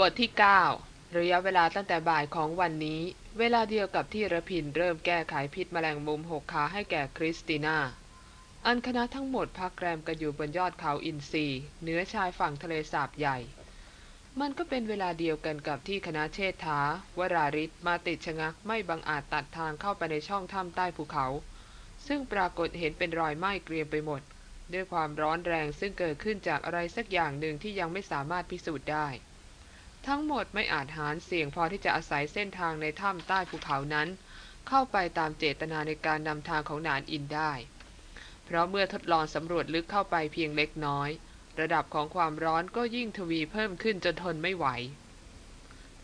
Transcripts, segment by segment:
บทที่ 9 ระยะเวลาตั้งแต่บ่ายของวันนี้ เวลาเดียวกับที่รพินทร์เริ่มแก้ไขพิษแมลงมุมหกขาให้แก่คริสติน่า อันคณะทั้งหมดพักแรมกันอยู่บนยอดเขาอินทรีเหนือชายฝั่งทะเลสาบใหญ่ มันก็เป็นเวลาเดียวกันกับที่คณะเชษฐาวราริศมาติดชะงักไม่บังอาจตัดทางเข้าไปในช่องถ้ำใต้ภูเขา ซึ่งปรากฏเห็นเป็นรอยไหม้เกรียมไปหมด ด้วยความร้อนแรงซึ่งเกิดขึ้นจากอะไรสักอย่างหนึ่งที่ยังไม่สามารถพิสูจน์ได้ ทั้งหมดไม่อาจหารเสี่ยงพอที่จะอาศัยเส้นทางในถ้ำใต้ภูเขานั้น เข้าไปตามเจตนาในการนำทางของนานอินได้ เพราะเมื่อทดลองสำรวจลึกเข้าไปเพียงเล็กน้อย ระดับของความร้อนก็ยิ่งทวีเพิ่มขึ้นจนทนไม่ไหว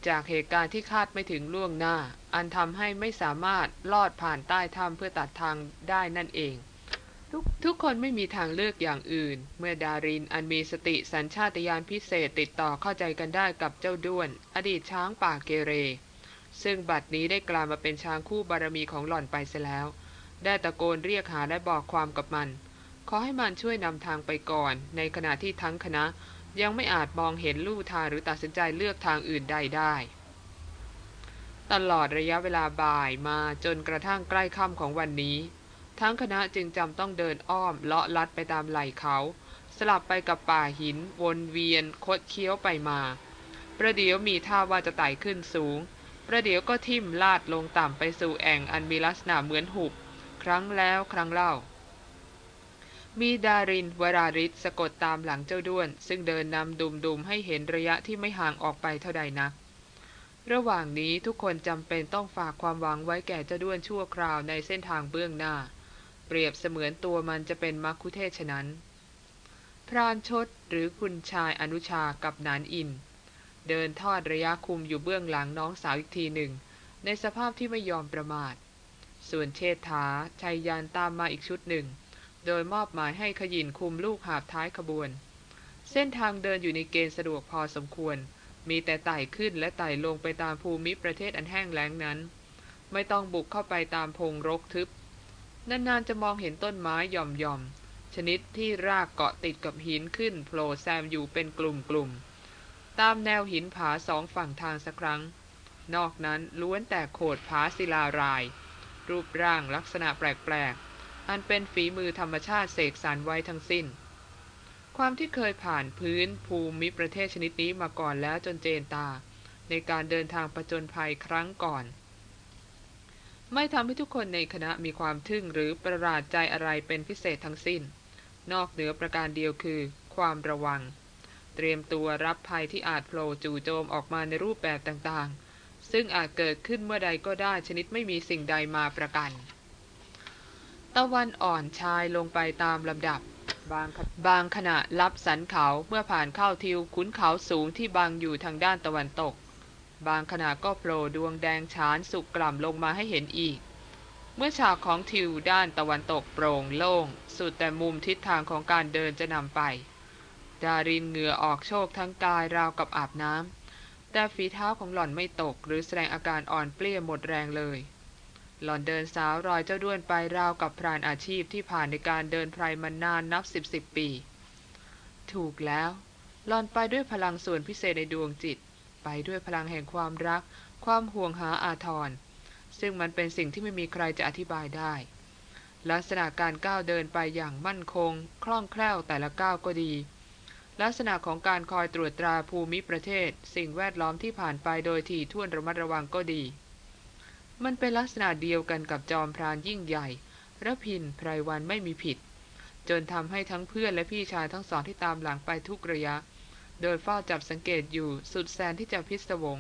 จากเหตุการณ์ที่คาดไม่ถึงล่วงหน้า อันทำให้ไม่สามารถลอดผ่านใต้ถ้ำเพื่อตัดทางได้นั่นเอง ททุกคนไม่มีทางเลือกอย่างอื่น เมื่อดารินอันมีสติสัญชาตญาณพิเศษติดต่อเข้าใจกันได้กับเจ้าด้วน อดีตช้างป่าเกเร ซึ่งบัดนี้ได้กลายมาเป็นช้างคู่บารมีของหล่อนไปเสียแล้ว ได้ตะโกนเรียกหาและบอกความกับมัน ขอให้มันช่วยนำทางไปก่อน ในขณะที่ทั้งคณะยังไม่อาจมองเห็นลู่ทางหรือตัดสินใจเลือกทางอื่นใดได้ ตลอดระยะเวลาบ่ายมาจนกระทั่งใกล้ค่ำของวันนี้ ทั้งคณะจึงจำต้องเดินอ้อมเลาะลัดไปตามไหล่เขา สลับไปกับป่าหิน วนเวียนคดเคี้ยวไปมา ประเดี๋ยวมีท่าว่าจะไต่ขึ้นสูง ประเดี๋ยวก็ทิ่มลาดลงต่ำไปสู่แอ่งอันมีลักษณะเหมือนหุบ ครั้งแล้วครั้งเล่า มีดารินวราริศสะกดตามหลังเจ้าด้วน ซึ่งเดินนำดุมๆให้เห็นระยะที่ไม่ห่างออกไปเท่าใดนักระหว่างนี้ทุกคนจำเป็นต้องฝากความหวังไว้แก่เจ้าด้วนชั่วคราวในเส้นทางเบื้องหน้า เปรียบเสมือนตัวมันจะเป็นมักคุเทศฉะนั้น พรานชดหรือคุณชายอนุชากับนานอิน เดินทอดระยะคุมอยู่เบื้องหลังน้องสาวอีกทีหนึ่ง ในสภาพที่ไม่ยอมประมาท ส่วนเชษฐาชัยยานตามมาอีกชุดหนึ่ง โดยมอบหมายให้ขยินคุมลูกหาบท้ายขบวน เส้นทางเดินอยู่ในเกณฑ์สะดวกพอสมควร มีแต่ไต่ขึ้นและไต่ลงไปตามภูมิประเทศอันแห้งแล้งนั้น ไม่ต้องบุกเข้าไปตามพงรกทึบ นานๆจะมองเห็นต้นไม้หย่อมๆ ชนิดที่รากเกาะติดกับหินขึ้นโผล่แซมอยู่เป็นกลุ่มๆ ตามแนวหินผาสองฝั่งทางสักครั้ง นอกนั้นล้วนแต่โขดผาศิลาราย รูปร่างลักษณะแปลกๆ อันเป็นฝีมือธรรมชาติเสกสรรไว้ทั้งสิ้น ความที่เคยผ่านพื้นภูมิประเทศชนิดนี้มาก่อนแล้วจนเจนตา ในการเดินทางประจนภัยครั้งก่อน ไม่ทำให้ทุกคนในคณะมีความทึ่งหรือประหลาดใจอะไรเป็นพิเศษทั้งสิ้น นอกเหนือประการเดียวคือ ความระวัง เตรียมตัวรับภัยที่อาจโผล่จู่โจมออกมาในรูปแบบต่างๆ ซึ่งอาจเกิดขึ้นเมื่อใดก็ได้ชนิดไม่มีสิ่งใดมาประกัน ตะวันอ่อนชายลงไปตามลำดับบางบางขณะลับสันเขาเมื่อผ่านเข้าทิวขุนเขาสูงที่บังอยู่ทางด้านตะวันตก บางขณะก็โผล่ดวงแดงฉานสุกกล่ำลงมาให้เห็นอีก เมื่อฉากของทิวด้านตะวันตกโปร่งโล่ง สุดแต่มุมทิศทางของการเดินจะนำไป ดารินเหงื่อออกโชกทั้งกายราวกับอาบน้ำ แต่ฝีเท้าของหล่อนไม่ตก หรือแสดงอาการอ่อนเปลี้ยหมดแรงเลย หล่อนเดินสาวรอยเจ้าด้วนไปราวกับพรานอาชีพที่ผ่านในการเดินไพรมานานนับสิบสิบปี ถูกแล้วหล่อนไปด้วยพลังส่วนพิเศษในดวงจิต ไปด้วยพลังแห่งความรัก ความห่วงหาอาทร ซึ่งมันเป็นสิ่งที่ไม่มีใครจะอธิบายได้ ลักษณะการก้าวเดินไปอย่างมั่นคง คล่องแคล่วแต่ละก้าวก็ดี ลักษณะของการคอยตรวจตราภูมิประเทศ สิ่งแวดล้อมที่ผ่านไปโดยที่ท่วนระมัดระวังก็ดี มันเป็นลักษณะเดียวกันกับจอมพรานยิ่งใหญ่ระพินไพรวันไม่มีผิด จนทำให้ทั้งเพื่อนและพี่ชายทั้งสองที่ตามหลังไปทุกระยะ โดยเฝ้าจับสังเกตอยู่สุดแสนที่จะพิศวง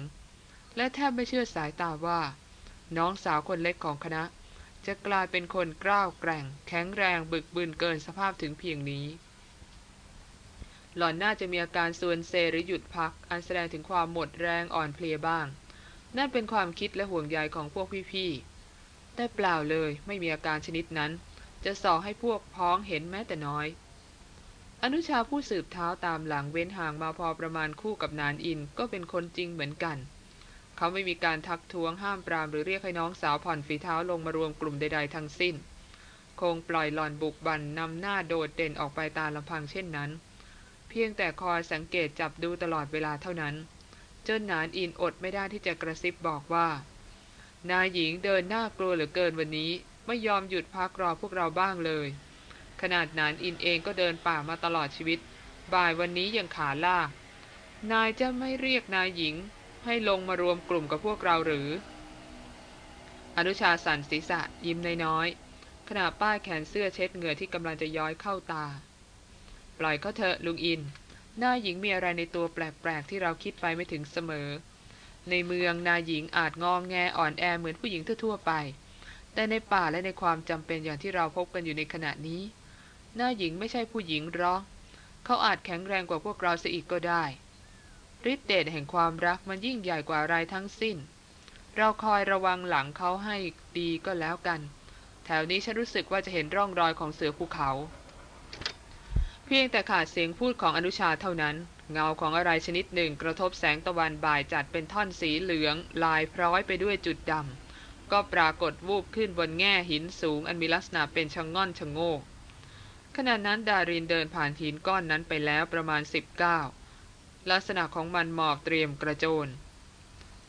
และแทบไม่เชื่อสายตาว่า น้องสาวคนเล็กของคณะ จะกลายเป็นคนกล้าวแกร่ง แข็งแรงบึกบืนเกินสภาพถึงเพียงนี้ หล่อนน่าจะมีอาการส่วนเซหรือหยุดพัก อันแสดงถึงความหมดแรงอ่อนเพลียบ้าง นั่นเป็นความคิดและห่วงใยของพวกพี่ๆแต่เปล่าเลยไม่มีอาการชนิดนั้น จะส่อให้พวกพ้องเห็นแม้แต่น้อย อนุชาผู้สืบเท้าตามหลังเว้นห่างมาพอประมาณคู่กับนานอินก็เป็นคนจริงเหมือนกัน เขาไม่มีการทักท้วงห้ามปรามหรือเรียกให้น้องสาวผ่อนฝีเท้าลงมารวมกลุ่มใดๆทั้งสิ้น คงปล่อยหล่อนบุกบันนำหน้าโดดเด่นออกไปตามลำพังเช่นนั้น เพียงแต่คอยสังเกตจับดูตลอดเวลาเท่านั้นจนนานอินอดไม่ได้ที่จะกระซิบบอกว่า นายหญิงเดินหน้ากลัวเหลือเกินวันนี้ ไม่ยอมหยุดพักรอพวกเราบ้างเลย ขนาดนานอินเองก็เดินป่ามาตลอดชีวิต บ่ายวันนี้ยังขาลาก นายจะไม่เรียกนายหญิง ให้ลงมารวมกลุ่มกับพวกเราหรือ อนุชาสันศีรษะยิ้มน้อยๆขณะป้ายแขนเสื้อเช็ดเหงื่อที่กำลังจะย้อยเข้าตา ปล่อยเขาเถอะลุงอินนายหญิงมีอะไรในตัวแปลกๆ ที่เราคิดไปไม่ถึงเสมอ ในเมืองนายหญิงอาจงองแงอ่อนแอเหมือนผู้หญิงทั่วๆไป แต่ในป่าและในความจำเป็นอย่างที่เราพบกันอยู่ในขณะนี้ หน้าหญิงไม่ใช่ผู้หญิงหรอกเขาอาจแข็งแรงกว่าพวกเราเสียอีกก็ได้ฤทธิเดชแห่งความรักมันยิ่งใหญ่กว่าอะไรทั้งสิ้น เราคอยระวังหลังเขาให้ดีก็แล้วกัน แถวนี้ฉันรู้สึกว่าจะเห็นร่องรอยของเสือภูเขา เพียงแต่ขาดเสียงพูดของอนุชาเท่านั้น เงาของอะไรชนิดหนึ่งกระทบแสงตะวันบ่ายจัดเป็นท่อนสีเหลือง ลายพร้อยไปด้วยจุดดำก็ปรากฏวูบขึ้นบนแง่หินสูงอันมีลักษณะเป็นชะงง่อนชะโงก ขณะนั้นดารินเดินผ่านหินก้อนนั้นไปแล้วประมาณสิบเก้าลักษณะของมันหมอบเตรียมกระโจน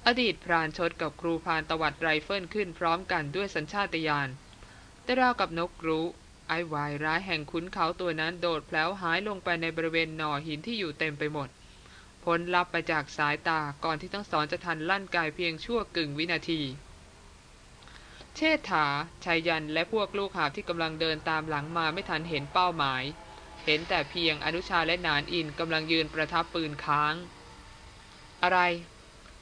อดีตพรานชดกับครูพานตวัดไรเฟิลขึ้นพร้อมกันด้วยสัญชาตญาณแต่ราวกับนกรู้ไอ้วายร้ายแห่งขุนเขาตัวนั้นโดดแผลวหายลงไปในบริเวณหน่อหินที่อยู่เต็มไปหมด พ้นลับไปจากสายตาก่อนที่ทั้งสองจะทันลั่นกายเพียงชั่วกึ่งวินาที เชษฐาชายยันและพวกลูกหาบที่กำลังเดินตามหลังมาไม่ทันเห็นเป้าหมาย เห็นแต่เพียงอนุชาและนานอินกำลังยืนประทับปืนค้าง อะไร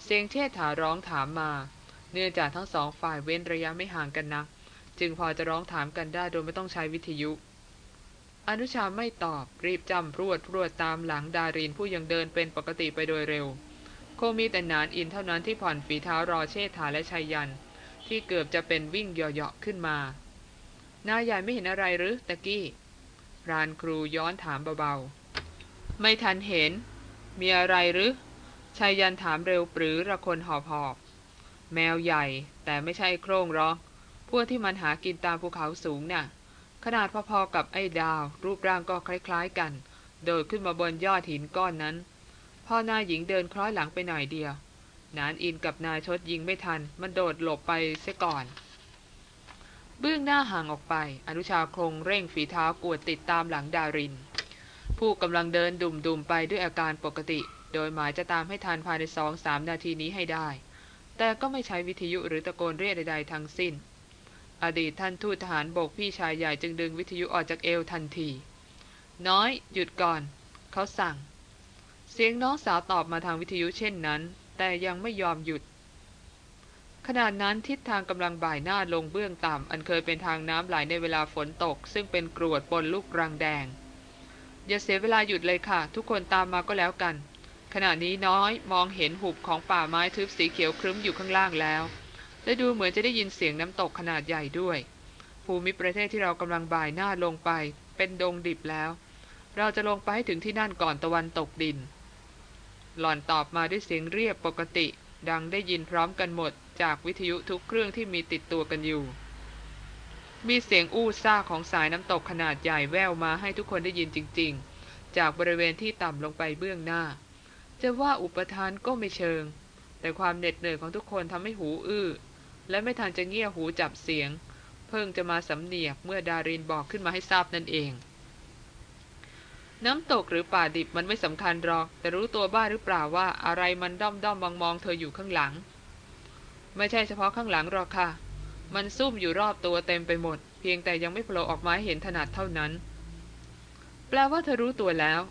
เสียงเชษฐาร้องถามมา เนื่องจากทั้งสองฝ่ายเว้นระยะไม่ห่างกันนักจึงพอจะร้องถามกันได้โดยไม่ต้องใช้วิทยุ อนุชาไม่ตอบรีบจำพรวดพรวดตามหลังดารินผู้ยังเดินเป็นปกติไปโดยเร็ว คงมีแต่นานอินเท่านั้นที่ผ่อนฝีเท้ารอเชษฐาและชัยยัน ที่เกือบจะเป็นวิ่งเหยาะๆขึ้นมา นายใหญ่ไม่เห็นอะไรหรือตะกี้ พรานครูย้อนถามเบาๆ ไม่ทันเห็น มีอะไรหรือชายยันถามเร็วปรือระคนหอบหอบแมวใหญ่แต่ไม่ใช่โครงหรอกพวกที่มันหากินตามภูเขาสูงน่ะ ขนาดพอๆกับไอ้ดาว รูปร่างก็คล้ายๆกัน โดดขึ้นมาบนยอดหินก้อนนั้น พ่อนายหญิงเดินคล้อยหลังไปหน่อยเดียว นานอินกับนายชดยิงไม่ทัน มันโดดหลบไปเสียก่อน เบื้องหน้าห่างออกไป อนุชาคงเร่งฝีเท้ากวดติดตามหลังดาริน ผู้กำลังเดินดุ่มๆไปด้วยอาการปกติ โดยหมายจะตามให้ทันภายในสองสามนาทีนี้ให้ได้ แต่ก็ไม่ใช้วิทยุหรือตะโกนเรียกใดๆทั้งสิ้น อดีตท่านทูตทหารบกพี่ชายใหญ่จึงดึงวิทยุออกจากเอวทันที น้อย หยุดก่อน เขาสั่งเสียงน้องสาวตอบมาทางวิทยุเช่นนั้น แต่ยังไม่ยอมหยุด ขณะนั้นทิศทางกำลังบ่ายหน้าลงเบื้องต่ำอันเคยเป็นทางน้ำไหลในเวลาฝนตก ซึ่งเป็นกรวดปนลูกรังแดง อย่าเสียเวลาหยุดเลยค่ะ ทุกคนตามมาก็แล้วกัน ขณะนี้น้อยมองเห็นหุบของป่าไม้ทึบสีเขียวครึ้มอยู่ข้างล่างแล้ว และดูเหมือนจะได้ยินเสียงน้ำตกขนาดใหญ่ด้วย ภูมิประเทศที่เรากำลังบ่ายหน้าลงไป เป็นดงดิบแล้ว เราจะลงไปใหถึงที่นั่นก่อนตะวันตกดิน หล่อนตอบมาด้วยเสียงเรียบปกติ ดังได้ยินพร้อมกันหมด จากวิทยุทุกเครื่องที่มีติดตัวกันอยู่ มีเสียงอู้ซ่าของสายน้ำตกขนาดใหญ่แววมาให้ทุกคนได้ยินจริง ๆ จากบริเวณที่ต่ำลงไปเบื้องหน้า จะว่าอุปทานก็ไม่เชิง แต่ความเหน็ดเหนื่อยของทุกคนทำให้หูอื้อ และไม่ทันจะเงี่ยหูจับเสียง เพิ่งจะมาสำเนียกเมื่อดารินบอกขึ้นมาให้ทราบนั่นเอง น้ำตกหรือป่าดิบมันไม่สำคัญหรอก แต่รู้ตัวบ้าหรือเปล่าว่าอะไรมันด้อมด้อมมองมองเธออยู่ข้างหลัง ไม่ใช่เฉพาะข้างหลังหรอกค่ะ มันซุ่มอยู่รอบตัวเต็มไปหมด เพียงแต่ยังไม่โผล่ออกมาเห็นถนัดเท่านั้น แปลว่าเธอรู้ตัวแล้ว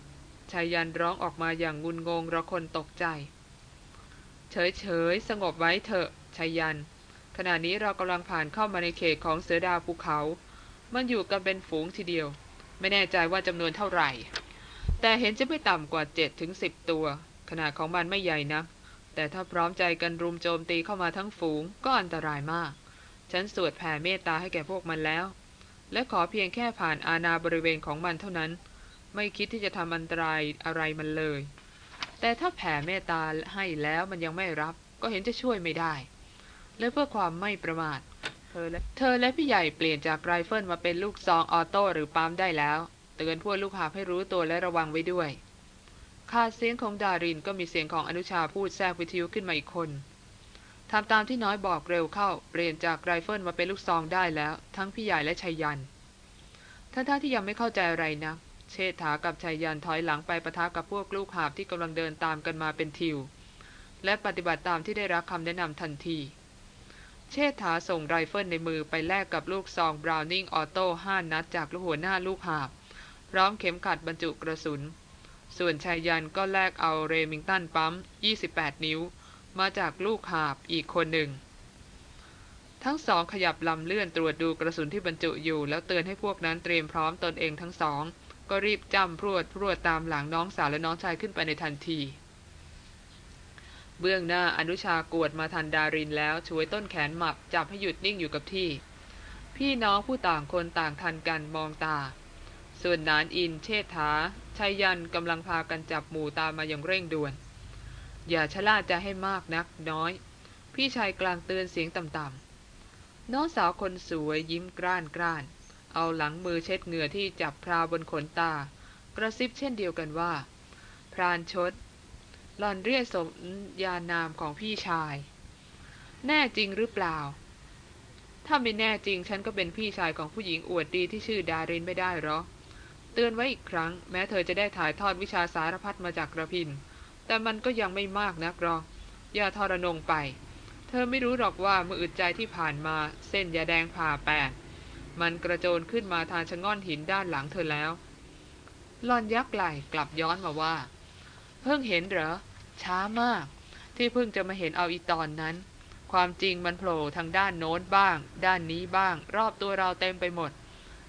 ชายยันร้องออกมาอย่างงุนงงระคนตกใจ เฉยเฉยสงบไว้เถอะชายยัน ขณะนี้เรากำลังผ่านเข้ามาในเขตของเสือดาวภูเขา มันอยู่กันเป็นฝูงทีเดียว ไม่แน่ใจว่าจำนวนเท่าไหร่ แต่เห็นจะไม่ต่ำกว่าเจ็ดถึงสิบตัว ขนาดของมันไม่ใหญ่นะแต่ถ้าพร้อมใจกันรุมโจมตีเข้ามาทั้งฝูงก็อันตรายมาก ฉันสวดแผ่เมตตาให้แก่พวกมันแล้ว และขอเพียงแค่ผ่านอาณาบริเวณของมันเท่านั้น ไม่คิดที่จะทำอันตรายอะไรมันเลย แต่ถ้าแผ่เมตตาให้แล้วมันยังไม่รับ ก็เห็นจะช่วยไม่ได้ และเพื่อความไม่ประมาท เธอและเธอและพี่ใหญ่เปลี่ยนจากไรเฟิลมาเป็นลูกซอง auto หรือปั๊มได้แล้ว เตือนพวกลูกหาบให้รู้ตัวและระวังไว้ด้วยขาดเสียงของดารินก็มีเสียงของอนุชาพูดแทรกวิทยุขึ้นมาอีกคนทำตามที่น้อยบอกเร็วเข้า เปลี่ยนจากไรเฟิลมาเป็นลูกซองได้แล้ว ทั้งพี่ใหญ่และชัยยันท่านท่าที่ยังไม่เข้าใจอะไรนะ เชษฐากับชัยยันถอยหลังไปปะทะกับพวกลูกหาบที่กำลังเดินตามกันมาเป็นทิว และปฏิบัติตามที่ได้รับคำแนะนำทันที เชษฐาส่งไรเฟิลในมือไปแลกกับลูกซองบราวนิง auto ห้านัดจากลูกหัวหน้าลูกหาบ พร้อมเข็มขัดบรรจุกระสุน ส่วนชัยยันก็แลกเอาเรมิงตันปั๊ม 28 นิ้ว มาจากลูกหาบอีกคนหนึ่ง ทั้งสองขยับลูกเลื่อนตรวจดูกระสุนที่บรรจุอยู่ แล้วเตือนให้พวกนั้นเตรียมพร้อมตนเองทั้งสอง ก็รีบจ้ำพรวดพรวดตามหลังน้องสาวและน้องชายขึ้นไปในทันที เบื้องหน้าอนุชากวดมาทันดารินแล้วช่วยต้นแขนหมับจับให้หยุดนิ่งอยู่กับที่ พี่น้องผู้ต่างคนต่างทันกันมองตา ส่วนนานอินเชษฐาชัยยันกำลังพากันจับหมู่ตามมาอย่างเร่งด่วน อย่าชะล่าใจให้มากนักน้อย พี่ชายกลางเตือนเสียงต่ำๆน้องสาวคนสวยยิ้มกร้านกร้านเอาหลังมือเช็ดเหงื่อที่จับพราวบนขนตา กระซิบเช่นเดียวกันว่า พรานชด หลอนเรียกสมญานามของพี่ชาย แน่จริงหรือเปล่า ถ้าไม่แน่จริงฉันก็เป็นพี่ชายของผู้หญิงอวดดีที่ชื่อดารินไม่ได้หรอเตือนไว้อีกครั้ง แม้เธอจะได้ถ่ายทอดวิชาสารพัดมาจากกระพิน แต่มันก็ยังไม่มากนักหรอกอย่าทรนงไป เธอไม่รู้หรอกว่าเมื่ออึดใจที่ผ่านมาเส้นยาแดงผ่าแปดมันกระโจนขึ้นมาทางชะง่อนหินด้านหลังเธอแล้วหลอนยักไหล่กลับย้อนมาว่า เพิ่งเห็นเหรอ ช้ามาก ที่เพิ่งจะมาเห็นเอาอีตอนนั้น ความจริงมันโผล่ทางด้านโน้นบ้าง ด้านนี้บ้าง รอบตัวเราเต็มไปหมด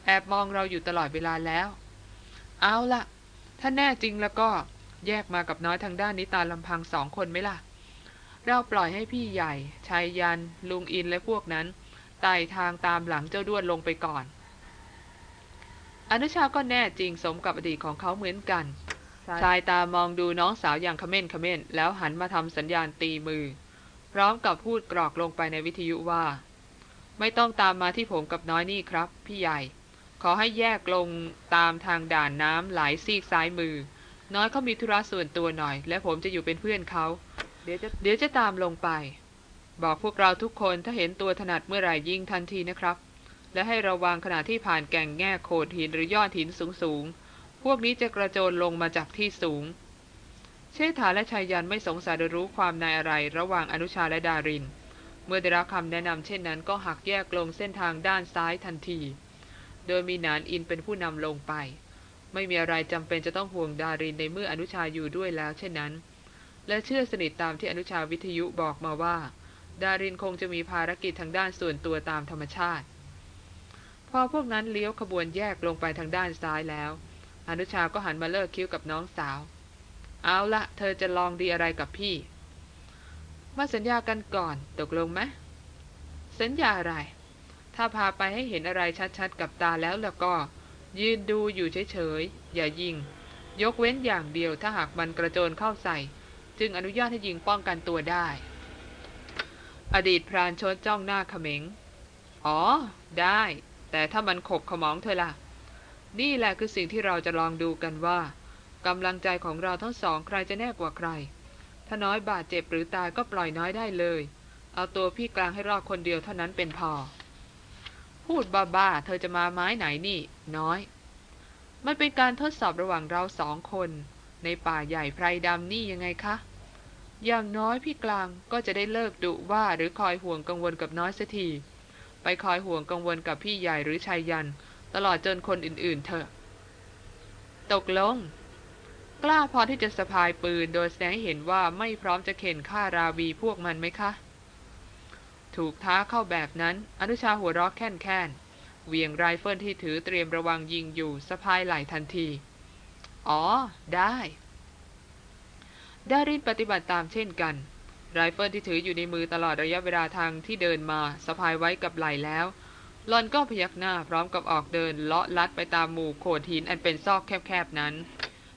แอบมองเราอยู่ตลอดเวลาแล้ว เอาละถ้าแน่จริงแล้วก็แยกมากับน้อยทางด้านนี้ตาลำพังสองคนไหมล่ะ เราปล่อยให้พี่ใหญ่ชายยัน ลุงอินและพวกนั้นไต่ทางตามหลังเจ้าด้วนลงไปก่อน อนุชาก็แน่จริงสมกับอดีตของเขาเหมือนกัน ชายตามองดูน้องสาวอย่างขม้นขม้นแล้วหันมาทำสัญญาณตีมือ พร้อมกับพูดกรอกลงไปในวิทยุว่า ไม่ต้องตามมาที่ผมกับน้อยนี่ครับ พี่ใหญ่ ขอให้แยกลงตามทางด่านน้ำหลายซีกซ้ายมือ น้อยเขามีธุระส่วนตัวหน่อย และผมจะอยู่เป็นเพื่อนเขาเดี๋ยวจะเดี๋ยวจะตามลงไป บอกพวกเราทุกคนถ้าเห็นตัวถนัดเมื่อไหร่ยิงทันทีนะครับ และให้ระวังขณะที่ผ่านแก่งแง่โขดหินหรือยอดหินสูงๆ พวกนี้จะกระโจนลงมาจากที่สูง เชษฐาและชายยันไม่สงสัยรู้ความในอะไรระหว่างอนุชาและดาริน เมื่อได้รับคำแนะนำเช่นนั้นก็หักแยกลงเส้นทางด้านซ้ายทันที โดยมีนานอินเป็นผู้นำลงไป ไม่มีอะไรจำเป็นจะต้องห่วงดารินในเมื่ออนุชาอยู่ด้วยแล้วเช่นนั้น และเชื่อสนิทตามที่อนุชาวิทยุบอกมาว่า ดารินคงจะมีภารกิจทางด้านส่วนตัวตามธรรมชาติ พอพวกนั้นเลี้ยวขบวนแยกลงไปทางด้านซ้ายแล้ว อนุชาก็หันมาเลิกคิ้วกับน้องสาว เอาละเธอจะลองดีอะไรกับพี่ มาสัญญากันก่อนตกลงไหมสัญญาอะไร ถ้าพาไปให้เห็นอะไรชัดๆ กับตาแล้วแล้วก็ ยืนดูอยู่เฉยๆ อย่ายิง ยกเว้นอย่างเดียวถ้าหากมันกระโจนเข้าใส่ จึงอนุญาตให้ยิงป้องกันตัวได้ อดีตพรานชดจ้องหน้าเขม็ง อ๋อ ได้ แต่ถ้ามันขบขมองเธอล่ะ นี่แหละคือสิ่งที่เราจะลองดูกันว่ากำลังใจของเราทั้งสองใครจะแน่กว่าใคร ถ้าน้อยบาดเจ็บหรือตายก็ปล่อยน้อยได้เลย เอาตัวพี่กลางให้รอดคนเดียวเท่านั้นเป็นพอ พูดบ้าๆเธอจะมาไม้ไหนนี่ น้อย มันเป็นการทดสอบระหว่างเราสองคน ในป่าใหญ่ไพรดำนี่ยังไงคะ อย่างน้อยพี่กลางก็จะได้เลิกดุว่าหรือคอยห่วงกังวลกับน้อยสักที ไปคอยห่วงกังวลกับพี่ใหญ่หรือชายยัน ตลอดจนคนอื่นๆเถอะ ตกลง กล้าพอที่จะสะพายปืนโดยแสดงให้เห็นว่าไม่พร้อมจะเข็นฆ่าราวีพวกมันไหมคะ ถูกท้าเข้าแบบนั้น อนุชาหัวเราะแค่นๆเหวี่ยงไรเฟิลที่ถือเตรียมระวังยิงอยู่สะพายไหล่ทันที อ๋อ ได้ดารินปฏิบัติตามเช่นกันไรเฟิลที่ถืออยู่ในมือตลอดระยะเวลาทางที่เดินมาสะพายไว้กับไหล่แล้ว หล่อนก็พยักหน้าพร้อมกับออกเดินเลาะลัดไปตามหมู่โขดหินอันเป็นซอกแคบๆนั้น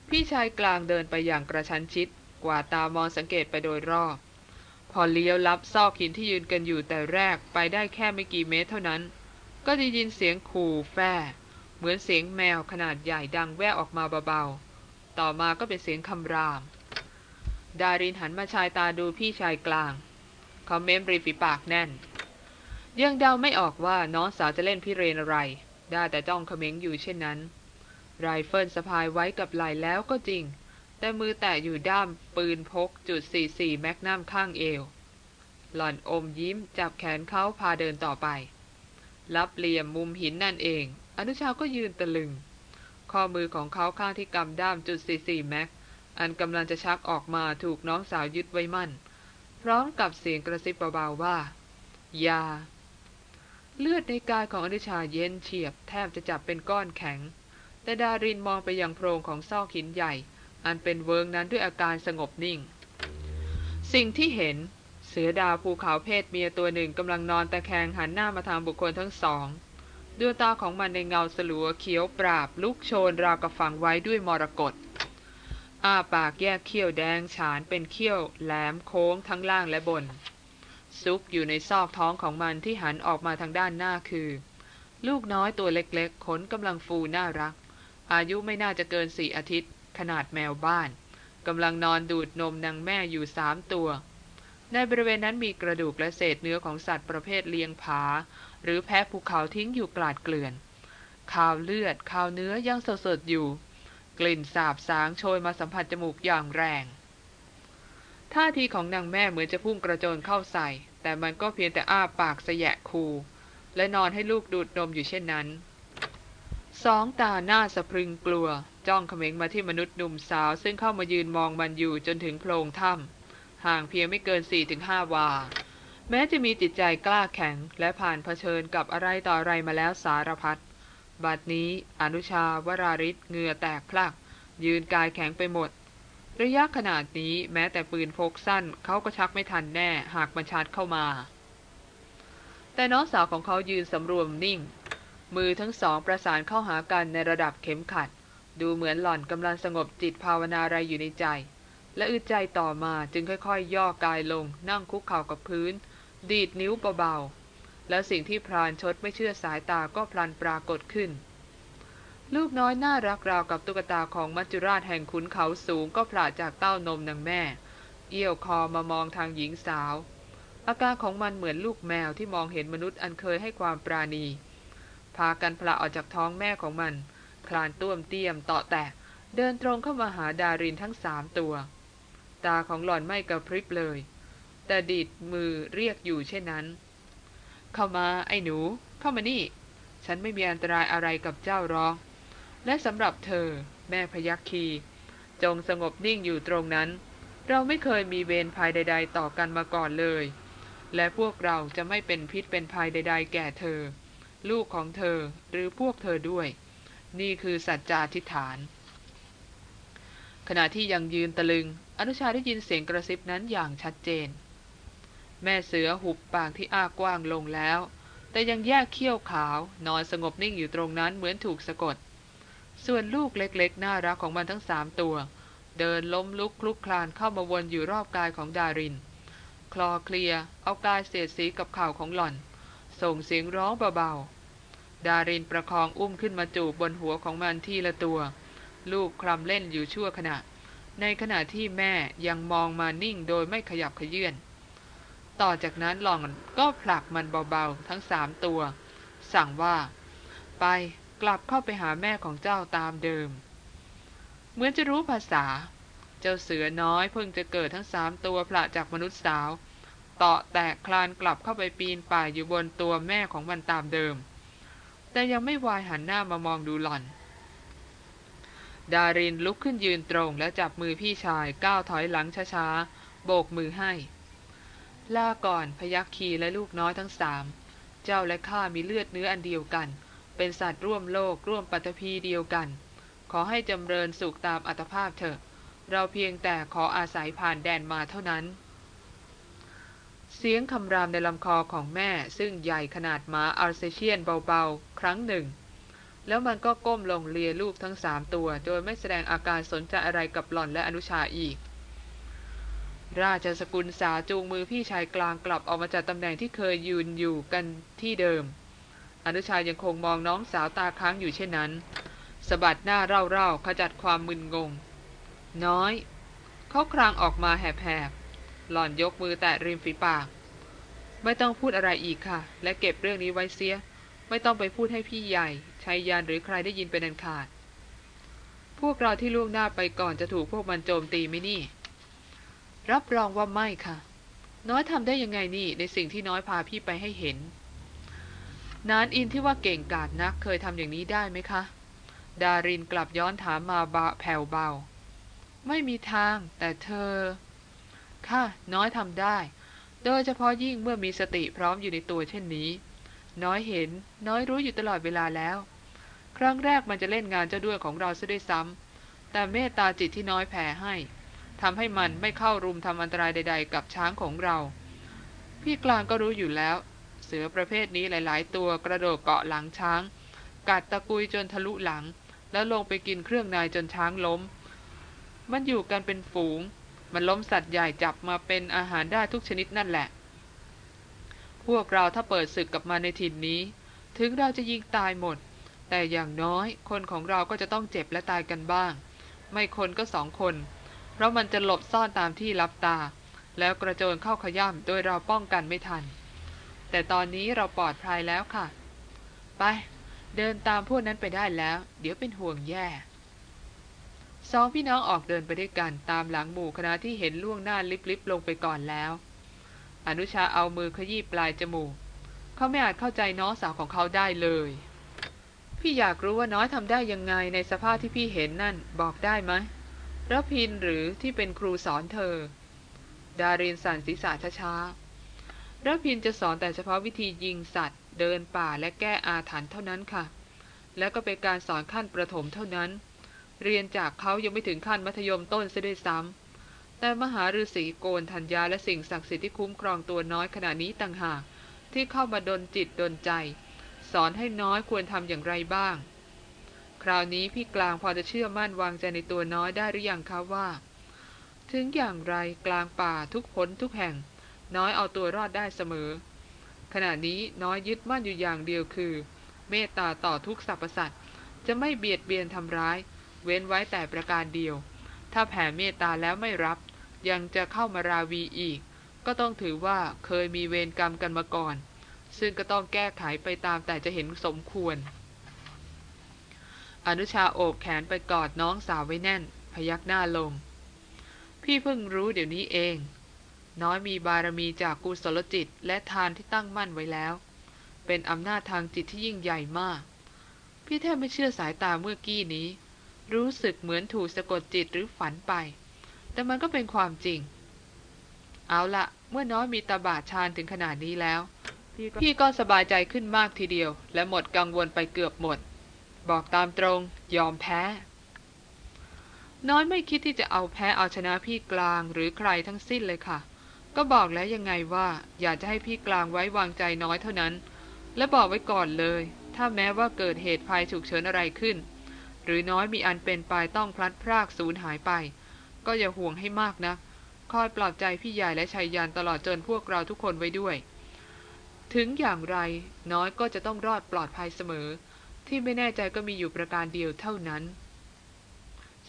พี่ชายกลางเดินไปอย่างกระชั้นชิด กว่าตามองสังเกตไปโดยรอบ พอเลี้ยวลับซอกหินที่ยืนกันอยู่แต่แรกไปได้แค่ไม่กี่เมตรเท่านั้น ก็ได้ยินเสียงขู่แฟ่เหมือนเสียงแมวขนาดใหญ่ดังแว่ออกมาเบาๆ ต่อมาก็เป็นเสียงคำราม ดารินหันมาชายตาดูพี่ชายกลาง เขาเม้มริฝีปากแน่น ยังเดาไม่ออกว่าน้องสาวจะเล่นพิเรนอะไร ได้แต่จ้องเขม็งอยู่เช่นนั้น ไรเฟิลสะพายไว้กับไหล่แล้วก็จริง แต่มือแตะอยู่ด้ามปืนพกจุด44แมกนัมข้างเอว หล่อนอมยิ้มจับแขนเขาพาเดินต่อไป รับเหลี่ยมมุมหินนั่นเอง อนุชาก็ยืนตะลึง ข้อมือของเขาข้างที่กำด้ามจุด44แม็กอันกำลังจะชักออกมาถูกน้องสาวยึดไว้มั่น พร้อมกับเสียงกระซิบเบาๆว่า อย่า เลือดในกายของอนุชาเย็นเฉียบแทบจะจับเป็นก้อนแข็ง แต่ดารินมองไปยังโพรงของซอกหินใหญ่ อันเป็นเวิงนั้นด้วยอาการสงบนิ่ง สิ่งที่เห็น เสือดาวภูเขาเพศเมียตัวหนึ่งกำลังนอนตะแคงหันหน้ามาทางบุคคลทั้งสองดวงตาของมันในเงาสลัวเขียวปราบ ลุกโชนราวกับฝังไว้ด้วยมรกตอ้าปากแยกเขี้ยวแดงฉานเป็นเขี้ยวแหลมโค้งทั้งล่างและบน ซุกอยู่ในซอกท้องของมันที่หันออกมาทางด้านหน้าคือ ลูกน้อยตัวเล็กๆ ขนกำลังฟูน่ารัก อายุไม่น่าจะเกินสี่อาทิตย์ ขนาดแมวบ้านกำลังนอนดูดนมนางแม่อยู่สามตัว ในบริเวณนั้นมีกระดูกและเศษเนื้อของสัตว์ประเภทเลียงผา หรือแพะภูเขาทิ้งอยู่กลาดเกลื่อนข่าวเลือดข่าวเนื้อยังสดๆอยู่ กลิ่นสาบสางโชยมาสัมผัสจมูกอย่างแรง ท่าทีของนางแม่เหมือนจะพุ่งกระโจนเข้าใส่ แต่มันก็เพียงแต่อ้าปากแสยะคู และนอนให้ลูกดูดนมอยู่เช่นนั้น สองตาหน้าสะพรึงกลัว จ้องเขม็งมาที่มนุษย์หนุ่มสาว ซึ่งเข้ามายืนมองมันอยู่จนถึงโพรงถ้ำห่างเพียงไม่เกิน4-5วา แม้จะมีจิตใจกล้าแข็ง และผ่านเผชิญกับอะไรต่ออะไรมาแล้วสารพัดบัดนี้อนุชาวราริศเหงื่อแตกพลัก ยืนกายแข็งไปหมด ระยะขนาดนี้แม้แต่ปืนพกสั้นเขาก็ชักไม่ทันแน่หากมันชาร์จเข้ามา แต่น้องสาวของเขายืนสำรวมนิ่ง มือทั้งสองประสานเข้าหากันในระดับเข็มขัด ดูเหมือนหล่อนกำลังสงบจิตภาวนาอะไรอยู่ในใจ และอึดใจต่อมาจึงค่อยๆย่อกายลง นั่งคุกเข่ากับพื้น ดีดนิ้วเบาๆแล้วสิ่งที่พรานชดไม่เชื่อสายตาก็พลันปรากฏขึ้น ลูกน้อยน่ารักราวกับตุ๊กตาของมัจจุราชแห่งขุนเขาสูงก็ผลาจากเต้านมนางแม่ เอี้ยวคอมามองทางหญิงสาว อาการของมันเหมือนลูกแมวที่มองเห็นมนุษย์อันเคยให้ความปราณี พากันพละออกจากท้องแม่ของมัน คลานต้วมเตี้ยมต่อแตะเดินตรงเข้ามาหาดารินทั้งสามตัว ตาของหล่อนไม่กระพริบเลย แต่ดีดมือเรียกอยู่เช่นนั้น เข้ามาไอ้หนู เข้ามานี่ ฉันไม่มีอันตรายอะไรกับเจ้าหรอก และสำหรับเธอ แม่พยัคคีจงสงบนิ่งอยู่ตรงนั้น เราไม่เคยมีเวรภัยใด ๆ ต่อกันมาก่อนเลย และพวกเราจะไม่เป็นพิษเป็นภัยใด ๆ แก่เธอ ลูกของเธอหรือพวกเธอด้วย นี่คือสัจจาธิฐาน ขณะที่ยังยืนตะลึง อนุชาได้ยินเสียงกระซิบนั้นอย่างชัดเจน แม่เสือหุบปากที่อ้ากว้างลงแล้ว แต่ยังแยกเขี้ยวขาว นอนสงบนิ่งอยู่ตรงนั้นเหมือนถูกสะกด ส่วนลูกเล็กๆ น่ารักของมันทั้งสามตัว เดินล้มลุกคลุกคลานเข้ามาวนอยู่รอบกายของดาริน คลอเคลียเอากายเสียดสีกับข่าวของหล่อน ส่งเสียงร้องเบาๆ ดารินประคองอุ้มขึ้นมาจูบบนหัวของมันทีละตัว ลูกคลำเล่นอยู่ชั่วขณะ ในขณะที่แม่ยังมองมานิ่งโดยไม่ขยับขยื่นต่อจากนั้นหล่อนก็ผลักมันเบาๆทั้งสามตัว สั่งว่า ไป กลับเข้าไปหาแม่ของเจ้าตามเดิม เหมือนจะรู้ภาษา เจ้าเสือน้อยเพิ่งจะเกิดทั้งสามตัวผละจากมนุษย์สาว เตาะแตกคลานกลับเข้าไปปีนป่ายอยู่บนตัวแม่ของมันตามเดิม แต่ยังไม่วายหันหน้ามามองดูหล่อน ดารินลุกขึ้นยืนตรงแล้วจับมือพี่ชายก้าวถอยหลังช้าๆ โบกมือให้ ลาก่อนพยักคีและลูกน้อยทั้งสาม เจ้าและข้ามีเลือดเนื้ออันเดียวกัน เป็นสัตว์ร่วมโลกร่วมปัตภีเดียวกัน ขอให้จำเริญสุขตามอัตภาพเถอะ เราเพียงแต่ขออาศัยผ่านแดนมาเท่านั้น เสียงคำรามในลำคอของแม่ซึ่งใหญ่ขนาดหมาอาร์เซเชียนเบาๆ ครั้งหนึ่ง แล้วมันก็ก้มลงเลียลูกทั้งสามตัว โดยไม่แสดงอาการสนใจอะไรกับหล่อนและอนุชาอีกราชสกุลสาจูงมือพี่ชายกลางกลับออกมาจากตำแหน่งที่เคยยืนอยู่กันที่เดิม อนุชายังคงมองน้องสาวตาค้างอยู่เช่นนั้นสะบัดหน้าเร่าๆขจัดความมึนงง น้อย เขาครางออกมาแหบๆ หล่อนยกมือแตะริมฝีปาก ไม่ต้องพูดอะไรอีกค่ะ และเก็บเรื่องนี้ไว้เสีย ไม่ต้องไปพูดให้พี่ใหญ่ชายยานหรือใครได้ยินเป็นอันขาด พวกเราที่ล่วงหน้าไปก่อนจะถูกพวกมันโจมตีไหมนี่ รับรองว่าไม่ค่ะ น้อยทำได้ยังไงนี่ในสิ่งที่น้อยพาพี่ไปให้เห็น นานอินที่ว่าเก่งกาจนักเคยทำอย่างนี้ได้ไหมคะ ดารินกลับย้อนถามมาบาแผ่วเบา ไม่มีทาง แต่เธอ ค่ะ น้อยทำได้ โดยเฉพาะยิ่งเมื่อมีสติพร้อมอยู่ในตัวเช่นนี้ น้อยเห็น น้อยรู้อยู่ตลอดเวลาแล้ว ครั้งแรกมันจะเล่นงานเจ้าด้วยของเราซะด้วยซ้ำแต่เมตตาจิตที่น้อยแผ่ให้ทำให้มันไม่เข้ารุมทำอันตรายใด ๆ กับช้างของเรา พี่กลางก็รู้อยู่แล้ว สือประเภทนี้หลาย ๆ ตัวกระโดดเกาะหลังช้าง กัดตะกุยจนทะลุหลัง แล้วลงไปกินเครื่องในจนช้างล้ม มันอยู่กันเป็นฝูง มันล้มสัตว์ใหญ่จับมาเป็นอาหารได้ทุกชนิดนั่นแหละ พวกเราถ้าเปิดศึกกับมาในถิ่นนี้ ถึงเราจะยิงตายหมด แต่อย่างน้อยคนของเราก็จะต้องเจ็บและตายกันบ้าง ไม่คนก็สองคน เพราะมันจะหลบซ่อนตามที่รับตา แล้วกระโจนเข้าขย่ำโดยเราป้องกันไม่ทัน แต่ตอนนี้เราปลอดภัยแล้วค่ะ ไป เดินตามพวกนั้นไปได้แล้ว เดี๋ยวเป็นห่วงแย่สองพี่น้องออกเดินไปด้วยกันตามหลังหมู่คณะที่เห็นล่วงหน้าลิบๆลงไปก่อนแล้ว อนุชาเอามือขยี้ปลายจมูก เขาไม่อาจเข้าใจน้องสาวของเขาได้เลย พี่อยากรู้ว่าน้อยทำได้ยังไงในสภาพที่พี่เห็นนั่นบอกได้ไหมรพินหรือที่เป็นครูสอนเธอ ดารินสันศีรษะช้าๆ ระพินจะสอนแต่เฉพาะวิธียิงสัตว์ เดินป่าและแก้อาถรรพ์เท่านั้นค่ะ และก็เป็นการสอนขั้นประถมเท่านั้น เรียนจากเขายังไม่ถึงขั้นมัธยมต้นซะด้วยซ้ำแต่มหาฤาษีโกนธัญญาและสิ่งศักดิ์สิทธิ์ที่คุ้มครองตัวน้อยขณะนี้ต่างหากที่เข้ามาดนจิตดนใจ สอนให้น้อยควรทำอย่างไรบ้าง คราวนี้พี่กลางพอจะเชื่อมั่นวางใจในตัวน้อยได้หรือยังคะว่า ถึงอย่างไรกลางป่าทุกผลทุกแห่ง น้อยเอาตัวรอดได้เสมอ ขณะนี้น้อยยึดมั่นอยู่อย่างเดียวคือ เมตตาต่อทุกสรรพสัตว์จะไม่เบียดเบียนทำร้าย เว้นไว้แต่ประการเดียว ถ้าแผ่เมตตาแล้วไม่รับ ยังจะเข้ามาราวีอีก ก็ต้องถือว่าเคยมีเวรกรรมกันมาก่อน ซึ่งก็ต้องแก้ไขไปตามแต่จะเห็นสมควร อนุชาโอบแขนไปกอดน้องสาวไว้แน่น พยักหน้าลง พี่เพิ่งรู้เดี๋ยวนี้เอง น้อยมีบารมีจากกุศลจิตและทานที่ตั้งมั่นไว้แล้ว เป็นอำนาจทางจิตที่ยิ่งใหญ่มาก พี่แทบไม่เชื่อสายตาเมื่อกี้นี้ รู้สึกเหมือนถูกสะกดจิตหรือฝันไป แต่มันก็เป็นความจริง เอาละเมื่อน้อยมีตาบาดชานถึงขนาดนี้แล้ว พี่ก็สบายใจขึ้นมากทีเดียว และหมดกังวลไปเกือบหมด บอกตามตรงยอมแพ้น้อยไม่คิดที่จะเอาแพ้เอาชนะพี่กลางหรือใครทั้งสิ้นเลยค่ะ ก็บอกแล้วยังไงว่าอยากจะให้พี่กลางไว้วางใจน้อยเท่านั้น และบอกไว้ก่อนเลย ถ้าแม้ว่าเกิดเหตุภัยฉุกเฉินอะไรขึ้น หรือน้อยมีอันเป็นไปต้องพลัดพรากสูญหายไป ก็อย่าห่วงให้มากนะคอยปลอบใจพี่ใหญ่และชายยานตลอดจนพวกเราทุกคนไว้ด้วย ถึงอย่างไรน้อยก็จะต้องรอดปลอดภัยเสมอ ที่ไม่แน่ใจก็มีอยู่ประการเดียวเท่านั้น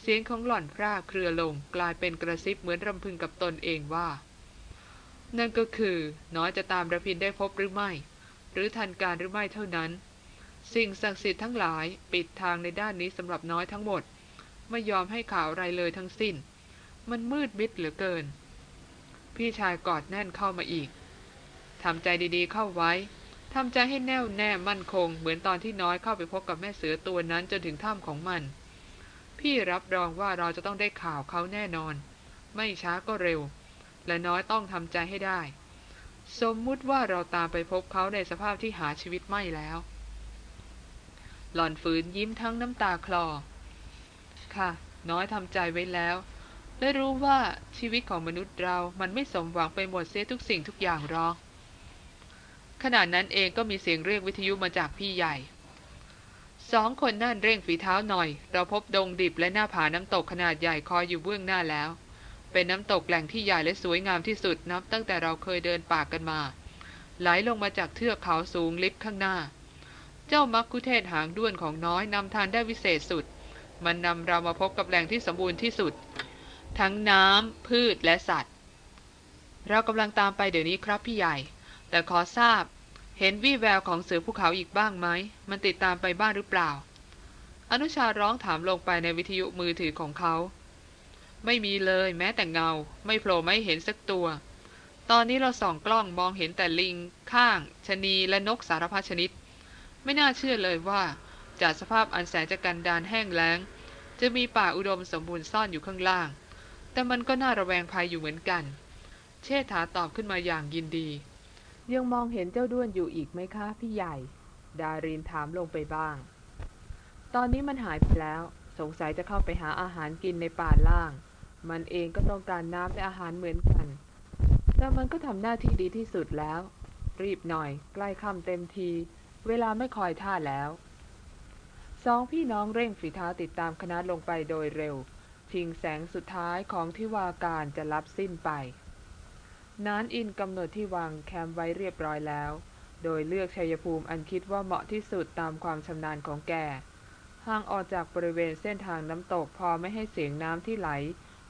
เสียงของหล่อนพร่าเครือลงกลายเป็นกระซิบเหมือนรำพึงกับตนเองว่า นั่นก็คือน้อยจะตามระพินได้พบหรือไม่ หรือทันการหรือไม่เท่านั้น สิ่งศักดิ์สิทธิ์ทั้งหลายปิดทางในด้านนี้สำหรับน้อยทั้งหมด ไม่ยอมให้ข่าวอะไรเลยทั้งสิ้น มันมืดมิดเหลือเกิน พี่ชายกอดแน่นเข้ามาอีกทำใจดีๆเข้าไว้ทำใจให้แน่วแน่มั่นคง เหมือนตอนที่น้อยเข้าไปพบกับแม่เสือตัวนั้นจนถึงถ้ำของมัน พี่รับรองว่าเราจะต้องได้ข่าวเขาแน่นอน ไม่ช้าก็เร็ว และน้อยต้องทำใจให้ได้ สมมุติว่าเราตามไปพบเขาในสภาพที่หาชีวิตไม่แล้ว หล่อนฝืนยิ้มทั้งน้ำตาคลอ ค่ะ น้อยทำใจไว้แล้วและรู้ว่าชีวิตของมนุษย์เรา มันไม่สมหวังไปหมดเสียทุกสิ่งทุกอย่างหรอกขณะนั้นเองก็มีเสียงเรียกวิทยุมาจากพี่ใหญ่ สองคนนั่นเร่งฝีเท้าหน่อย เราพบดงดิบและหน้าผาน้ำตกขนาดใหญ่คอยอยู่เบื้องหน้าแล้ว เป็นน้ำตกแหล่งที่ใหญ่และสวยงามที่สุดนับตั้งแต่เราเคยเดินป่ากันมา ไหลลงมาจากเทือกเขาสูงลิบข้างหน้า เจ้ามักคุเทศหางด้วนของน้อยนำทานได้วิเศษสุด มันนำเรามาพบกับแหล่งที่สมบูรณ์ที่สุด ทั้งน้ำพืชและสัตว์ เรากำลังตามไปเดี๋ยวนี้ครับพี่ใหญ่ แต่ขอทราบ เห็นวี่แววของเสือภูเขาอีกบ้างไหมมันติดตามไปบ้างหรือเปล่า อนุชาร้องถามลงไปในวิทยุมือถือของเขา ไม่มีเลยแม้แต่เงา ไม่โผล่ไม่เห็นสักตัว ตอนนี้เราส่องกล้องมองเห็นแต่ลิง ข้าง ชนีและนกสารพัดชนิด ไม่น่าเชื่อเลยว่า จากสภาพอันแสนจะกันดานแห้งแล้ง จะมีป่าอุดมสมบูรณ์ซ่อนอยู่ข้างล่าง แต่มันก็น่าระแวงภัยอยู่เหมือนกัน เชษฐาตอบขึ้นมาอย่างยินดี ยังมองเห็นเจ้าด้วนอยู่อีกไหมคะพี่ใหญ่ ดารินถามลงไปบ้าง ตอนนี้มันหายไปแล้วสงสัยจะเข้าไปหาอาหารกินในป่าล่าง มันเองก็ต้องการน้ำและอาหารเหมือนกัน แต่มันก็ทำหน้าที่ดีที่สุดแล้ว รีบหน่อย ใกล้ค่ำเต็มที เวลาไม่คอยท่าแล้วสองพี่น้องเร่งฝีเท้าติดตามคณะลงไปโดยเร็วทิ้งแสงสุดท้ายของที่วาการจะรับสิ้นไป นานอินกำหนดที่วางแคมป์ไว้เรียบร้อยแล้ว โดยเลือกชัยภูมิอันคิดว่าเหมาะที่สุดตามความชำนาญของแกห่างออกจากบริเวณเส้นทางน้ำตกพอไม่ให้เสียงน้ำที่ไหล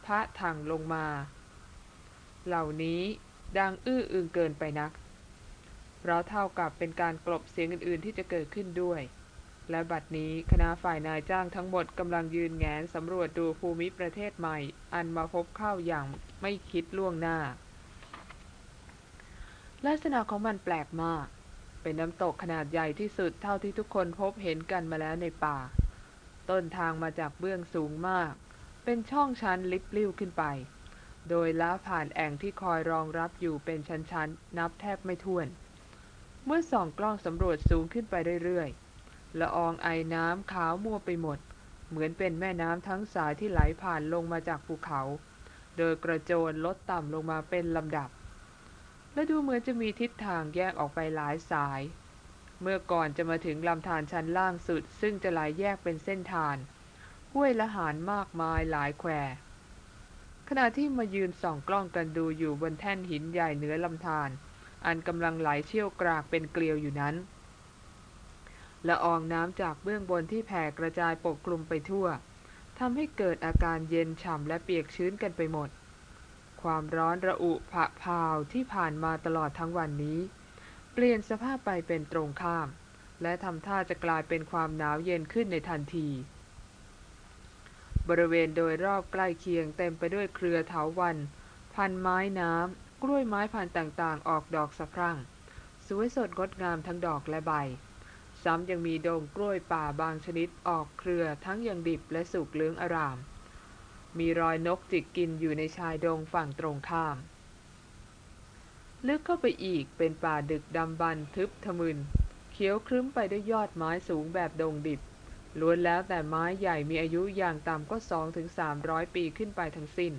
พระทางลงมา เหล่านี้ดังอื้ออึงเกินไปนัก เพราะเท่ากับเป็นการกลบเสียงอื่น ๆ ที่จะเกิดขึ้นด้วย และบัดนี้คณะฝ่ายนายจ้างทั้งหมดกำลังยืนแงนสำรวจดูภูมิประเทศใหม่ อันมาพบเข้าอย่างไม่คิดล่วงหน้า ลักษณะของมันแปลกมาก เป็นน้ำตกขนาดใหญ่ที่สุดเท่าที่ทุกคนพบเห็นกันมาแล้วในป่า ต้นทางมาจากเบื้องสูงมาก เป็นช่องชั้นลิบลิ่วขึ้นไป โดยล้าผ่านแอ่งที่คอยรองรับอยู่เป็นชั้นๆ นับแทบไม่ถ้วน เมื่อส่องกล้องสำรวจสูงขึ้นไปเรื่อยๆ ละอองไอน้ำขาวมัวไปหมด เหมือนเป็นแม่น้ำทั้งสายที่ไหลผ่านลงมาจากภูเขา โดยกระโจนลดต่ำลงมาเป็นลำดับ และดูเหมือนจะมีทิศทางแยกออกไปหลายสาย เมื่อก่อนจะมาถึงลำธารชั้นล่างสุด ซึ่งจะไหลแยกเป็นเส้นทาน ห้วยละหารมากมายหลายแควขณะที่มายืนส่องกล้องกันดูอยู่บนแท่นหินใหญ่เหนือลำธารอันกำลังไหลเชี่ยวกรากเป็นเกลียวอยู่นั้นละอองน้ำจากเบื้องบนที่แผ่กระจายปกคลุมไปทั่วทำให้เกิดอาการเย็นฉ่ำและเปียกชื้นกันไปหมด ความร้อนระอุผะพาวที่ผ่านมาตลอดทั้งวันนี้ เปลี่ยนสภาพไปเป็นตรงข้าม และทำท่าจะกลายเป็นความหนาวเย็นขึ้นในทันที บริเวณโดยรอบใกล้เคียงเต็มไปด้วยเครือเถาวัน พันไม้น้ำ กล้วยไม้พันธุ์ต่างๆ ออกดอกสะพรั่ง สวยสดงดงามทั้งดอกและใบ ซ้ำยังมีดงกล้วยป่าบางชนิดออกเครือทั้งยังดิบและสุกเลืองอาราม มีรอยนกจิกกินอยู่ในชายดงฝั่งตรงข้าม ลึกเข้าไปอีกเป็นป่าดึกดำบรรทึบทะมึน เขียวครึ้มไปด้วยยอดไม้สูงแบบดงดิบ ล้วนแล้วแต่ไม้ใหญ่มีอายุอย่างต่ำก็สองถึงสามร้อยปีขึ้นไปทั้งสิ้น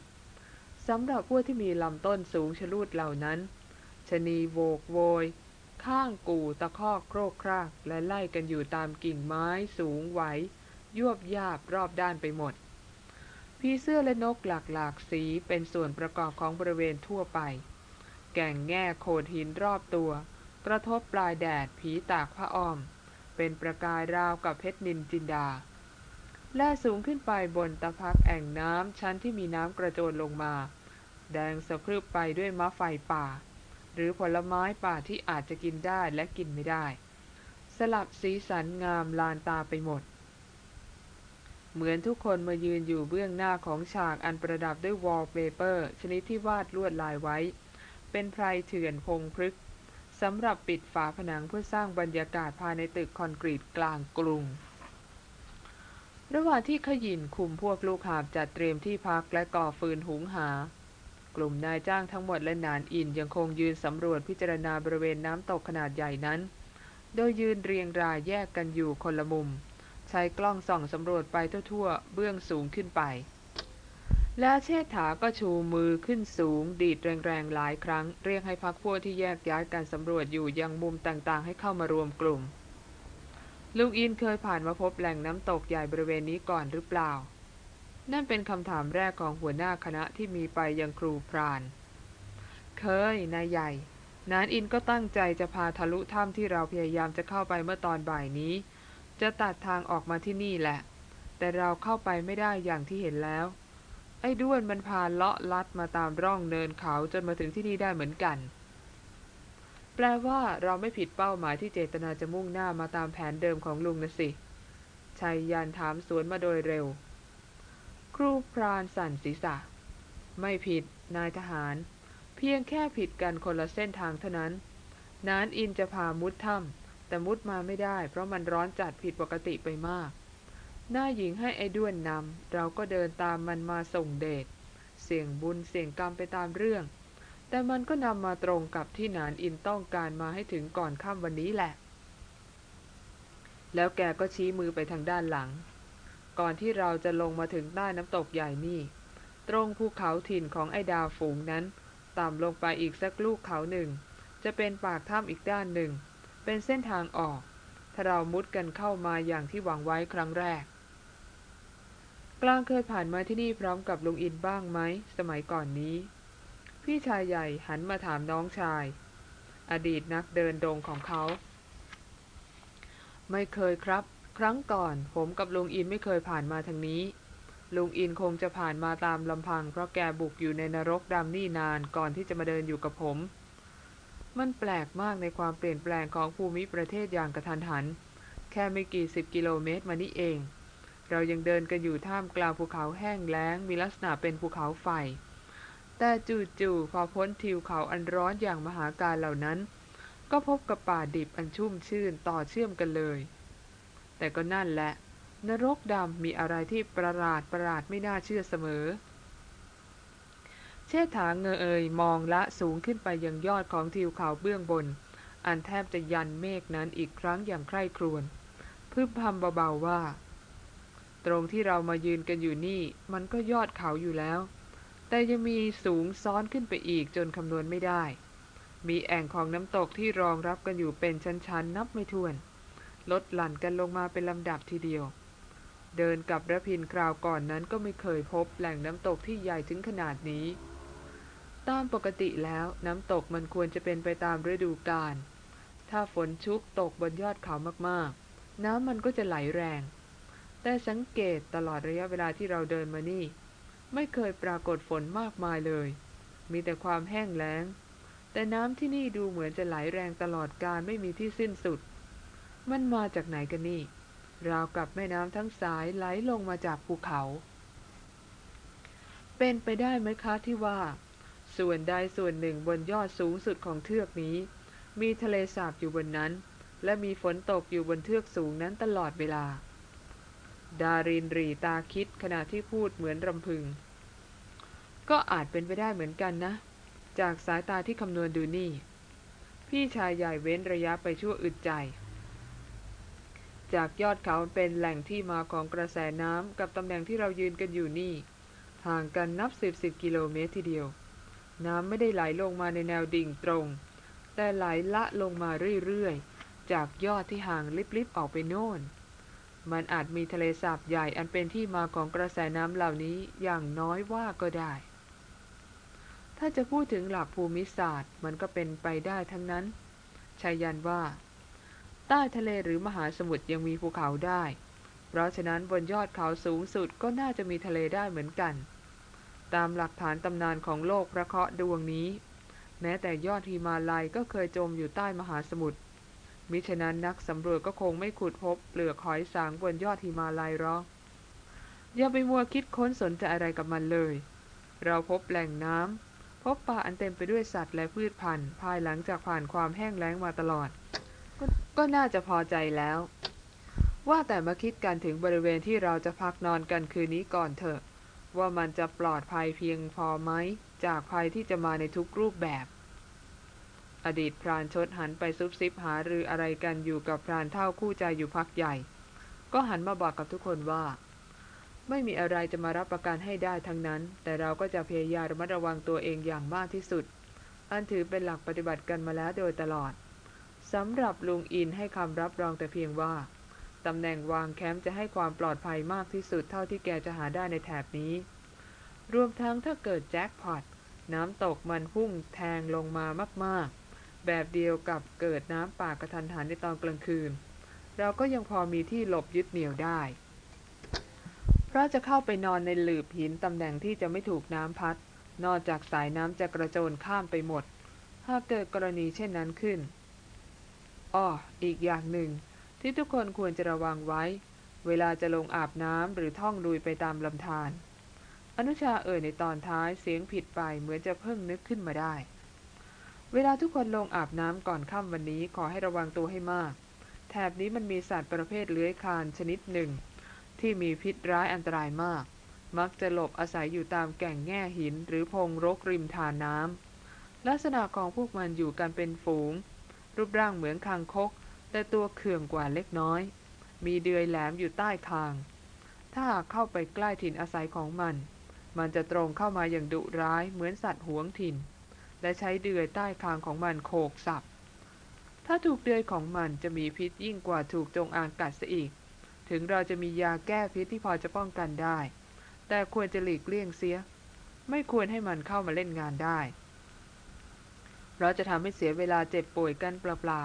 สำหรับพวกที่มีลำต้นสูงชะลูดเหล่านั้นชะนีโวกโวย ข้างกู่ตะคอกโครกครากและไล่กันอยู่ตามกิ่งไม้สูงไหว ยวบยาบรอบด้านไปหมดผีเสื้อและนกหลากหลากสีเป็นส่วนประกอบของบริเวณทั่วไป แก่งแง่โขดหินรอบตัว กระทบปลายแดดผีตากผ้าอ้อม เป็นประกายราวกับเพชรนินจินดา และสูงขึ้นไปบนตะพักแอ่งน้ำชั้นที่มีน้ำกระโจนลงมา แดงสะพรึ่บไปด้วยมะไฟป่า หรือผลไม้ป่าที่อาจจะกินได้และกินไม่ได้ สลับสีสันงามลานตาไปหมด เหมือนทุกคนมายืนอยู่เบื้องหน้าของฉากอันประดับด้วยวอลเปเปอร์ ชนิดที่วาดลวดลายไว้ เป็นไพรเถื่อนพงพฤกษ สำหรับปิดฝาผนังเพื่อสร้างบรรยากาศภายในตึกคอนกรีตกลางกรุง ระหว่างที่ขยินคุมพวกลูกหาบจัดเตรียมที่พักและก่อฟืนหุงหา กลุ่มนายจ้างทั้งหมดและนานอินยังคงยืนสำรวจพิจารณาบริเวณน้ำตกขนาดใหญ่นั้น โดยยืนเรียงรายแยกกันอยู่คนละมุม ใช้กล้องส่องสำรวจไปทั่วๆ เบื้องสูงขึ้นไป และเชษฐาก็ชูมือขึ้นสูง ดีดแรงๆหลายครั้ง เรียกให้พักพวกที่แยกย้ายการสำรวจอยู่ยังมุมต่างๆ ให้เข้ามารวมกลุ่ม ลุงอินเคยผ่านมาพบแหล่งน้ำตกใหญ่บริเวณนี้ก่อนหรือเปล่า นั่นเป็นคำถามแรกของหัวหน้าคณะที่มีไปยังครูพราน เคยนายใหญ่ นานอินก็ตั้งใจจะพาทะลุถ้ำที่เราพยายามจะเข้าไปเมื่อตอนบ่ายนี้ จะตัดทางออกมาที่นี่แหละ แต่เราเข้าไปไม่ได้อย่างที่เห็นแล้ว ไอ้ด้วนมันพาเลาะลัดมาตามร่องเนินเขาจนมาถึงที่นี่ได้เหมือนกัน แปลว่าเราไม่ผิดเป้าหมายที่เจตนาจะมุ่งหน้ามาตามแผนเดิมของลุงนะสิชัยยันถามสวนมาโดยเร็ว ครูพรานสั่นศีรษะ ไม่ผิดนายทหาร เพียงแค่ผิดกันคนละเส้นทางเท่านั้น นานอินจะพามุดถ้ำแต่มุดมาไม่ได้ เพราะมันร้อนจัดผิดปกติไปมาก หน้าหญิงให้ไอ้ด้วนนำเราก็เดินตามมันมาส่งเดชเสี่ยงบุญเสี่ยงกรรมไปตามเรื่อง แต่มันก็นำมาตรงกับที่นานอินต้องการมาให้ถึงก่อนค่ำวันนี้แหละ แล้วแกก็ชี้มือไปทางด้านหลัง ก่อนที่เราจะลงมาถึงใต้น้ำตกใหญ่นี่ ตรงภูเขาถิ่นของไอ้ดาวฝูงนั้น ต่ำลงไปอีกสักลูกเขาหนึ่ง จะเป็นปากถ้ำอีกด้านหนึ่ง เป็นเส้นทางออก ถ้าเรามุดกันเข้ามาอย่างที่หวังไว้ครั้งแรก กลางเคยผ่านมาที่นี่พร้อมกับลุงอินบ้างไหม สมัยก่อนนี้ พี่ชายใหญ่หันมาถามน้องชาย อดีตนักเดินดงของเขา ไม่เคยครับ ครั้งก่อน ผมกับลุงอินไม่เคยผ่านมาทางนี้ ลุงอินคงจะผ่านมาตามลำพัง เพราะแกบุกอยู่ในนรกดำนี่นานก่อนที่จะมาเดินอยู่กับผม มันแปลกมากในความเปลี่ยนแปลงของภูมิประเทศอย่างกระทันหัน แค่ไม่กี่สิบกิโลเมตรมานี่เอง เรายังเดินกันอยู่ท่ามกลางภูเขาแห้งแล้ง มีลักษณะเป็นภูเขาไฟ แต่จู่ๆพอพ้นทิวเขาอันร้อนอย่างมหาการเหล่านั้น ก็พบกับป่าดิบอันชุ่มชื่นต่อเชื่อมกันเลย แต่ก็นั่นแหละ นรกดำมีอะไรที่ประหลาดประหลาดไม่น่าเชื่อเสมอ เชษฐาเงยเอยมองละสูงขึ้นไปยังยอดของทิวเขาเบื้องบน อันแทบจะยันเมฆนั้นอีกครั้งอย่างใคร่ครวญพึมพำเบาๆว่า ตรงที่เรามายืนกันอยู่นี่ มันก็ยอดเขาอยู่แล้ว แต่ยังมีสูงซ้อนขึ้นไปอีกจนคำนวณไม่ได้ มีแอ่งของน้ำตกที่รองรับกันอยู่เป็นชั้นๆ นับไม่ถ้วน ลดหลั่นกันลงมาเป็นลำดับทีเดียว เดินกับระพินคราวก่อนนั้นก็ไม่เคยพบแหล่งน้ำตกที่ใหญ่ถึงขนาดนี้ ตามปกติแล้วน้ำตกมันควรจะเป็นไปตามฤดูกาลถ้าฝนชุกตกบนยอดเขามากๆ น้ำมันก็จะไหลแรง แต่สังเกตตลอดระยะเวลาที่เราเดินมานี่ ไม่เคยปรากฏฝนมากมายเลย มีแต่ความแห้งแล้ง แต่น้ำที่นี่ดูเหมือนจะไหลแรงตลอดการไม่มีที่สิ้นสุด มันมาจากไหนกันนี่ ราวกับแม่น้ำทั้งสายไหลลงมาจากภูเขา เป็นไปได้ไหมคะที่ว่า ส่วนใดส่วนหนึ่งบนยอดสูงสุดของเทือกนี้ มีทะเลสาบอยู่บนนั้น และมีฝนตกอยู่บนเทือกสูงนั้นตลอดเวลา ดารินรีตาคิดขณะที่พูดเหมือนรำพึง ก็อาจเป็นไปได้เหมือนกันนะ จากสายตาที่คำนวณดูนี่ พี่ชายใหญ่เว้นระยะไปชั่วอึดใจ จากยอดเขาเป็นแหล่งที่มาของกระแสน้ำกับตำแหน่งที่เรายืนกันอยู่นี่ ห่างกันนับสิบสิบกิโลเมตรทีเดียว น้ำไม่ได้ไหลลงมาในแนวดิ่งตรง แต่ไหลละลงมาเรื่อยๆ จากยอดที่ห่างลิบๆออกไปโน่น มันอาจมีทะเลสาบใหญ่อันเป็นที่มาของกระแสน้ำเหล่านี้อย่างน้อยว่าก็ได้ ถ้าจะพูดถึงหลักภูมิศาสตร์มันก็เป็นไปได้ทั้งนั้นชายันว่า ใต้ทะเลหรือมหาสมุทรยังมีภูเขาได้ เพราะฉะนั้นบนยอดเขาสูงสุดก็น่าจะมีทะเลได้เหมือนกัน ตามหลักฐานตำนานของโลกพระเคราะห์ดวงนี้ แม้แต่ยอดฮิมาลัยก็เคยจมอยู่ใต้มหาสมุทร มิฉะนั้นนักสำรวจก็คงไม่ขุดพบเปลือกหอยสางบนยอดฮิมาลัยหรอกอย่าไปมัวคิดค้นสนใจอะไรกับมันเลย เราพบแหล่งน้ำพบป่าอันเต็มไปด้วยสัตว์และพืชพันธุ์ภายหลังจากผ่านความแห้งแล้งมาตลอดกก็น่าจะพอใจแล้ว ว่าแต่มาคิดกันถึงบริเวณที่เราจะพักนอนกันคืนนี้ก่อนเถอะ ว่ามันจะปลอดภัยเพียงพอไหมจากภัยที่จะมาในทุกรูปแบบ อดีตพรานชดหันไปซุบซิบหารืออะไรกันอยู่กับพรานเท่าคู่ใจอยู่พักใหญ่ ก็หันมาบอกกับทุกคนว่า ไม่มีอะไรจะมารับประกันให้ได้ทั้งนั้น แต่เราก็จะพยายามระมัดระวังตัวเองอย่างมากที่สุด อันถือเป็นหลักปฏิบัติกันมาแล้วโดยตลอดสำหรับลุงอินให้คำรับรองแต่เพียงว่าตำแหน่งวางแคมป์จะให้ความปลอดภัยมากที่สุดเท่าที่แกจะหาได้ในแถบนี้ รวมทั้งถ้าเกิดแจ็คพอตน้ำตกมันพุ่งแทงลงมามากๆ แบบเดียวกับเกิดน้ำป่ากระทันหันในตอนกลางคืน เราก็ยังพอมีที่หลบยึดเหนี่ยวได้ เพราะจะเข้าไปนอนในหลืบหินตำแหน่งที่จะไม่ถูกน้ำพัด นอกจากสายน้ำจะกระโจนข้ามไปหมดหากเกิดกรณีเช่นนั้นขึ้นอ้ออีกอย่างหนึ่ง ที่ทุกคนควรจะระวังไว้ เวลาจะลงอาบน้ำหรือท่องลุยไปตามลำธารอนุชาเอ่ยในตอนท้ายเสียงผิดไปเหมือนจะเพิ่งนึกขึ้นมาได้ เวลาทุกคนลงอาบน้ำก่อนค่ำวันนี้ขอให้ระวังตัวให้มาก แถบนี้มันมีสัตว์ประเภทเลื้อยคลานชนิดหนึ่ง ที่มีพิษร้ายอันตรายมาก มักจะหลบอาศัยอยู่ตามแก่งแง่หิน หรือพงรกริมทาน้ำลักษณะของพวกมันอยู่กันเป็นฝูง รูปร่างเหมือนคางคก แต่ตัวเขื่องกว่าเล็กน้อย มีเดือยแหลมอยู่ใต้คาง ถ้าเข้าไปใกล้ถิ่นอาศัยของมัน มันจะตรงเข้ามาอย่างดุร้ายเหมือนสัตว์หวงถิ่น และใช้เดือยใต้คางของมันโขกสับ ถ้าถูกเดือยของมันจะมีพิษยิ่งกว่าถูกจงอางกัดซะอีก ถึงเราจะมียาแก้พิษที่พอจะป้องกันได้ แต่ควรจะหลีกเลี่ยงเสีย ไม่ควรให้มันเข้ามาเล่นงานได้ เราจะทำให้เสียเวลาเจ็บป่วยกันเปล่า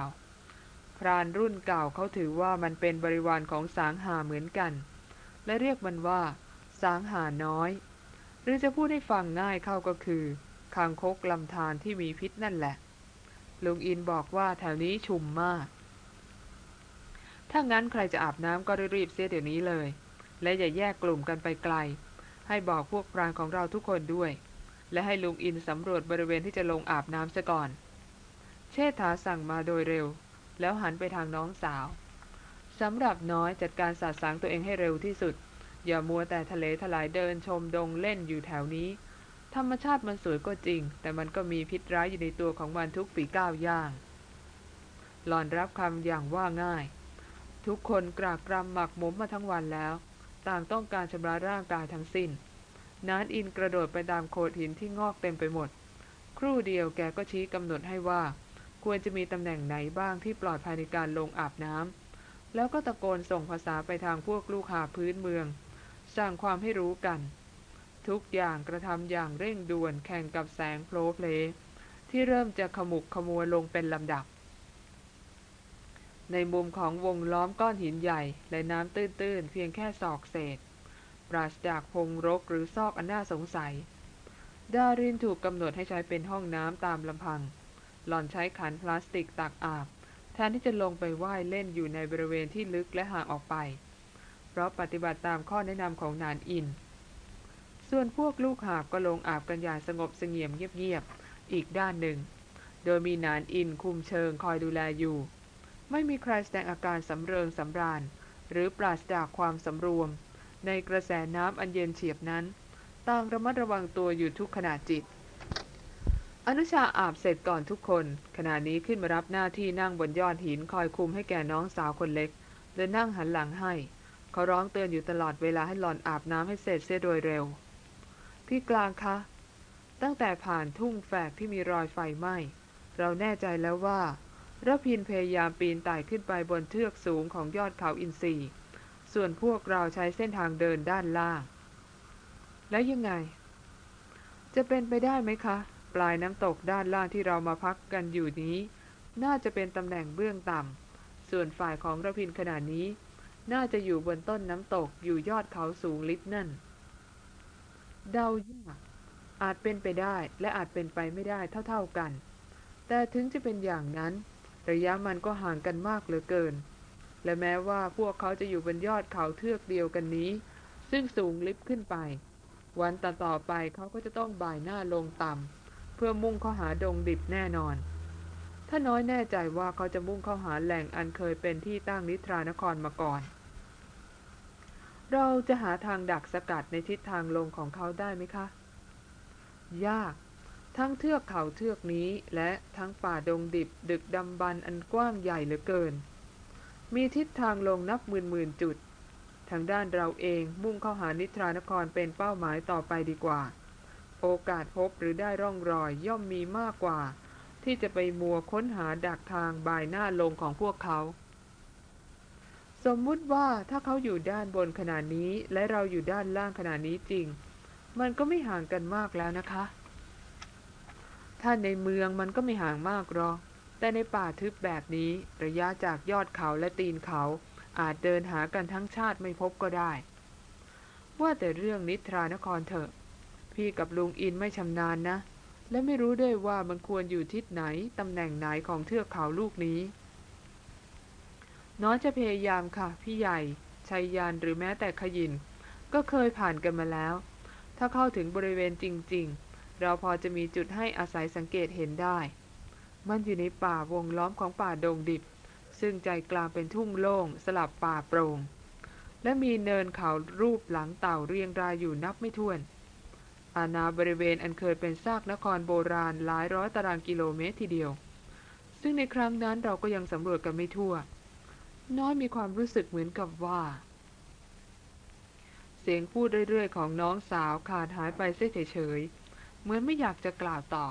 ๆ พรานรุ่นเก่าเขาถือว่ามันเป็นบริวารของสางหาเหมือนกัน และเรียกมันว่า สางหาน้อย หรือจะพูดให้ฟังง่ายเข้าก็คือ คางคกลำธารที่มีพิษนั่นแหละ ลุงอินบอกว่าแถวนี้ชุมมาก ถ้างั้นใครจะอาบน้ำก็รีบๆเสียเดี๋ยวนี้เลย และอย่าแยกกลุ่มกันไปไกล ให้บอกพวกพรานของเราทุกคนด้วย และให้ลุงอินสำรวจบริเวณที่จะลงอาบน้ำซะก่อน เชษฐาสั่งมาโดยเร็ว แล้วหันไปทางน้องสาวสำหรับน้อยจัดการสาสางตัวเองให้เร็วที่สุด อย่ามัวแต่ทะเลถลายเดินชมดงเล่นอยู่แถวนี้ ธรรมชาติมันสวยก็จริง แต่มันก็มีพิษร้ายอยู่ในตัวของมันทุกฝีก้าวย่าง หลอนรับคำอย่างว่าง่าย ทุกคนกรากรำหมักหมมมาทั้งวันแล้ว ต่างต้องการชำระร่างกายทั้งสิ้น นานอินกระโดดไปตามโขดหินที่งอกเต็มไปหมด ครู่เดียวแกก็ชี้กำหนดให้ว่า ควรจะมีตำแหน่งไหนบ้างที่ปลอดภัยในการลงอาบน้ำแล้วก็ตะโกนส่งภาษาไปทางพวกลูกหาพื้นเมือง สร้างความให้รู้กัน ทุกอย่างกระทำอย่างเร่งด่วนแข่งกับแสงโผล่เพลที่เริ่มจะขมุกขมัวลงเป็นลำดับ ในมุมของวงล้อมก้อนหินใหญ่ และน้ำตื้นๆ เพียงแค่ศอกเศษ ปราศจากพงรกหรือซอกอันน่าสงสัย ดารินถูกกำหนดให้ใช้เป็นห้องน้ำตามลำพัง หล่อนใช้ขันพลาสติกตักอาบ แทนที่จะลงไปว่ายเล่นอยู่ในบริเวณที่ลึกและห่างออกไป เพราะปฏิบัติตามข้อแนะนำของนานอิน ส่วนพวกลูกหาบก็ลงอาบกันอย่างสงบเสงี่ยมเงียบๆ อีกด้านหนึ่ง โดยมีนานอินคุมเชิงคอยดูแลอยู่ ไม่มีใครแสดงอาการสำเริงสำราญ หรือปราศจากความสำรวม ในกระแสน้ำอันเย็นเฉียบนั้น ต่างระมัดระวังตัวอยู่ทุกขณะจิต อนุชาอาบเสร็จก่อนทุกคน ขณะนี้ขึ้นมารับหน้าที่นั่งบนยอดหินคอยคุมให้แก่น้องสาวคนเล็กโดยนั่งหันหลังให้ เขาร้องเตือนอยู่ตลอดเวลาให้หลอนอาบน้ำให้เสร็จเสียโดยเร็ว พี่กลางคะ ตั้งแต่ผ่านทุ่งแฝกที่มีรอยไฟไหม้ เราแน่ใจแล้วว่าระพินพยายามปีนไต่ขึ้นไปบนเทือกสูงของยอดเขาอินทรีส่วนพวกเราใช้เส้นทางเดินด้านล่าง แล้วยังไง จะเป็นไปได้ไหมคะ ปลายน้ำตกด้านล่างที่เรามาพักกันอยู่นี้ น่าจะเป็นตำแหน่งเบื้องต่ำ ส่วนฝ่ายของระพินขณะนี้ น่าจะอยู่บนต้นน้ำตกอยู่ยอดเขาสูงลิบนั่น เดายากอาจเป็นไปได้และอาจเป็นไปไม่ได้เท่าๆกัน แต่ถึงจะเป็นอย่างนั้น ระยะมันก็ห่างกันมากเหลือเกิน และแม้ว่าพวกเขาจะอยู่บนยอดเขาเทือกเดียวกันนี้ ซึ่งสูงลิบขึ้นไป วันต่อต่อไปเขาก็จะต้องบ่ายหน้าลงต่ำเพื่อมุ่งเข้าหาดงดิบแน่นอน ถ้าน้อยแน่ใจว่าเขาจะมุ่งเข้าหาแหล่งอันเคยเป็นที่ตั้งนิทรานครมาก่อน เราจะหาทางดักสกัดในทิศทางลงของเขาได้ไหมคะ ยาก ทั้งเทือกเขาเทือกนี้และทั้งป่าดงดิบดึกดำบรรอันกว้างใหญ่เหลือเกิน มีทิศทางลงนับหมื่นหมื่นจุด ทางด้านเราเองมุ่งเข้าหานิทรานครเป็นเป้าหมายต่อไปดีกว่า โอกาสพบหรือได้ร่องรอยย่อมมีมากกว่า ที่จะไปมัวค้นหาดักทางบายหน้าลงของพวกเขา สมมุติว่าถ้าเขาอยู่ด้านบนขนาดนี้ และเราอยู่ด้านล่างขนาดนี้จริง มันก็ไม่ห่างกันมากแล้วนะคะ ถ้าในเมืองมันก็ไม่ห่างมากหรอก แต่ในป่าทึบแบบนี้ระยะจากยอดเขาและตีนเขา อาจเดินหากันทั้งชาติไม่พบก็ได้ ว่าแต่เรื่องนิทรานครเถอะ พี่กับลุงอินไม่ชำนาญนะ และไม่รู้ด้วยว่ามันควรอยู่ทิศไหนตำแหน่งไหนของเทือกเขาลูกนี้ น้อยจะพยายามค่ะ พี่ใหญ่ชัยยานหรือแม้แต่ขยิน ก็เคยผ่านกันมาแล้ว ถ้าเข้าถึงบริเวณจริง ๆ เราพอจะมีจุดให้อาศัยสังเกตเห็นได้ มันอยู่ในป่าวงล้อมของป่าดงดิบ ซึ่งใจกลางเป็นทุ่งโล่งสลับป่าโปร่งและมีเนินเขารูปหลังเต่าเรียงรายอยู่นับไม่ถ้วน อาณาบริเวณอันเคยเป็นซากนครโบราณหลายร้อยตารางกิโลเมตรทีเดียว ซึ่งในครั้งนั้นเราก็ยังสำรวจกันไม่ทั่ว น้อยมีความรู้สึกเหมือนกับว่า เสียงพูดเรื่อยๆของน้องสาวขาดหายไปเสียเฉยๆเหมือนไม่อยากจะกล่าวต่อ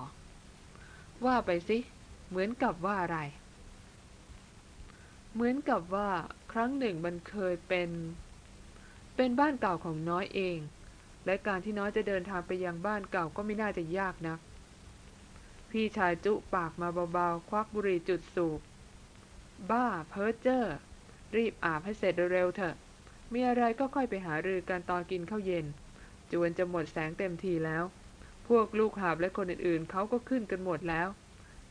ว่าไปสิ เหมือนกับว่าอะไร เหมือนกับว่าครั้งหนึ่งมันเคยเป็น เป็นบ้านเก่าของน้อยเอง และการที่น้อยจะเดินทางไปยังบ้านเก่าก็ไม่น่าจะยากนักพี่ชายจุปากมาเบาๆ ควักบุหรี่จุดสูบ บ้าเพ้อเจ้อรีบอาบให้เสร็จเร็วๆเถอะ มีอะไรก็ค่อยไปหารือกันตอนกินข้าวเย็น จวนจะหมดแสงเต็มทีแล้ว พวกลูกหาบและคนอื่นๆเขาก็ขึ้นกันหมดแล้ว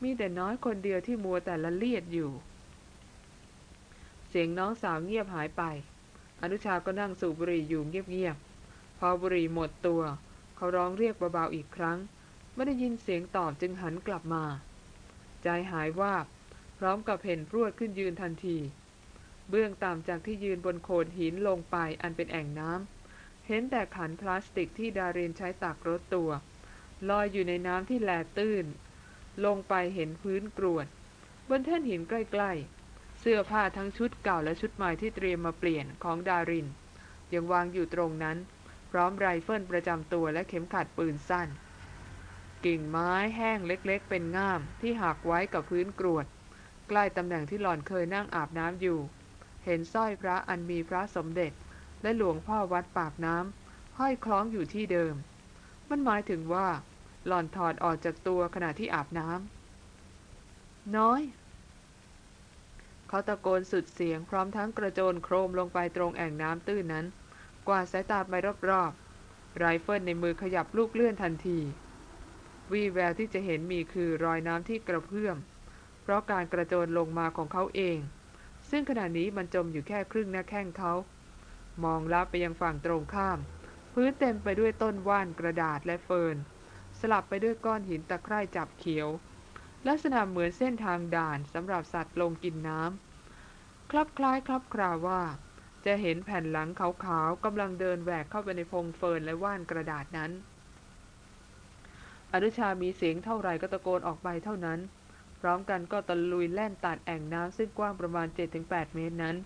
มีแต่น้อยคนเดียวที่มัวแต่ละเลียดอยู่ เสียงน้องสาวเงียบหายไป อนุชาก็นั่งสูบบุหรี่อยู่เงียบๆ พอบุหรี่หมดตัว เขาร้องเรียกเบาๆอีกครั้ง ไม่ได้ยินเสียงตอบจึงหันกลับมา ใจหายวาบ พร้อมกับเผ่นพรวดขึ้นยืนทันที เบื้องต่ำจากที่ยืนบนโขดหินลงไปอันเป็นแอ่งน้ำเห็นแต่ขันพลาสติกที่ดารินใช้ตักรดตัว ลอยอยู่ในน้ำที่แลตื้น ลงไปเห็นพื้นกรวด บนแท่นหินใกล้ ๆ เสื้อผ้าทั้งชุดเก่าและชุดใหม่ที่เตรียมมาเปลี่ยนของดาริน ยังวางอยู่ตรงนั้น พร้อมไรเฟิลประจำตัวและเข็มขัดปืนสั้น กิ่งไม้แห้งเล็กๆ เป็นง่ามที่หักไว้กับพื้นกรวด ใกล้ตำแหน่งที่หล่อนเคยนั่งอาบน้ำอยู่ เห็นสร้อยพระอันมีพระสมเด็จ และหลวงพ่อวัดปากน้ำห้อยคล้องอยู่ที่เดิม มันหมายถึงว่า หล่อนถอดออกจากตัวขณะที่อาบน้ำน้อย เขาตะโกนสุดเสียงพร้อมทั้งกระโจนโครมลงไปตรงแอ่งน้ำตื้นนั้น กวาดสายตาไปรอบๆไรเฟิลในมือขยับลูกเลื่อนทันที วี่แววที่จะเห็นมีคือรอยน้ำที่กระเพื่อม เพราะการกระโจนลงมาของเขาเอง ซึ่งขณะนี้มันจมอยู่แค่ครึ่งหน้าแข้งเขา มองลับไปยังฝั่งตรงข้าม พื้นเต็มไปด้วยต้นว่านกระดาษและเฟิร์น สลับไปด้วยก้อนหินตะไคร่จับเขียว ลักษณะเหมือนเส้นทางด่านสำหรับสัตว์ลงกินน้ำำคลับคล้ายคลับคราว่า จะเห็นแผ่นหลังขาวๆกำลังเดินแหวกเข้าไปในพงเฟิร์นและว่านกระดาษนั้นอนุชามีเสียงเท่าไรก็ตะโกนออกไปเท่านั้น พร้อมกันก็ตะลุยแล่นตัดแอ่งน้ำซึ่งกว้างประมาณ 7-8 เมตรนั้น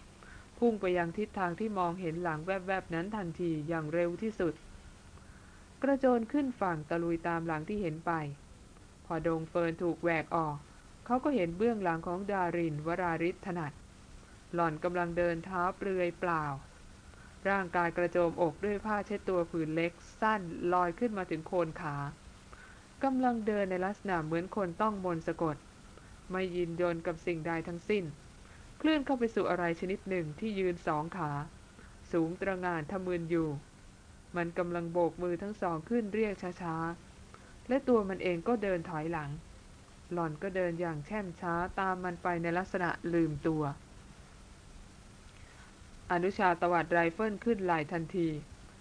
พุ่งไปยังทิศทางที่มองเห็นหลังแวบๆนั้นทันทีอย่างเร็วที่สุด กระโจนขึ้นฝั่งตะลุยตามหลังที่เห็นไป พอดงเฟิร์นถูกแหวกออก เขาก็เห็นเบื้องหลังของดารินวราริศถนัด หล่อนกำลังเดินเท้าเปลือยเปล่า ร่างกายกระโจมอกด้วยผ้าเช็ดตัวผืนเล็ก สั้นลอยขึ้นมาถึงโคนขากำลังเดินในลักษณะเหมือนคนต้องมนสะกด ไม่ยินยนกับสิ่งใดทั้งสิ้น เคลื่อนเข้าไปสู่อะไรชนิดหนึ่งที่ยืนสองขา สูงตระงานทะมึนอยู่ มันกำลังโบกมือทั้งสองขึ้นเรียกช้าๆ และตัวมันเองก็เดินถอยหลัง หล่อนก็เดินอย่างแช่มช้าตามมันไปในลักษณะลืมตัว อนุชาตวัดไรเฟิลขึ้นไหลทันที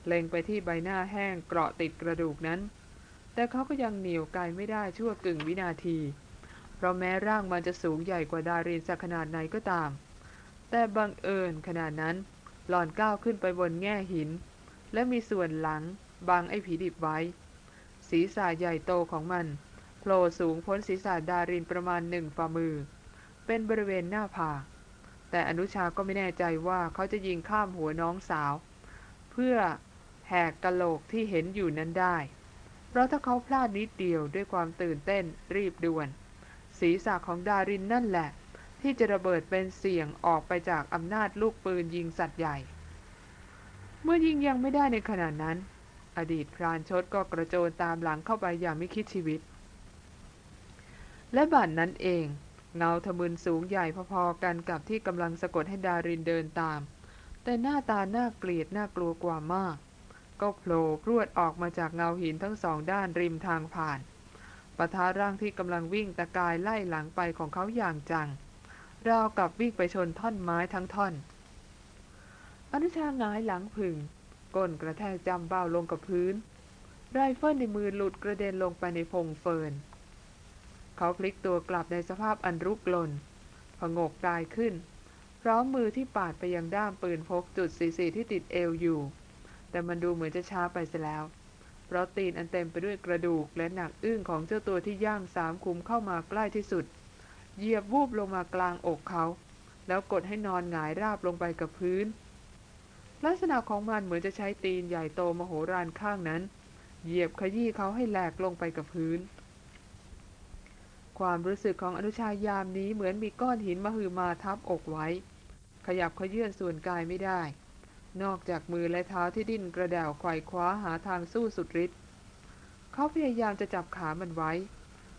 เล็งไปที่ใบหน้าแห้งเกราะติดกระดูกนั้น แต่เขาก็ยังเหนียวไกลไม่ได้ชั่วกึ่งวินาที ราะแม้ร่างมันจะสูงใหญ่กว่าดารินสักขนาดไหนก็ตาม แต่บังเอิญขนาดนั้นหล่อนก้าวขึ้นไปบนแง่หิน และมีส่วนหลังบังไอ้ผีดิบไว้ ศีรษะใหญ่โตของมันโผล่สูงพ้นศีรษะดารินประมาณหนึ่งฝ่ามือ เป็นบริเวณหน้าผากแต่อนุชาก็ไม่แน่ใจว่าเขาจะยิงข้ามหัวน้องสาว เพื่อแหกกะโหลกที่เห็นอยู่นั้นได้ เพราะถ้าเขาพลาดนิดเดียวด้วยความตื่นเต้นรีบด่วน ศีรษะของดารินนั่นแหละ ที่จะระเบิดเป็นเสียงออกไปจากอำนาจลูกปืนยิงสัตว์ใหญ่ เมื่อยิงยังไม่ได้ในขณะนั้น อดีตพรานชดก็กระโจนตามหลังเข้าไปอย่างไม่คิดชีวิต และบัดนนั้นเอง เงาทะมึนสูงใหญ่พอๆกันกับที่กำลังสะกดให้ดารินเดินตาม แต่หน้าตาน่าเกลียดน่ากลัวกว่ามาก ก็โผล่พรวดออกมาจากเงาหินทั้งสองด้านริมทางผ่าน ปะทะร่างที่กำลังวิ่งตะกายไล่หลังไปของเขาอย่างจัง ราวกับวิ่งไปชนท่อนไม้ทั้งท่อน อนุชาหงายหลังผึ่งก้นกระแทกจำเบ้าลงกับพื้น ไรเฟิลในมือหลุดกระเด็นลงไปในพงเฟิร์น เขาพลิกตัวกลับในสภาพอันลุกลนผงกกายขึ้น พร้อมมือที่ปาดไปยังด้ามปืนพกจุดสี่สี่ที่ติดเอวอยู่ แต่มันดูเหมือนจะช้าไปเสียแล้ว ราะตีนอันเต็มไปด้วยกระดูกและหนักอึ้งของเจ้าตัวที่ย่างสามคุมเข้ามาใกล้ที่สุด เหยียบวูบลงมากลางอกเขา แล้วกดให้นอนหงายราบลงไปกับพื้น ลักษณะของมันเหมือนจะใช้ตีนใหญ่โตมโหฬารข้างนั้น เหยียบขยี้เขาให้แหลกลงไปกับพื้น ความรู้สึกของอนุชายามนี้เหมือนมีก้อนหินมหึมาทับอกไว้ ขยับขยื่นส่วนกายไม่ได้ นอกจากมือและเท้าที่ดิ้นกระเดวไขว่คว้าหาทางสู้สุดฤทธิ์เขาพยายามจะจับขามันไว้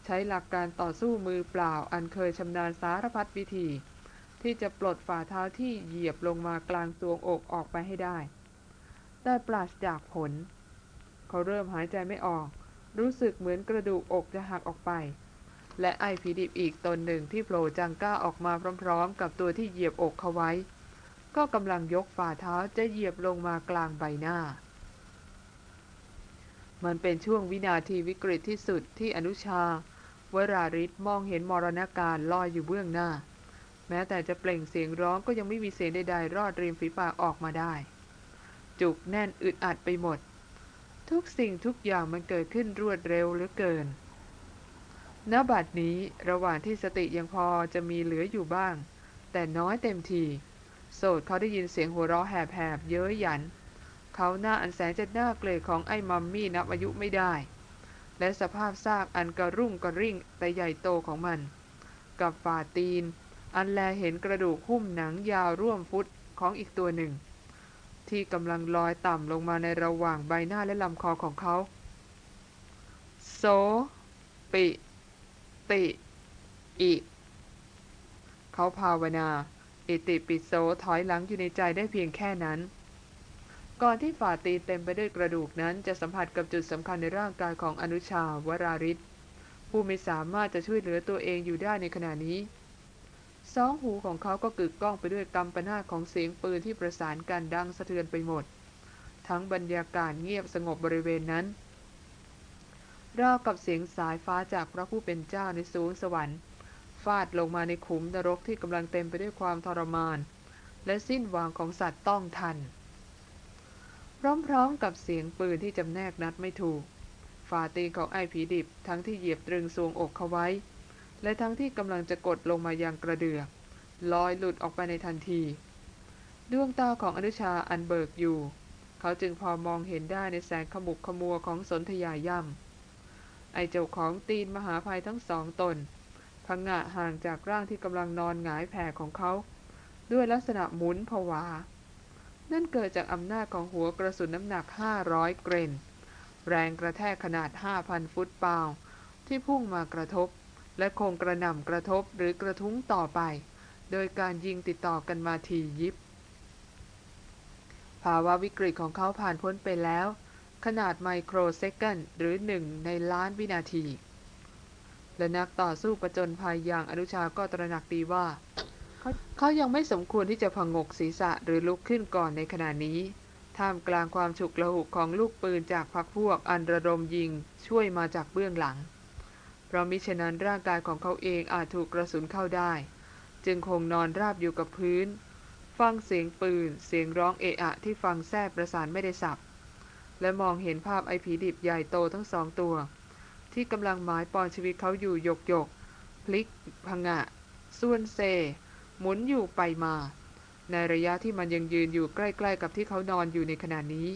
ใช้หลักการต่อสู้มือเปล่าอันเคยชำนาญสารพัดวิธี ที่จะปลดฝ่าเท้าที่เหยียบลงมากลางสวงอกออกไปให้ได้ แต่ปราศจากผล เขาเริ่มหายใจไม่ออก รู้สึกเหมือนกระดูกอกจะหักออกไป และไอผีดิบอีกตนหนึ่งที่โผล่จังก้าออกมาพร้อม ๆ กับตัวที่เหยียบอกเขาไว้ ก็กำลังยกฝ่าเท้าจะเหยียบลงมากลางใบหน้า มันเป็นช่วงวินาทีวิกฤตที่สุดที่อนุชาวราริศมองเห็นมรณการลอยอยู่เบื้องหน้า แม้แต่จะเปล่งเสียงร้องก็ยังไม่มีเสียงใดๆ รอดริมฝีปากออกมาได้ จุกแน่นอึดอัดไปหมด ทุกสิ่งทุกอย่างมันเกิดขึ้นรวดเร็วเหลือเกินณบัดนี้ระหว่างที่สติยังพอจะมีเหลืออยู่บ้าง แต่น้อยเต็มที โสดเขาได้ยินเสียงหัวเราะแหบๆเย้ยหยัน เขาหน้าอันแสนจะน่าเกลียดของไอ้มัมมี่นับอายุไม่ได้ และสภาพซากอันกระรุ่งกระริ่งแต่ใหญ่โตของมัน กับฝ่าตีน อันแลเห็นกระดูกหุ้มหนังยาวร่วมฟุตของอีกตัวหนึ่ง ที่กำลังลอยต่ำลงมาในระหว่างใบหน้าและลำคอของเขาโซปิ ติ อิ เขาภาวนา อิติปิโสถอยหลังอยู่ในใจได้เพียงแค่นั้น ก่อนที่ฝ่าตีนเต็มไปด้วยกระดูกนั้นจะสัมผัสกับจุดสำคัญในร่างกายของอนุชาวราริศผู้ไม่สามารถจะช่วยเหลือตัวเองอยู่ได้ในขณะนี้สองหูของเขาก็กึกก้องไปด้วยกำปนาของเสียงปืนที่ประสานกันดังสะเทือนไปหมด ทั้งบรรยากาศเงียบสงบบริเวณนั้นราวกับเสียงสายฟ้าจากพระผู้เป็นเจ้าในสูงสวรรค์ ฟาดลงมาในขุมนรกที่กำลังเต็มไปด้วยความทรมาน และสิ้นหวังของสัตว์ต้องทัน พร้อมๆกับเสียงปืนที่จำแนกนัดไม่ถูก ฝ่าตีนของไอ้ผีดิบทั้งที่เหยียบตรึงสวงอกเขาไว้ และทั้งที่กำลังจะกดลงมายังกระเดือกลอยหลุดออกไปในทันที ดวงตาของอนุชาอันเบิกอยู่ เขาจึงพอมองเห็นได้ในแสงขมุกขมัวของสนธยาย่ำไอเจ้าของตีนมหาภัยทั้งสองตน พังงะห่างจากร่างที่กำลังนอนหงายแผ่ของเขา ด้วยลักษณะหมุนผวา นั่นเกิดจากอำนาจของหัวกระสุนน้ำหนัก 500 เกรน แรงกระแทกขนาด 5,000 ฟุตปาวที่พุ่งมากระทบ และคงกระหน่ำกระทบหรือกระทุ้งต่อไป โดยการยิงติดต่อกันมาทียิบ ภาวะวิกฤตของเขาผ่านพ้นไปแล้ว ขนาดไมโครเซกันหรือหนึ่งในล้านวินาที และนักต่อสู้ประจนภัยอย่างอนุชาก็ตระหนักดีว่าเขาเขายังไม่สมควรที่จะพงกศีรษะหรือลุกขึ้นก่อนในขณะนี้ ท่ามกลางความฉุกละหุกของลูกปืนจากพรรคพวกอันระดมยิงช่วยมาจากเบื้องหลัง เพราะมิฉะนั้นร่างกายของเขาเองอาจถูกกระสุนเข้าได้ จึงคงนอนราบอยู่กับพื้น ฟังเสียงปืน เสียงร้องเอะอะที่ฟังแทบประสานไม่ได้สับ และมองเห็นภาพไอผีดิบใหญ่โตทั้งสองตัว ที่กำลังหมายปองชีวิตเขาอยู่หยกหยกพลิกพงะส่วนเซ หมุนอยู่ไปมา ในระยะที่มันยังยืนอยู่ใกล้ ๆ กับที่เขานอนอยู่ในขณะนี้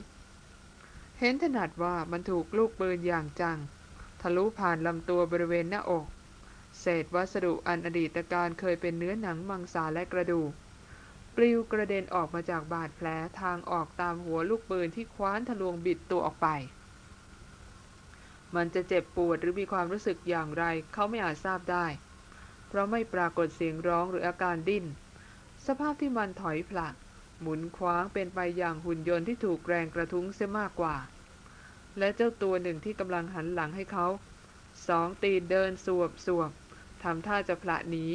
เห็นถนัดว่ามันถูกลูกปืนอย่างจัง ทะลุผ่านลำตัวบริเวณหน้าอก เศษวัสดุอันอดีตการเคยเป็นเนื้อหนังมังสาและกระดูกปลิวกระเด็นออกมาจากบาดแผลทางออกตามหัวลูกปืนที่คว้านทะลวงบิดตัวออกไป มันจะเจ็บปวดหรือมีความรู้สึกอย่างไร เขาไม่อาจทราบได้ เพราะไม่ปรากฏเสียงร้องหรืออาการดิ้น สภาพที่มันถอยผลัก หมุนคว้างเป็นไปอย่างหุ่นยนต์ที่ถูกแรงกระทุ้งเสียมากกว่า และเจ้าตัวหนึ่งที่กำลังหันหลังให้เขา สองตีนเดินสวบสวบทำท่าจะพละหนี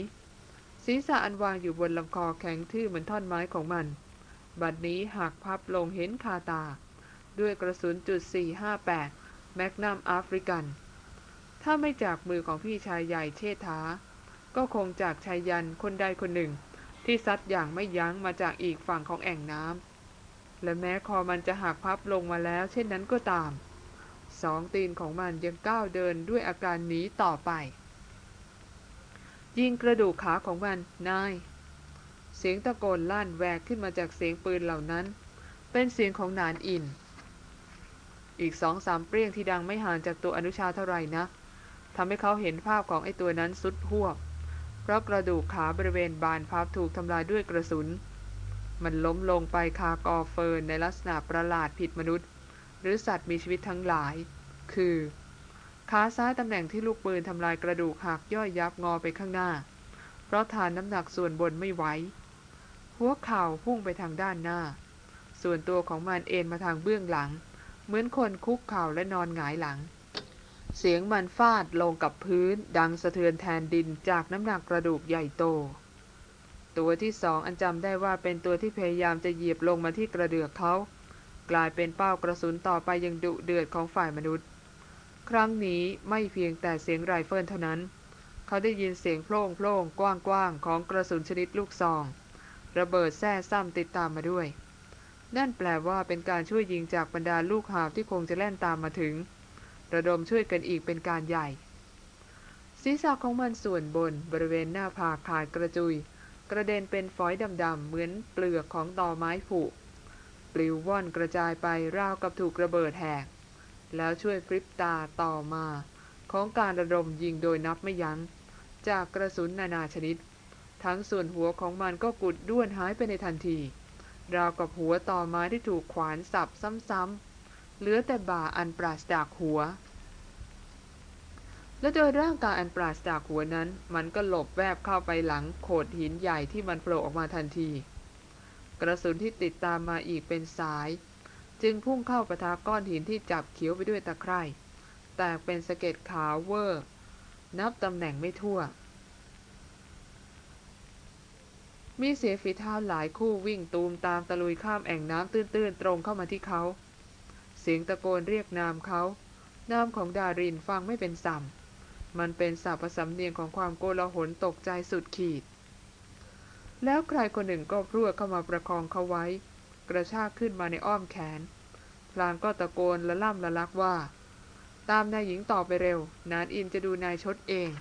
ศีรษะอันวางอยู่บนลำคอแข็งทื่อเหมือนท่อนไม้ของมัน บัดนี้หักพับลงเห็นคาตา ด้วยกระสุนจุด458 แมกนัมแอฟริกัน ถ้าไม่จากมือของพี่ชายใหญ่เชษฐา ก็คงจากชายยันคนใดคนหนึ่ง ที่ซัดอย่างไม่ยั้งมาจากอีกฝั่งของแอ่งน้ำ และแม้คอมันจะหักพับลงมาแล้ว เช่นนั้นก็ตาม สองตีนของมันยังก้าวเดินด้วยอาการหนีต่อไป ยิงกระดูกขาของมันนาย เสียงตะโกนลั่นแวกขึ้นมาจากเสียงปืนเหล่านั้น เป็นเสียงของนานอิน อีกสองสามเปรี้ยงที่ดังไม่ห่างจากตัวอนุชาเท่าไหร่นะทำให้เขาเห็นภาพของไอ้ตัวนั้นสุดหวบ เพราะกระดูกขาบริเวณบานพับถูกทำลายด้วยกระสุน มันล้มลงไปคากอเฟิร์นในลักษณะประหลาดผิดมนุษย์ หรือสัตว์มีชีวิตทั้งหลาย คือ ขาซ้ายตำแหน่งที่ลูกปืนทำลายกระดูกหักย่อยยับงอไปข้างหน้า เพราะทานน้ำหนักส่วนบนไม่ไหว หัวเข่าพุ่งไปทางด้านหน้า ส่วนตัวของมันเอ็นมาทางเบื้องหลัง เหมือนคนคุกเข่าและนอนหงายหลัง เสียงมันฟาดลงกับพื้นดังสะเทือนแผ่นดินจากน้ำหนักกระดูกใหญ่โต ตัวที่สองอันจำได้ว่าเป็นตัวที่พยายามจะเหยียบลงมาที่กระเดือกเขา กลายเป็นเป้ากระสุนต่อไปอย่างดุเดือดของฝ่ายมนุษย์ ครั้งนี้ไม่เพียงแต่เสียงไรเฟิลเท่านั้น เขาได้ยินเสียงโพล่งโพ่งกว้างกว้างของกระสุนชนิดลูกซอง ระเบิดแท้ซ้ำติดตามมาด้วย นั่นแปลว่าเป็นการช่วยยิงจากบรรดาลูกหาบที่คงจะแล่นตามมาถึง ระดมช่วยกันอีกเป็นการใหญ่ ศีรษะของมันส่วนบนบริเวณหน้าผากขาดกระจุย กระเด็นเป็นฝอยดำๆเหมือนเปลือกของตอไม้ผุปลิวว่อนกระจายไปราวกับถูกระเบิดแหก แล้วช่วยพริบตาต่อมา ของการระดมยิงโดยนับไม่ยัง้ง จากกระสุนนานาชนิด ทั้งส่วนหัวของมันก็กุดด้วนหายไปในทันที ราวกับหัวต่อไม้ที่ถูกขวานสับซ้ำๆเหลือแต่บ่าอันปราศจากหัว และโดยร่างกายอันปราศจากหัวนั้น มันก็หลบแวบเข้าไปหลังโขดหินใหญ่ที่มันโผล่ออกมาทันที กระสุนที่ติดตามมาอีกเป็นสาย จึงพุ่งเข้าประทาก้อนหินที่จับเขียวไปด้วยตะไคร่แตกเป็นสะเก็ดขาวเวอร์ นับตำแหน่งไม่ทั่ว มีเสียฝีเท้าหลายคู่วิ่งตูมตามตะลุยข้ามแอ่งน้ำตื้นๆตรงเข้ามาที่เขา เสียงตะโกนเรียกนามเขานามของดารินฟังไม่เป็นสัมมันเป็นสาประสำเนียงของความโกลาหลตกใจสุดขีด แล้วใครคนหนึ่งก็พรวดเข้ามาประคองเขาไว้ กระชากขึ้นมาในอ้อมแขน พลางก็ตะโกนละล่ำละลักว่า ตามนายหญิงต่อไปเร็วนานอินจะดูนายชดเอง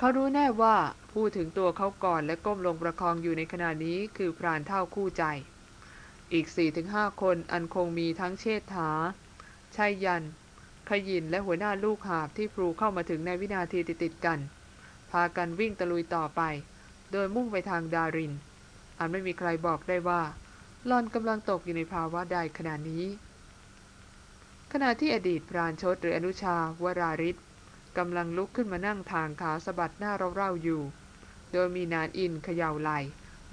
เขารู้แน่ว่าผู้ถึงตัวเขาก่อนและก้มลงประคองอยู่ในขณะนี้คือพรานเท่าคู่ใจ อีกสี่ถึงห้าคนอันคงมีทั้งเชษฐาชัยยัน ขยินและหัวหน้าลูกหาบที่พลูเข้ามาถึงในวินาทีติดๆกัน พากันวิ่งตะลุยต่อไป โดยมุ่งไปทางดาริน อันไม่มีใครบอกได้ว่าหลอนกำลังตกอยู่ในภาวะใดขณะนี้ ขณะที่อดีตพรานชดหรืออนุชาวราริศ กำลังลุกขึ้นมานั่งทางขาสะบัดหน้าเร่าๆอยู่ โดยมีนานอินเขย่าไหล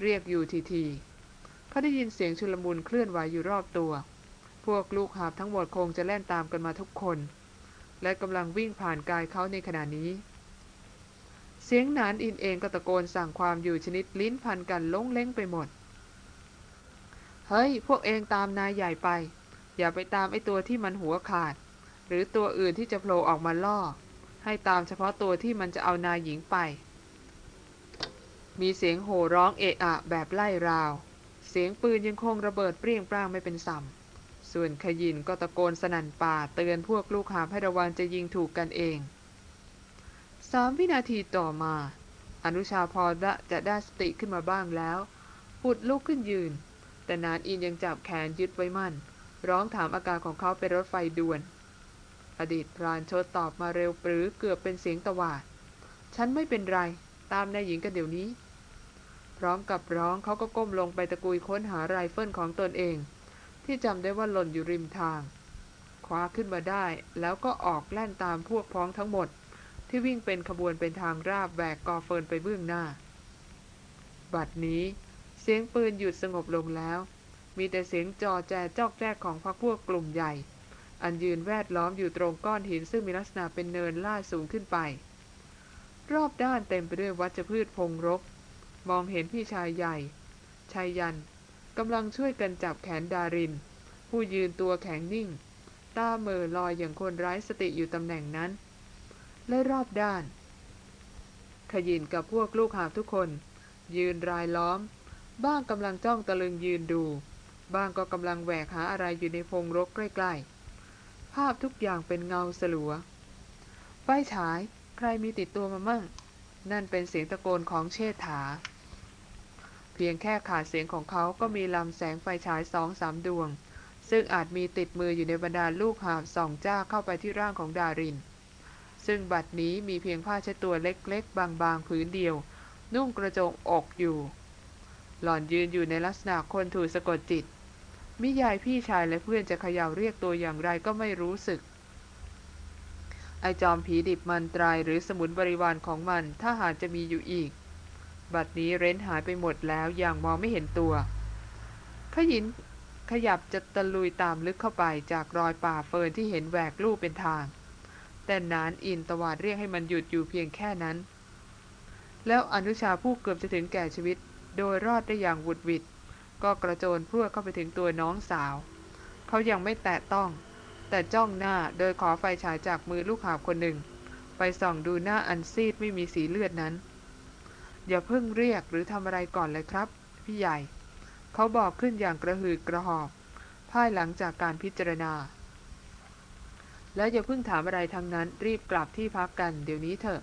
เรียกอยู่ทีๆเขาได้ยินเสียงชุลมุนเคลื่อนไหวอยู่รอบตัว พวกลูกหาบทั้งหมดคงจะแล่นตามกันมาทุกคน และกำลังวิ่งผ่านกายเขาในขณะนี้ เสียงนานอินเองก็ตะโกนสั่งความอยู่ชนิดลิ้นพันกันล้งเล้งไปหมด เฮ้ย พวกเองตามนายใหญ่ไป อย่าไปตามไอ้ตัวที่มันหัวขาด หรือตัวอื่นที่จะโผล่ออกมาล่อ ให้ตามเฉพาะตัวที่มันจะเอานายหญิงไป มีเสียงโห่ร้องเอะอะแบบไล่ราว เสียงปืนยังคงระเบิดเปรี้ยงปร้างไม่เป็นสัมส่วนขยินก็ตะโกนสนั่นป่าเตือนพวกลูกหาบให้ระวังจะยิงถูกกันเองสามวินาทีต่อมา อนุชาพอจะได้สติขึ้นมาบ้างแล้วปุดลุกขึ้นยืน แต่นานอินยังจับแขนยึดไว้มั่น ร้องถามอาการของเขาเป็นรถไฟด่วน อดีตพรานโชดตอบมาเร็วปรือเกือบเป็นเสียงตะวาด ฉันไม่เป็นไร ตามนายหญิงกันเดี๋ยวนี้ พร้อมกับร้องเขาก็ก้มลงไปตะกุยค้นหาไรเฟิลของตนเอง ที่จำได้ว่าหล่นอยู่ริมทาง คว้าขึ้นมาได้ แล้วก็ออกแล่นตามพวกพ้องทั้งหมด ที่วิ่งเป็นขบวนเป็นทางราบแบกกอเฟินไปเบื้องหน้า บัดนี้เสียงปืนหยุดสงบลงแล้ว มีแต่เสียงจอแจจอกแจกของพรรคพวกกลุ่มใหญ่ อันยืนแวดล้อมอยู่ตรงก้อนหินซึ่งมีลักษณะเป็นเนินลาดสูงขึ้นไป รอบด้านเต็มไปด้วยวัชพืชพงรก มองเห็นพี่ชายใหญ่ ชายยันกำลังช่วยกันจับแขนดาริน ผู้ยืนตัวแข็งนิ่ง ตาเมอลอยอย่างคนไร้สติอยู่ตำแหน่งนั้น และรอบด้าน ขยินกับพวกลูกหาบทุกคน ยืนรายล้อม บ้างกำลังจ้องตะลึงยืนดู บ้างก็กำลังแหวกหาอะไรอยู่ในพงรกใกล้ๆ ภาพทุกอย่างเป็นเงาสลัว ไฟฉาย ใครมีติดตัวมามั่ง นั่นเป็นเสียงตะโกนของเชษฐา เพียงแค่ขาดเสียงของเขาก็มีลำแสงไฟฉายสองสามดวง ซึ่งอาจมีติดมืออยู่ในบรรดาลูกหาบส่องจ้าเข้าไปที่ร่างของดาริน ซึ่งบัดนี้มีเพียงผ้าเช็ดตัวเล็กๆ บางๆผืนเดียว นุ่งกระโจงอกอยู่ หล่อนยืนอยู่ในลักษณะคนถูกสะกดจิต มิยายพี่ชายและเพื่อนจะเขย่าเรียกตัวอย่างไรก็ไม่รู้สึก ไอจอมผีดิบมันตรายหรือสมุนบริวารของมันถ้าหากจะมีอยู่อีก บัดนี้เร้นหายไปหมดแล้วอย่างมองไม่เห็นตัว ขยินขยับจะตะลุยตามลึกเข้าไปจากรอยป่าเฟิร์นที่เห็นแหวกลู่เป็นทาง แต่นานอินตวาดเรียกให้มันหยุดอยู่เพียงแค่นั้น แล้วอนุชาผู้เกือบจะถึงแก่ชีวิต โดยรอดได้อย่างหวุดหวิด ก็กระโจนพรวดเข้าไปถึงตัวน้องสาว เขายังไม่แตะต้อง แต่จ้องหน้าโดยขอไฟฉายจากมือลูกหาบคนหนึ่ง ไปส่องดูหน้าอันซีดไม่มีสีเลือดนั้น อย่าเพิ่งเรียกหรือทำอะไรก่อนเลยครับ พี่ใหญ่ เขาบอกขึ้นอย่างกระหืดกระหอบภายหลังจากการพิจารณา แล้วอย่าเพิ่งถามอะไรทั้งนั้น รีบกลับที่พักกันเดี๋ยวนี้เถอะ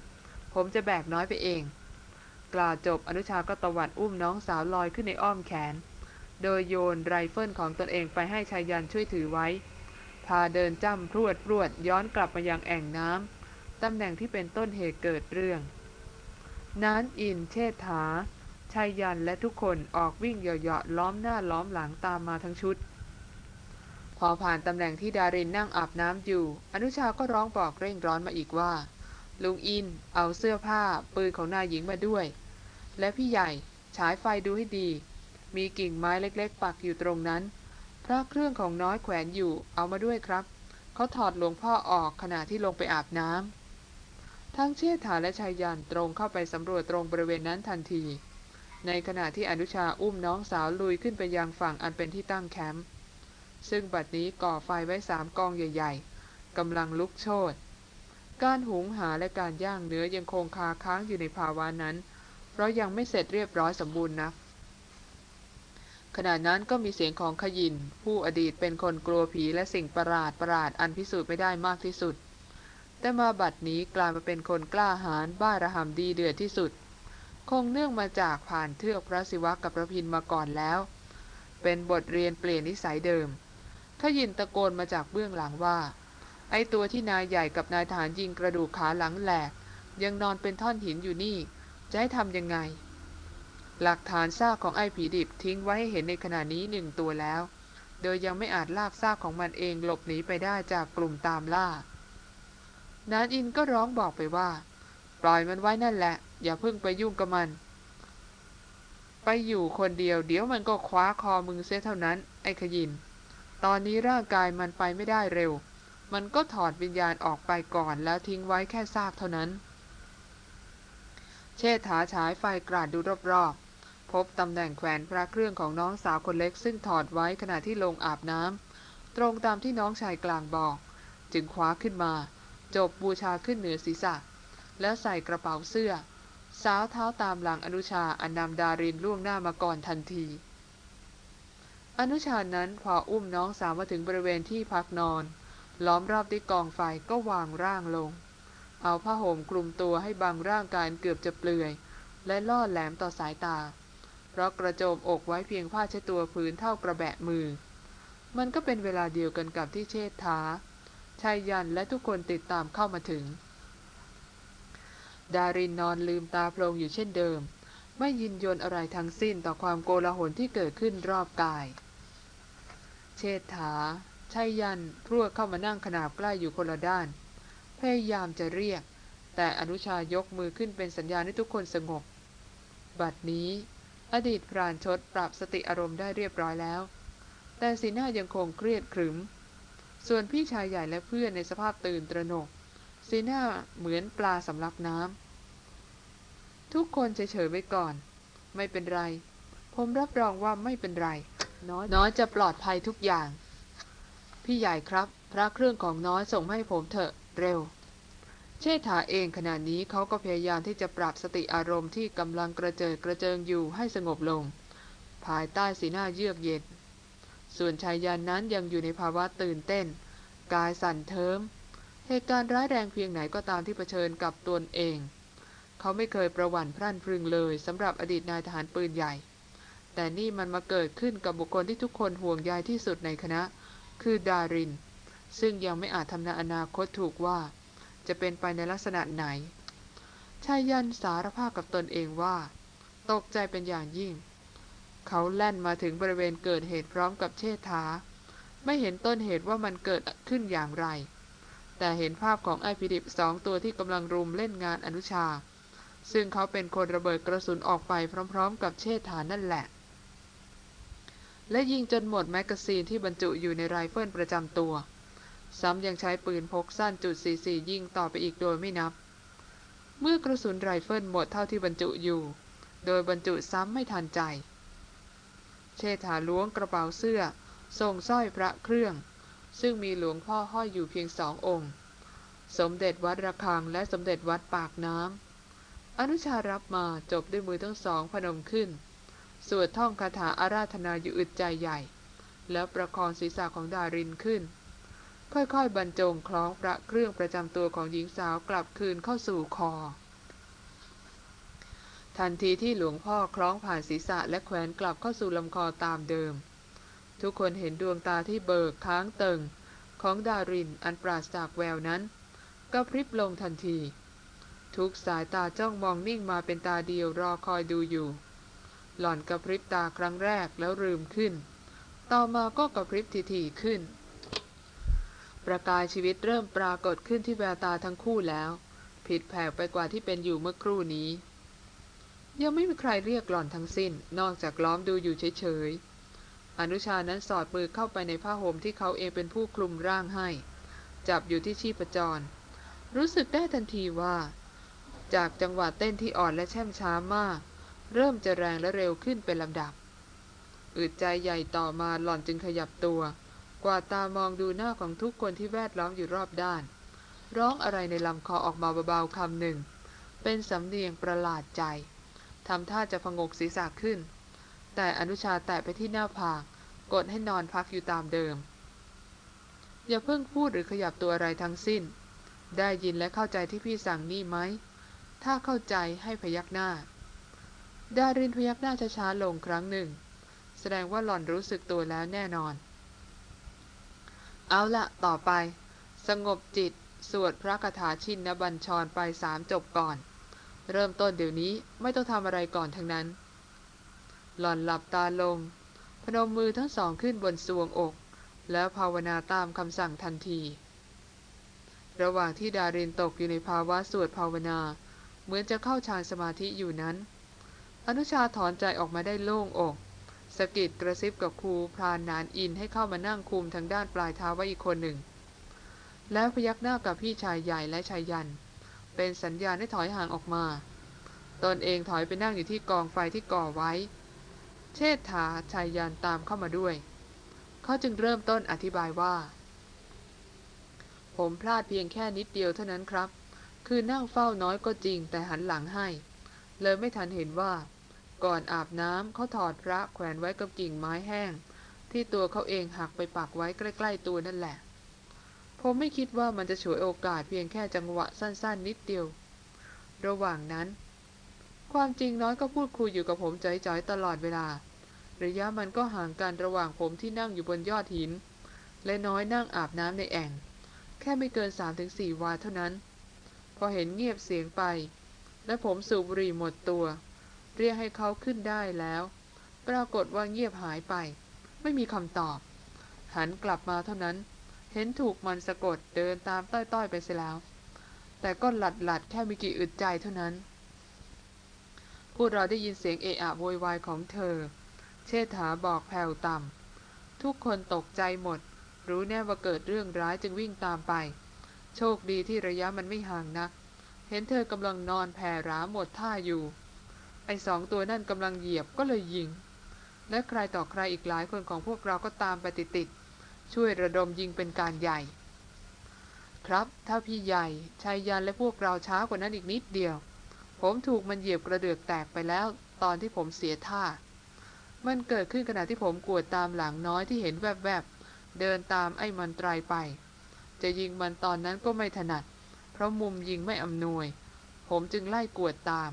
ผมจะแบกน้อยไปเอง กล่าวจบอนุชาก็ตวัดอุ้มน้องสาวลอยขึ้นในอ้อมแขน โดยโยนไรเฟิลของตนเองไปให้ชายยันช่วยถือไว้ พาเดินจ้ำพรวดพรวดย้อนกลับมายังแอ่งน้ำตำแหน่งที่เป็นต้นเหตุเกิดเรื่องนานอินเชษฐาชายยันและทุกคนออกวิ่งเหยาะๆล้อมหน้าล้อมหลังตามมาทั้งชุด พอผ่านตำแหน่งที่ดารินนั่งอาบน้ำอยู่ อนุชาก็ร้องบอกเร่งร้อนมาอีกว่า ลุงอินเอาเสื้อผ้าปืนของนายหญิงมาด้วย และพี่ใหญ่ฉายไฟดูให้ดี มีกิ่งไม้เล็กๆ ปักอยู่ตรงนั้น พระเครื่องของน้อยแขวนอยู่ เอามาด้วยครับ เขาถอดหลวงพ่อออกขณะที่ลงไปอาบน้ำ ทั้งเชษฐาและชายยันตรงเข้าไปสำรวจตรงบริเวณนั้นทันที ในขณะที่อนุชาอุ้มน้องสาวลุยขึ้นไปยังฝั่งอันเป็นที่ตั้งแคมป์ ซึ่งบัดนี้ก่อไฟไว้สามกองใหญ่ ๆ กำลังลุกโชนการหุงหาและการย่างเนื้อยังคงคาค้างอยู่ในภาวะนั้น เพราะยังไม่เสร็จเรียบร้อยสมบูรณ์นัก ขณะนั้นก็มีเสียงของขยิน ผู้อดีตเป็นคนกลัวผีและสิ่งประหลาดประหลาดอันพิสูจน์ไม่ได้มากที่สุด แต่มาบัดนี้กลายมาเป็นคนกล้าหาญบ้าระห่ำดีเดือดที่สุด คงเนื่องมาจากผ่านเทือกพระศิวะกับพระพินมาก่อนแล้ว เป็นบทเรียนเปลี่ยนนิสัยเดิมขยินตะโกนมาจากเบื้องหลังว่า ไอตัวที่นายใหญ่กับนายทหารยิงกระดูกขาหลังแหลก ยังนอนเป็นท่อนหินอยู่นี่จะให้ทำยังไง หลักฐานซากของไอ้ผีดิบทิ้งไว้ให้เห็นในขณะนี้หนึ่งตัวแล้ว โดยยังไม่อาจลากซากของมันเองหลบหนีไปได้จากกลุ่มตามล่า นานอินก็ร้องบอกไปว่า ปล่อยมันไว้นั่นแหละ อย่าเพิ่งไปยุ่งกับมัน ไปอยู่คนเดียว เดี๋ยวมันก็คว้าคอมึงเสียเท่านั้น ไอ้ขยิน ตอนนี้ร่างกายมันไปไม่ได้เร็ว มันก็ถอดวิญญาณออกไปก่อนแล้วทิ้งไว้แค่ซากเท่านั้น เชษฐาฉายไฟกราดดูรอบ พบตำแหน่งแขวนพระเครื่องของน้องสาวคนเล็ก ซึ่งถอดไว้ขณะที่ลงอาบน้ำตรงตามที่น้องชายกลางบอก จึงคว้าขึ้นมา จบบูชาขึ้นเหนือศีรษะ แล้วใส่กระเป๋าเสื้อ สาวเท้าตามหลังอนุชาอันนำดารินล่วงหน้ามาก่อนทันที อนุชานั้นพออุ้มน้องสาวมาถึงบริเวณที่พักนอน ล้อมรอบด้วยกองไฟก็วางร่างลง เอาผ้าห่มคลุมตัวให้บังร่างกายเกือบจะเปลือย และล่อแหลมต่อสายตา เพราะกระโจมอกไว้เพียงผ้าเช็ดตัวพื้นเท่ากระแบะมือ มันก็เป็นเวลาเดียวกันกับที่เชษฐาชายยันและทุกคนติดตามเข้ามาถึง ดารินนอนลืมตาโพลงอยู่เช่นเดิม ไม่ยินยนอะไรทั้งสิ้นต่อความโกลาหลที่เกิดขึ้นรอบกาย เชษฐาชายยันพรวดเข้ามานั่งขนาบใกล้อยู่คนละด้าน พยายามจะเรียก แต่อนุชายกมือขึ้นเป็นสัญญาณให้ทุกคนสงบ บัดนี้ อดีตพรานชดปรับสติอารมณ์ได้เรียบร้อยแล้ว แต่สีหน้ายังคงเครียดขรึม ส่วนพี่ชายใหญ่และเพื่อนในสภาพตื่นตระหนก สีหน้าเหมือนปลาสำลักน้ำทุกคนเฉยๆไว้ก่อน ไม่เป็นไร ผมรับรองว่าไม่เป็นไร น้อยน้อยจะปลอดภัยทุกอย่าง พี่ใหญ่ครับ พระเครื่องของน้อยส่งให้ผมเถอะเร็ว เชษฐาเองขณะนี้เขาก็พยายามที่จะปรับสติอารมณ์ที่กำลังกระเจิดกระเจิงอยู่ให้สงบลง ภายใต้สีหน้าเยือกเย็น ส่วนชายยันนั้นยังอยู่ในภาวะตื่นเต้น กายสั่นเทิมเหตุการณ์ร้ายแรงเพียงไหนก็ตามที่เผชิญกับตนเอง เขาไม่เคยประวัติพรั่นพรึงเลยสำหรับอดีตนายทหารปืนใหญ่ แต่นี่มันมาเกิดขึ้นกับบุคคลที่ทุกคนห่วงใยที่สุดในคณะ คือดาริน ซึ่งยังไม่อาจทำนายอนาคตถูกว่า จะเป็นไปในลักษณะไหนชายยันสารภาพกับตนเองว่า ตกใจเป็นอย่างยิ่ง เขาแล่นมาถึงบริเวณเกิดเหตุพร้อมกับเชษฐา ไม่เห็นต้นเหตุว่ามันเกิดขึ้นอย่างไร แต่เห็นภาพของไอ้ผีดิบสองตัวที่กำลังรุมเล่นงานอนุชา ซึ่งเขาเป็นคนระเบิดกระสุนออกไปพร้อม ๆ กับเชษฐานั่นแหละ และยิงจนหมด magazine ที่บรรจุอยู่ในไรเฟิลประจำตัว ซ้ำยังใช้ปืนพกสั้นจุด44ยิงต่อไปอีกโดยไม่นับ เมื่อกระสุนไรเฟิลหมดเท่าที่บรรจุอยู่ โดยบรรจุซ้ำไม่ทันใจ เชษฐาล้วงกระเป๋าเสื้อ ส่งสร้อยพระเครื่อง ซึ่งมีหลวงพ่อห้อยอยู่เพียงสององค์ สมเด็จวัดระฆังและสมเด็จวัดปากน้ำ อนุชารับมาจบด้วยมือทั้งสองพนมขึ้น สวดท่องคาถาอาราธนาอยู่อึดใจใหญ่ แล้วประคองศีรษะของดารินขึ้น ค่อยๆ บรรจงคล้องพระเครื่องประจำตัวของหญิงสาวกลับคืนเข้าสู่คอ ทันทีที่หลวงพ่อคล้องผ่านศีรษะและแขวนกลับเข้าสู่ลำคอตามเดิม ทุกคนเห็นดวงตาที่เบิกค้างเติงของดารินอันปราศจากแววนั้น ก็พริบลงทันที ทุกสายตาจ้องมองนิ่งมาเป็นตาเดียวรอคอยดูอยู่ หล่อนกระพริบตาครั้งแรกแล้วลืมขึ้น ต่อมาก็กระพริบทีๆขึ้น ประกายชีวิตเริ่มปรากฏขึ้นที่แววตาทั้งคู่แล้ว ผิดแผกไปกว่าที่เป็นอยู่เมื่อครู่นี้ ยังไม่มีใครเรียกหล่อนทั้งสิ้น นอกจากล้อมดูอยู่เฉยๆ อนุชานั้นสอดมือเข้าไปในผ้าห่มที่เขาเองเป็นผู้คลุมร่างให้ จับอยู่ที่ชีพจร รู้สึกได้ทันทีว่า จากจังหวะเต้นที่อ่อนและแช่มช้ามาก เริ่มจะแรงและเร็วขึ้นเป็นลำดับ อึดใจใหญ่ต่อมาหล่อนจึงขยับตัว กวาดตามองดูหน้าของทุกคนที่แวดล้อมอยู่รอบด้าน ร้องอะไรในลำคอออกมาเบาๆคำหนึ่ง เป็นสำเนียงประหลาดใจทำท่าจะพงกศีรษะขึ้น แต่อนุชาแตะไปที่หน้าผากกดให้นอนพักอยู่ตามเดิม อย่าเพิ่งพูดหรือขยับตัวอะไรทั้งสิ้น ได้ยินและเข้าใจที่พี่สั่งนี่ไหม ถ้าเข้าใจให้พยักหน้า ดารินพยักหน้าช้าๆลงครั้งหนึ่ง แสดงว่าหล่อนรู้สึกตัวแล้วแน่นอน เอาละต่อไป สงบจิต สวดพระคาถาชินนบัญชรไปสามจบก่อน เริ่มต้นเดี๋ยวนี้ไม่ต้องทำอะไรก่อนทั้งนั้น หล่อนหลับตาลง พนมมือทั้งสองขึ้นบนสวงอก แล้วภาวนาตามคำสั่งทันที ระหว่างที่ดารินตกอยู่ในภาวะสวดภาวนา เหมือนจะเข้าฌานสมาธิอยู่นั้น อนุชาถอนใจออกมาได้โล่งอก สกิดกระซิบกับครูพรานนานอินให้เข้ามานั่งคุมทางด้านปลายเท้าไว้อีกคนหนึ่ง แล้วพยักหน้ากับพี่ชายใหญ่และชายยัน เป็นสัญญาณให้ถอยห่างออกมา ตนเองถอยไปนั่งอยู่ที่กองไฟที่ก่อไว้ เชษฐาชายยันตามเข้ามาด้วย เขาจึงเริ่มต้นอธิบายว่า ผมพลาดเพียงแค่นิดเดียวเท่านั้นครับ คือนั่งเฝ้าน้อยก็จริงแต่หันหลังให้ เลยไม่ทันเห็นว่า ก่อนอาบน้ำเขาถอดพระแขวนไว้กับกิ่งไม้แห้ง ที่ตัวเขาเองหักไปปักไว้ใกล้ ๆ ตัวนั่นแหละ ผมไม่คิดว่ามันจะฉวยโอกาสเพียงแค่จังหวะสั้น ๆ นิดเดียว ระหว่างนั้น ความจริงน้อยก็พูดคุยอยู่กับผมจ่อยๆตลอดเวลา ระยะมันก็ห่างกันระหว่างผมที่นั่งอยู่บนยอดหิน และน้อยนั่งอาบน้ำในแอ่ง แค่ไม่เกิน 3-4 วาเท่านั้น พอเห็นเงียบเสียงไป และผมสูบบุหรี่หมดตัว เรียกให้เขาขึ้นได้แล้ว ปรากฏว่าเงียบหายไป ไม่มีคำตอบ หันกลับมาเท่านั้น เห็นถูกมันสะกดเดินตามต้อยๆไปเสียแล้ว แต่ก็หลัดหลัดแค่มีกี่อึดใจเท่านั้น พวกเราได้ยินเสียงเอะอะโวยวายของเธอ เชษฐาบอกแผ่วต่ำทุกคนตกใจหมด รู้แน่ว่าเกิดเรื่องร้ายจึงวิ่งตามไป โชคดีที่ระยะมันไม่ห่างนักเห็นเธอกำลังนอนแผ่ร้าหมดท่าอยู่ ไอ้สองตัวนั่นกำลังเหยียบก็เลยยิง และใครต่อใครอีกหลายคนของพวกเราก็ตามไปติดๆช่วยระดมยิงเป็นการใหญ่ ครับถ้าพี่ใหญ่ชายยันและพวกเราช้ากว่านั้นอีกนิดเดียว ผมถูกมันเหยียบกระเดือกแตกไปแล้วตอนที่ผมเสียท่า มันเกิดขึ้นขณะที่ผมกวดตามหลังน้อยที่เห็นแวบๆ เดินตามไอ้มันไตรไป จะยิงมันตอนนั้นก็ไม่ถนัด เพราะมุมยิงไม่อำนวย ผมจึงไล่กวดตาม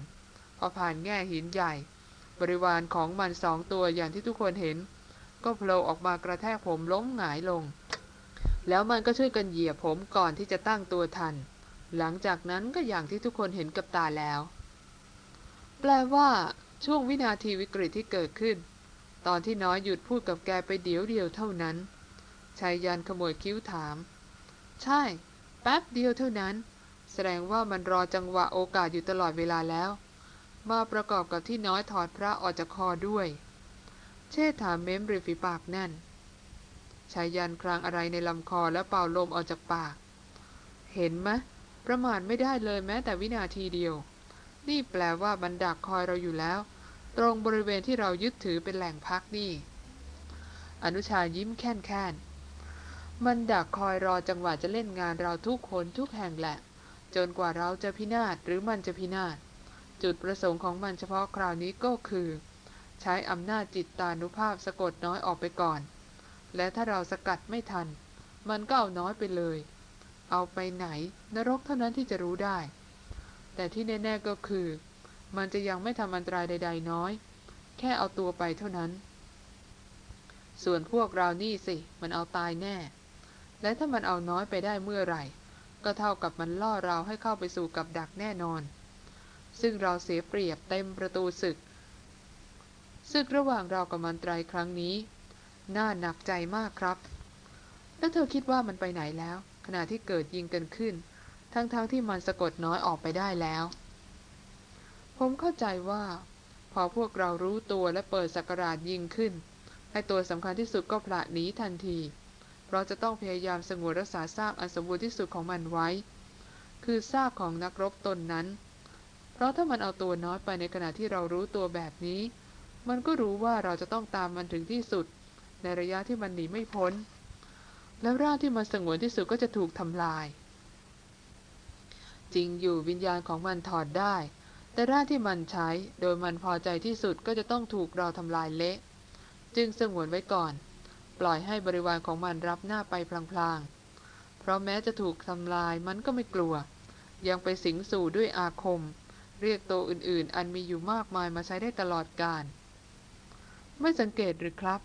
พอผ่านแง่หินใหญ่ บริวารของมันสองตัวอย่างที่ทุกคนเห็น ก็โผล่ออกมากระแทกผมล้มหงายลง แล้วมันก็ช่วยกันเหยียบผมก่อนที่จะตั้งตัวทัน หลังจากนั้นก็อย่างที่ทุกคนเห็นกับตาแล้ว แปลว่าช่วงวินาทีวิกฤตที่เกิดขึ้น ตอนที่น้อยหยุดพูดกับแกไปเดียวเดียวเท่านั้นชายยันขมวดคิ้วถาม ใช่ แป๊บเดียวเท่านั้น แสดงว่ามันรอจังหวะโอกาสอยู่ตลอดเวลาแล้ว มาประกอบกับที่น้อยถอดพระออกจากคอด้วย เชษฐาเม้มริมฝีปากแน่นชายยันครางอะไรในลำคอแล้วเป่าลมออกจากปาก เห็นไหมประมาทไม่ได้เลยแม้แต่วินาทีเดียว นี่แปลว่ามันดักคอยเราอยู่แล้ว ตรงบริเวณที่เรายึดถือเป็นแหล่งพักนี่ อนุชายิ้มแค่นแค่นมันดักคอยรอจังหวะจะเล่นงานเราทุกคนทุกแห่งแหละ จนกว่าเราจะพินาศหรือมันจะพินาศ จุดประสงค์ของมันเฉพาะคราวนี้ก็คือ ใช้อำนาจจิตตานุภาพสะกดน้อยออกไปก่อน และถ้าเราสกัดไม่ทัน มันก็เอาน้อยไปเลย เอาไปไหนนรกเท่านั้นที่จะรู้ได้ แต่ที่แน่ๆก็คือ มันจะยังไม่ทำอันตรายใด ๆ น้อย แค่เอาตัวไปเท่านั้น ส่วนพวกเรานี่สิ มันเอาตายแน่ และถ้ามันเอาน้อยไปได้เมื่อไหร่ ก็เท่ากับมันล่อเราให้เข้าไปสู่กับดักแน่นอน ซึ่งเราเสียเปรียบเต็มประตูศึก ศึกระหว่างเรากับมันไตรครั้งนี้ น่าหนักใจมากครับ แล้วเธอคิดว่ามันไปไหนแล้ว ขณะที่เกิดยิงกันขึ้น ทั้งๆทที่มันสะกดน้อยออกไปได้แล้ว ผมเข้าใจว่า พอพวกเรารู้ตัวและเปิดสักราชยิงขึ้นให้ตัวสำคัญที่สุดก็พละหนีทันที เพราะจะต้องพยายามสงวนรักษาซากอันสมบูรณ์ที่สุดของมันไว้ คือซากของนักรบตนนั้น เพราะถ้ามันเอาตัวน้อยไปในขณะที่เรารู้ตัวแบบนี้ มันก็รู้ว่าเราจะต้องตามมันถึงที่สุด ในระยะที่มันหนีไม่พ้น แล้วร่างที่มันสงวนที่สุดก็จะถูกทำลาย จริงอยู่วิญญาณของมันถอดได้ แต่ร่างที่มันใช้โดยมันพอใจที่สุดก็จะต้องถูกเราทำลายเละ จึงสงวนไว้ก่อน ปล่อยให้บริวารของมันรับหน้าไปพลางๆ เพราะแม้จะถูกทำลายมันก็ไม่กลัว ยังไปสิงสู่ด้วยอาคม เรียกตัวอื่นๆ อันมีอยู่มากมายมาใช้ได้ตลอดกาลไม่สังเกตหรือครับ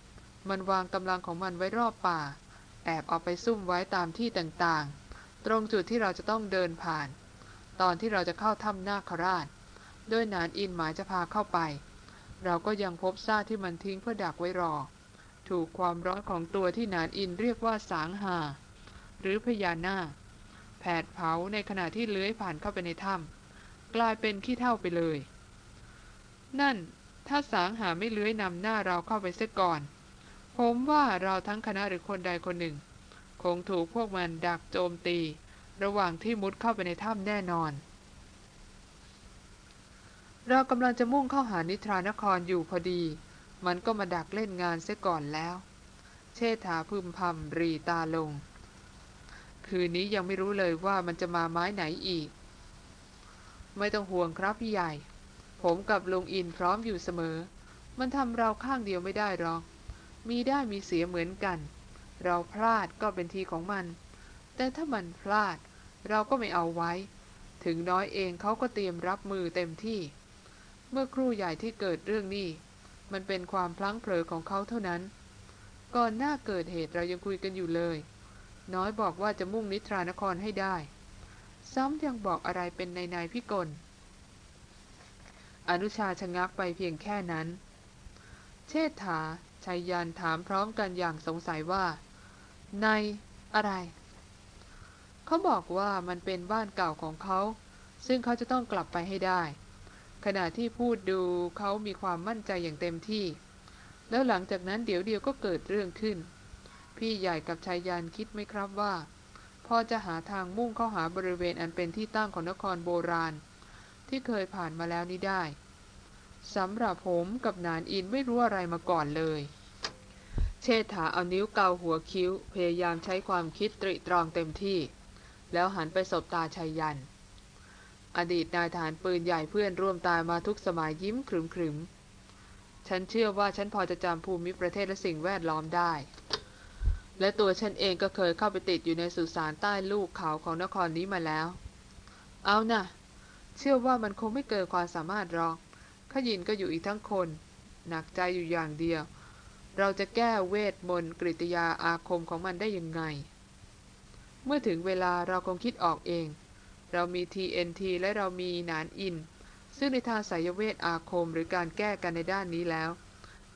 มันวางกำลังของมันไว้รอบป่า แอบเอาไปซุ่มไว้ตามที่ต่างๆ ตรงจุดที่เราจะต้องเดินผ่าน ตอนที่เราจะเข้าถ้ำนาคราช ด้วยนานอินหมายจะพาเข้าไป เราก็ยังพบซากที่มันทิ้งเพื่อดักไว้รอ ถูกความร้อนของตัวที่นานอินเรียกว่าสางหาหรือพญานาคแผดเผาในขณะที่เลื้อยผ่านเข้าไปในถ้ำ กลายเป็นขี้เท่าไปเลย นั่น ถ้าสางหาไม่เลื้อยนำหน้าเราเข้าไปเสียก่อน ผมว่าเราทั้งคณะหรือคนใดคนหนึ่ง คงถูกพวกมันดักโจมตี ระหว่างที่มุดเข้าไปในถ้ำแน่นอน เรากำลังจะมุ่งเข้าหานิทรานครอยู่พอดี มันก็มาดักเล่นงานเสียก่อนแล้ว เชษฐาพึมพำรีตาลง คืนนี้ยังไม่รู้เลยว่ามันจะมาไม้ไหนอีก ไม่ต้องห่วงครับพี่ใหญ่ ผมกับลุงอินพร้อมอยู่เสมอ มันทำเราข้างเดียวไม่ได้หรอก มีได้มีเสียเหมือนกัน เราพลาดก็เป็นทีของมัน แต่ถ้ามันพลาด เราก็ไม่เอาไว้ ถึงน้อยเองเขาก็เตรียมรับมือเต็มที่ เมื่อครู่ใหญ่ที่เกิดเรื่องนี้ มันเป็นความพลั้งเผลอของเขาเท่านั้น ก่อนหน้าเกิดเหตุเรายังคุยกันอยู่เลย น้อยบอกว่าจะมุ่งนิทรานครให้ได้ ซ้ำยังบอกอะไรเป็นในในพิกล อนุชาชะงักไปเพียงแค่นั้น เชษฐาชัยยันถามพร้อมกันอย่างสงสัยว่า ในอะไร เขาบอกว่ามันเป็นบ้านเก่าของเขา ซึ่งเขาจะต้องกลับไปให้ได้ ขณะที่พูดดูเขามีความมั่นใจอย่างเต็มที่ แล้วหลังจากนั้นเดี๋ยวเดียวก็เกิดเรื่องขึ้น พี่ใหญ่กับชายยานคิดไหมครับว่า พอจะหาทางมุ่งเข้าหาบริเวณอันเป็นที่ตั้งของนครโบราณ ที่เคยผ่านมาแล้วนี้ได้สำหรับผมกับนานอินไม่รู้อะไรมาก่อนเลย เชษฐาเอานิ้วเกาหัวคิ้ว พยายามใช้ความคิดตริตรองเต็มที่ แล้วหันไปสบตาชัยยัน อดีตนายทหารปืนใหญ่เพื่อนร่วมตายมาทุกสมัยยิ้มขรึมขรึมฉันเชื่อว่าฉันพอจะจำภูมิประเทศและสิ่งแวดล้อมได้ และตัวฉันเองก็เคยเข้าไปติดอยู่ในสุสานใต้ลูกเขาของนครนี้มาแล้ว เอานะ่ะ เชื่อว่ามันคงไม่เกินความสามารถหรอกขยินก็อยู่อีกทั้งคน หนักใจอยู่อย่างเดียว เราจะแก้เวทมนต์กริยาอาคมของมันได้ยังไง เมื่อถึงเวลาเราคงคิดออกเอง เรามี TNT และเรามีหนานอิน ซึ่งในทางสายเวทอาคมหรือการแก้กันในด้านนี้แล้ว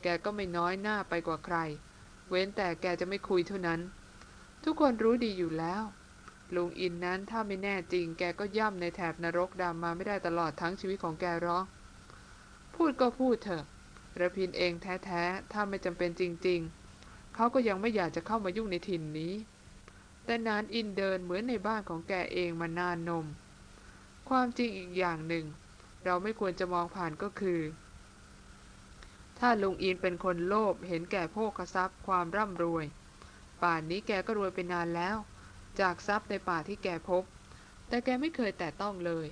แกก็ไม่น้อยหน้าไปกว่าใคร เว้นแต่แกจะไม่คุยเท่านั้น ทุกคนรู้ดีอยู่แล้ว ลุงอินนั้นถ้าไม่แน่จริง แกก็ย่ำในแถบนรกดำมาไม่ได้ตลอดทั้งชีวิตของแกร้อง พูดก็พูดเถอะระพินเองแท้ๆ ถ้าไม่จำเป็นจริง ๆ เขาก็ยังไม่อยากจะเข้ามายุ่งในถิ่นนี้ แต่นานอินเดินเหมือนในบ้านของแกเองมานานนม ความจริงอีกอย่างหนึ่ง เราไม่ควรจะมองผ่านก็คือ ถ้าลุงอินเป็นคนโลภเห็นแก่โภคทรัพย์ความร่ำรวย ป่านนี้แกก็รวยไปนานแล้ว จากทรัพย์ในป่าที่แกพบ แต่แกไม่เคยแตะต้องเลย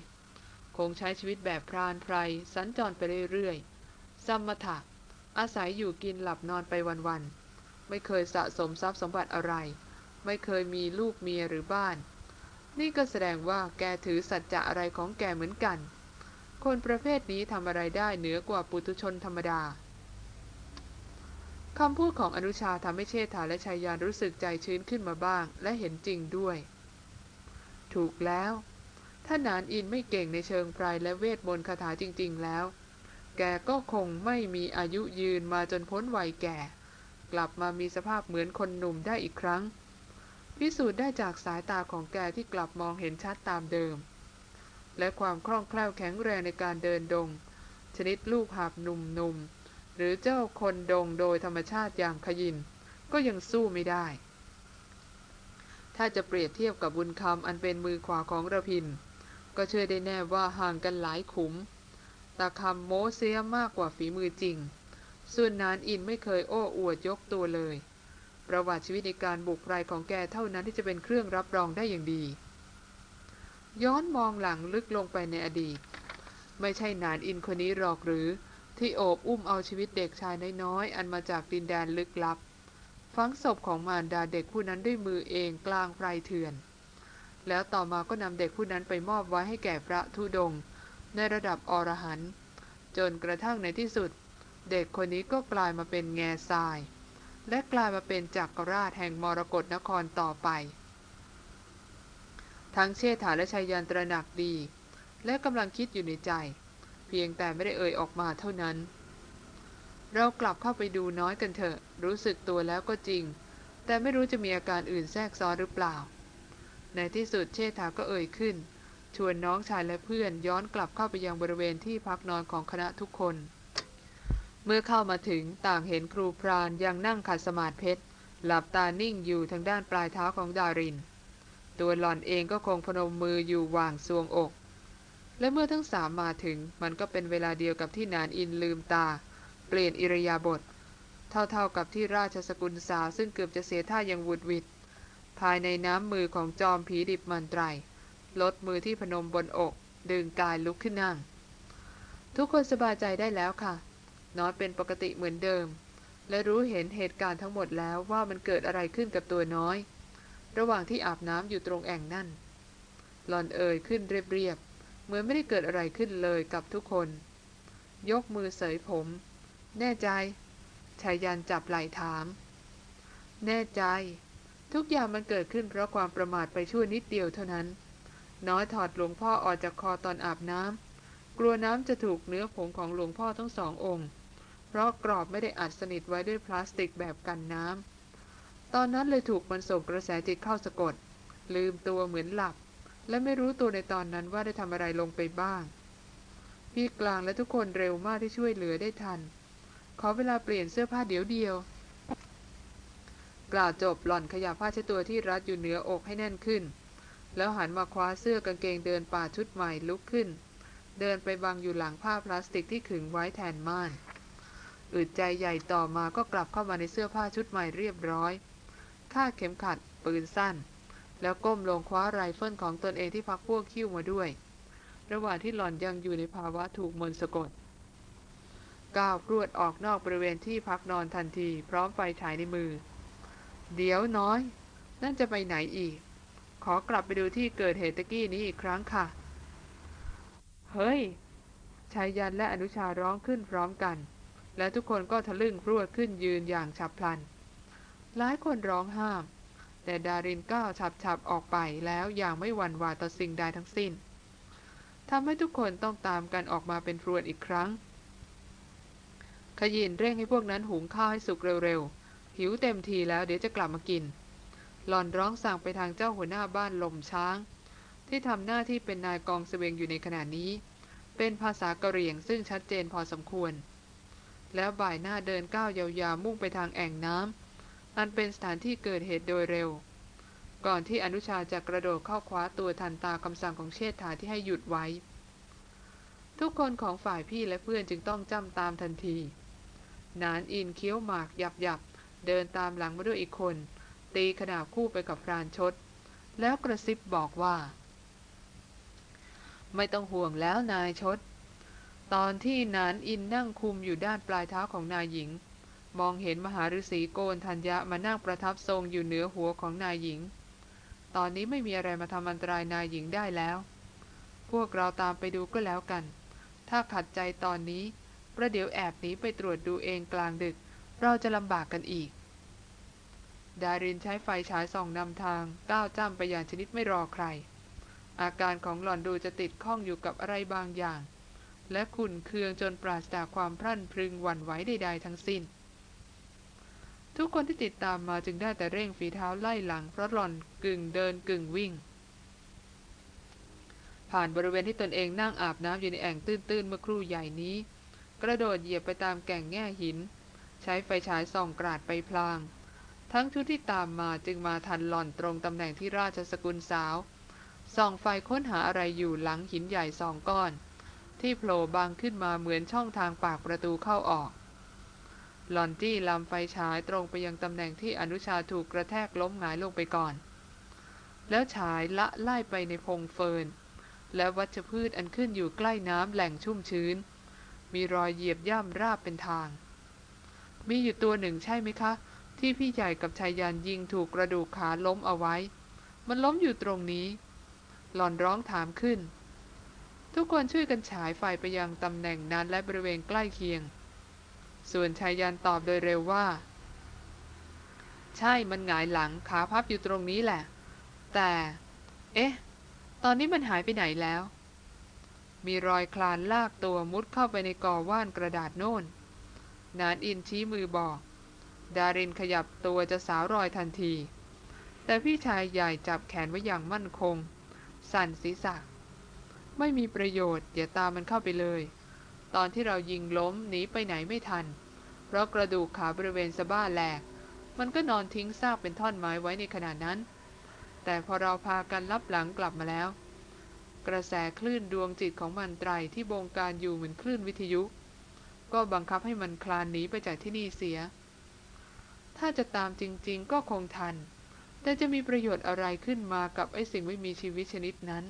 คงใช้ชีวิตแบบพรานไพรสัญจรไปเรื่อยๆสมถะอาศัยอยู่กินหลับนอนไปวันๆไม่เคยสะสมทรัพย์สมบัติอะไร ไม่เคยมีลูกเมียหรือบ้าน นี่ก็แสดงว่าแกถือสัจจะอะไรของแกเหมือนกัน คนประเภทนี้ทำอะไรได้เหนือกว่าปุถุชนธรรมดา คำพูดของอนุชาทำให้เชษฐาและชายยานรู้สึกใจชื้นขึ้นมาบ้าง และเห็นจริงด้วย ถูกแล้ว ถ้านานอินไม่เก่งในเชิงไพรและเวทมนต์คาถาจริง ๆ แล้ว แกก็คงไม่มีอายุยืนมาจนพ้นวัยแก่ กลับมามีสภาพเหมือนคนหนุ่มได้อีกครั้ง พิสูจน์ได้จากสายตาของแกที่กลับมองเห็นชัดตามเดิม และความคล่องแคล่วแข็งแรงในการเดินดง ชนิดลูกหาบหนุ่มๆ หรือเจ้าคนดงโดยธรรมชาติอย่างขยิน ก็ยังสู้ไม่ได้ ถ้าจะเปรียบเทียบกับบุญคำอันเป็นมือขวาของระพิน ก็เชื่อได้แน่ว่าห่างกันหลายขุมตาคำโมเสียมากกว่าฝีมือจริง ส่วนนานอินไม่เคยโอ้อวดยกตัวเลย ประวัติชีวิตในการบุกไพรของแกเท่านั้นที่จะเป็นเครื่องรับรองได้อย่างดี ย้อนมองหลังลึกลงไปในอดีต ไม่ใช่นานอินคนนี้หรอกหรือ ที่โอบอุ้มเอาชีวิตเด็กชายน้อยๆอันมาจากดินแดนลึกลับ ฝังศพของมารดาเด็กผู้นั้นด้วยมือเองกลางไพรเถื่อน แล้วต่อมาก็นำเด็กผู้นั้นไปมอบไว้ให้แก่พระธุดง ในระดับอรหันต์จนกระทั่งในที่สุด เด็กคนนี้ก็กลายมาเป็นแง่ทราย และกลายมาเป็นจักรราชแห่งมรกรนครต่อไป ทั้งเชษฐาและชัยยันตระหนักดี และกำลังคิดอยู่ในใจ เพียงแต่ไม่ได้เอ่ยออกมาเท่านั้น เรากลับเข้าไปดูน้อยกันเถอะ รู้สึกตัวแล้วก็จริง แต่ไม่รู้จะมีอาการอื่นแทรกซ้อนหรือเปล่า ในที่สุดเชษฐาก็เอ่ยขึ้น ชวนน้องชายและเพื่อนย้อนกลับเข้าไปยังบริเวณที่พักนอนของคณะทุกคน เมื่อเข้ามาถึงต่างเห็นครูพรานยังนั่งขัดสมาธิเพชรหลับตานิ่งอยู่ทางด้านปลายเท้าของดาริน ตัวหล่อนเองก็คงพนมมืออยู่วางซวงอก และเมื่อทั้งสามมาถึงมันก็เป็นเวลาเดียวกับที่นานอินลืมตา เปลี่ยนอิรยาบถเท่าๆกับที่ราชสกุลสาวซึ่งเกือบจะเสียท่ายังวุดวิดภายในน้ำมือของจอมผีดิบมันไตรลดมือที่พนมบนอก ดึงกายลุกขึ้นนั่ง ทุกคนสบายใจได้แล้วค่ะ นอนเป็นปกติเหมือนเดิม และรู้เห็นเหตุการณ์ทั้งหมดแล้วว่ามันเกิดอะไรขึ้นกับตัวน้อย ระหว่างที่อาบน้ำอยู่ตรงแอ่งนั่นหลอนเอ่ยขึ้นเรียบ เหมือนไม่ได้เกิดอะไรขึ้นเลยกับทุกคน ยกมือเสยผม แน่ใจชายยันจับไหล่ถาม แน่ใจ ทุกอย่างมันเกิดขึ้นเพราะความประมาทไปชั่วนิดเดียวเท่านั้น น้อยถอดหลวงพ่อออกจากคอตอนอาบน้ำกลัวน้ำจะถูกเนื้อผงของหลวงพ่อทั้งสององค์ เพราะกรอบไม่ได้อัดสนิทไว้ด้วยพลาสติกแบบกันน้ำตอนนั้นเลยถูกมันส่งกระแสจิตเข้าสะกด ลืมตัวเหมือนหลับ และไม่รู้ตัวในตอนนั้นว่าได้ทำอะไรลงไปบ้าง พี่กลางและทุกคนเร็วมากที่ช่วยเหลือได้ทัน ขอเวลาเปลี่ยนเสื้อผ้าเดี๋ยวเดียว กล่าวจบหล่อนขยับผ้าเช็ดตัวที่รัดอยู่เหนืออกให้แน่นขึ้น แล้วหันมาคว้าเสื้อกางเกงเดินป่าชุดใหม่ลุกขึ้น เดินไปบังอยู่หลังผ้าพลาสติกที่ขึงไว้แทนม่านอึดใจใหญ่ต่อมาก็กลับเข้ามาในเสื้อผ้าชุดใหม่เรียบร้อยคาดเข็มขัด ปืนสั้น แล้วก้มลงคว้าไรเฟิลของตนเองที่พักพวกคิ้วมาด้วย ระหว่างที่หล่อนยังอยู่ในภาวะถูกมนสะกดก้าวพรวดออกนอกบริเวณที่พักนอนทันที พร้อมไฟฉายในมือ เดี๋ยวน้อย นั่นจะไปไหนอีก ขอกลับไปดูที่เกิดเหตุตะกี้นี้อีกครั้งค่ะ เฮ้ยชายยันและอนุชาร้องขึ้นพร้อมกัน และทุกคนก็ทะลึ่งพรวดขึ้นยืนอย่างฉับพลัน หลายคนร้องห้าม แต่ดารินก้าวฉับๆออกไปแล้วอย่างไม่หวั่นหวาต่อสิ่งใดทั้งสิ้นทำให้ทุกคนต้องตามกันออกมาเป็นพรวดอีกครั้ง ขยินเร่งให้พวกนั้นหุงข้าวให้สุกเร็วๆ หิวเต็มทีแล้วเดี๋ยวจะกลับมากิน หลอนร้องสั่งไปทางเจ้าหัวหน้าบ้านลมช้าง ที่ทำหน้าที่เป็นนายกองเสวงอยู่ในขณะนี้ เป็นภาษากะเหรี่ยงซึ่งชัดเจนพอสมควร แล้วบ่ายหน้าเดินก้าวยาวๆมุ่งไปทางแอ่งน้ำ อันเป็นสถานที่เกิดเหตุโดยเร็ว ก่อนที่อนุชาจะกระโดดเข้าคว้าตัวทันตาคำสั่งของเชษฐาที่ให้หยุดไว้ ทุกคนของฝ่ายพี่และเพื่อนจึงต้องจ้ำตามทันที นานอินเคี้ยวหมากหยับหยับเดินตามหลังมาด้วยอีกคน ตีขนาบคู่ไปกับพรานชด แล้วกระซิบบอกว่า ไม่ต้องห่วงแล้วนายชด ตอนที่นานอินนั่งคุมอยู่ด้านปลายเท้าของนายหญิง มองเห็นมหาฤาษีโกนธัญญะมานั่งประทับทรงอยู่เหนือหัวของนายหญิง ตอนนี้ไม่มีอะไรมาทำอันตรายนายหญิงได้แล้ว พวกเราตามไปดูก็แล้วกัน ถ้าขัดใจตอนนี้ ประเดี๋ยวแอบหนีไปตรวจดูเองกลางดึก เราจะลำบากกันอีก ดารินใช้ไฟฉายส่องนำทางก้าวจ้ำไปอย่างชนิดไม่รอใคร อาการของหล่อนดูจะติดข้องอยู่กับอะไรบางอย่าง และขุ่นเคืองจนปราศจากความพรั่นพรึงหวั่นไหวใดๆทั้งสิ้น ทุกคนที่ติดตามมาจึงได้แต่เร่งฝีเท้าไล่หลัง เพราะหล่อนกึ่งเดินกึ่งวิ่ง ผ่านบริเวณที่ตนเองนั่งอาบน้ำอยู่ในแอ่งตื้นๆเมื่อครู่ใหญ่นี้ กระโดดเหยียบไปตามแก่งแง่หิน ใช้ไฟฉายส่องกราดไปพลาง ทั้งชุดที่ตามมาจึงมาทันหล่อนตรงตำแหน่งที่ราชสกุลสาวส่องไฟค้นหาอะไรอยู่หลังหินใหญ่สองก้อน ที่โผล่บางขึ้นมาเหมือนช่องทางปากประตูเข้าออก หล่อนจี้ลำไฟฉายตรงไปยังตำแหน่งที่อนุชาถูกกระแทกล้มหงายลงไปก่อน แล้วฉายละไล่ไปในพงเฟิร์น และวัชพืชอันขึ้นอยู่ใกล้น้ำแหล่งชุ่มชื้น มีรอยเหยียบย่ำราบเป็นทาง มีอยู่ตัวหนึ่งใช่ไหมคะ ที่พี่ใหญ่กับชายยันยิงถูกกระดูกขาล้มเอาไว้ มันล้มอยู่ตรงนี้ หล่อนร้องถามขึ้น ทุกคนช่วยกันฉายไฟไปยังตำแหน่งนั้นและบริเวณใกล้เคียง ส่วนชายยันตอบโดยเร็วว่า ใช่มันหงายหลังขาพับอยู่ตรงนี้แหละ แต่ เอ๊ะ ตอนนี้มันหายไปไหนแล้ว มีรอยคลานลากตัวมุดเข้าไปในกอว่านกระดาษโน่น นานอินชี้มือบอก ดารินขยับตัวจะสาวรอยทันที แต่พี่ชายใหญ่จับแขนไว้อย่างมั่นคง สั่นศีรษะ ไม่มีประโยชน์อย่าตามมันเข้าไปเลย ตอนที่เรายิงล้มหนีไปไหนไม่ทัน เพราะกระดูกขาบริเวณสะบ้าแหลก มันก็นอนทิ้งซากเป็นท่อนไม้ไว้ในขณะนั้น แต่พอเราพากันรับหลังกลับมาแล้ว กระแสคลื่นดวงจิตของมันไตรที่บงการอยู่เหมือนคลื่นวิทยุ ก็บังคับให้มันคลานหนีไปจากที่นี่เสีย ถ้าจะตามจริง ๆ ก็คงทัน แต่จะมีประโยชน์อะไรขึ้นมากับไอ้สิ่งไม่มีชีวิตชนิดนั้น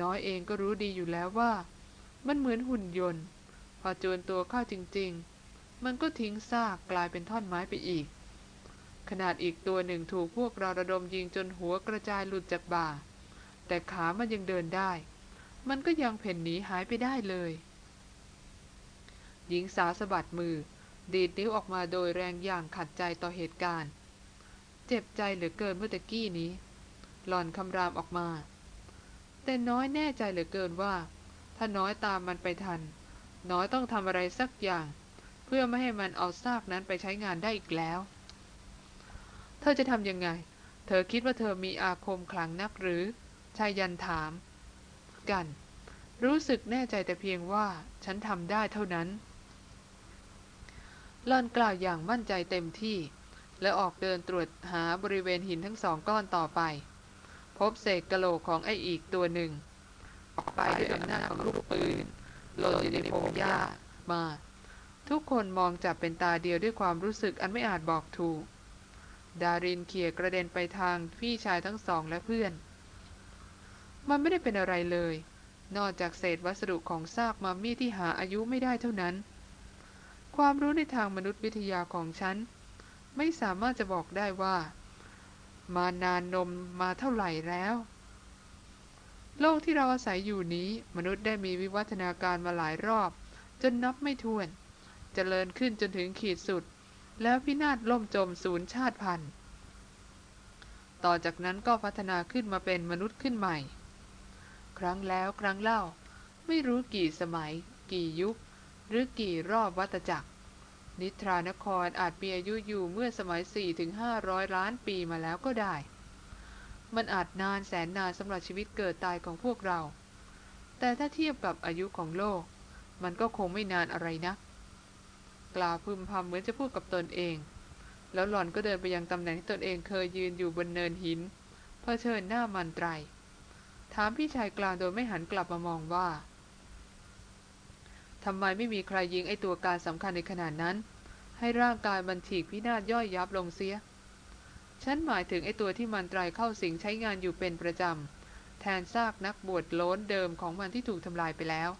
น้อยเองก็รู้ดีอยู่แล้วว่า มันเหมือนหุ่นยนต์ พอจวนตัวเข้าจริง ๆ มันก็ทิ้งซากกลายเป็นท่อนไม้ไปอีก ขนาดอีกตัวหนึ่งถูกพวกเราระดมยิงจนหัวกระจายหลุดจากบ่า แต่ขามันยังเดินได้ มันก็ยังเพ่นหนีหายไปได้เลย หญิงสาวสะบัดมือ ดีดนิ้วออกมาโดยแรงอย่างขัดใจต่อเหตุการณ์ เจ็บใจเหลือเกินเมื่อตะกี้นี้ หล่อนคำรามออกมา แต่น้อยแน่ใจเหลือเกินว่า ถ้าน้อยตามมันไปทัน น้อยต้องทำอะไรสักอย่าง เพื่อไม่ให้มันเอาซากนั้นไปใช้งานได้อีกแล้ว เธอจะทำยังไง เธอคิดว่าเธอมีอาคมขลังนักหรือชายยันถาม กัน รู้สึกแน่ใจแต่เพียงว่าฉันทำได้เท่านั้นลอนกล่าวอย่างมั่นใจเต็มที่ และออกเดินตรวจหาบริเวณหินทั้งสองก้อนต่อไป พบเศษกะโหลกของไออีกตัวหนึ่ง ออกไปด้วยอำนาจของลูกปืนหล่นอยู่ในพงหญ้ามา ทุกคนมองจับเป็นตาเดียวด้วยความรู้สึกอันไม่อาจบอกถูก ดารินเขี่ยกระเด็นไปทางพี่ชายทั้งสองและเพื่อน มันไม่ได้เป็นอะไรเลย นอกจากเศษวัสดุของซากมัมมี่ที่หาอายุไม่ได้เท่านั้น ความรู้ในทางมนุษยวิทยาของฉัน ไม่สามารถจะบอกได้ว่า มานานนมมาเท่าไหร่แล้ว โลกที่เราอาศัยอยู่นี้มนุษย์ได้มีวิวัฒนาการมาหลายรอบ จนนับไม่ถ้วนเจริญขึ้นจนถึงขีดสุด แล้วพินาศล่มจมศูนย์ชาติพันธุ์ ต่อจากนั้นก็พัฒนาขึ้นมาเป็นมนุษย์ขึ้นใหม่ ครั้งแล้วครั้งเล่า ไม่รู้กี่สมัย กี่ยุค หรือกี่รอบวัตจักร นิทรานครอาจมีอายุอยู่เมื่อสมัย 4-500 ล้านปีมาแล้วก็ได้ มันอาจนานแสนนานสำหรับชีวิตเกิดตายของพวกเรา แต่ถ้าเทียบกับอายุของโลก มันก็คงไม่นานอะไรนะกกล่าวพึมพำเหมือนจะพูดกับตนเอง แล้วหล่อนก็เดินไปยังตำแหน่งที่ตนเองเคยยืนอยู่บนเนินหินเผชิญหน้ามันไตร ถามพี่ชายกลางโดยไม่หันกลับมามองว่าทำไมไม่มีใครยิงไอตัวการสำคัญในขนาดนั้น ให้ร่างกายมันฉีกพินาศย่อยยับลงเสีย ฉันหมายถึงไอตัวที่มันไตรเข้าสิงใช้งานอยู่เป็นประจำ แทนซากนักบวชโล้นเดิมของมันที่ถูกทำลายไปแล้ว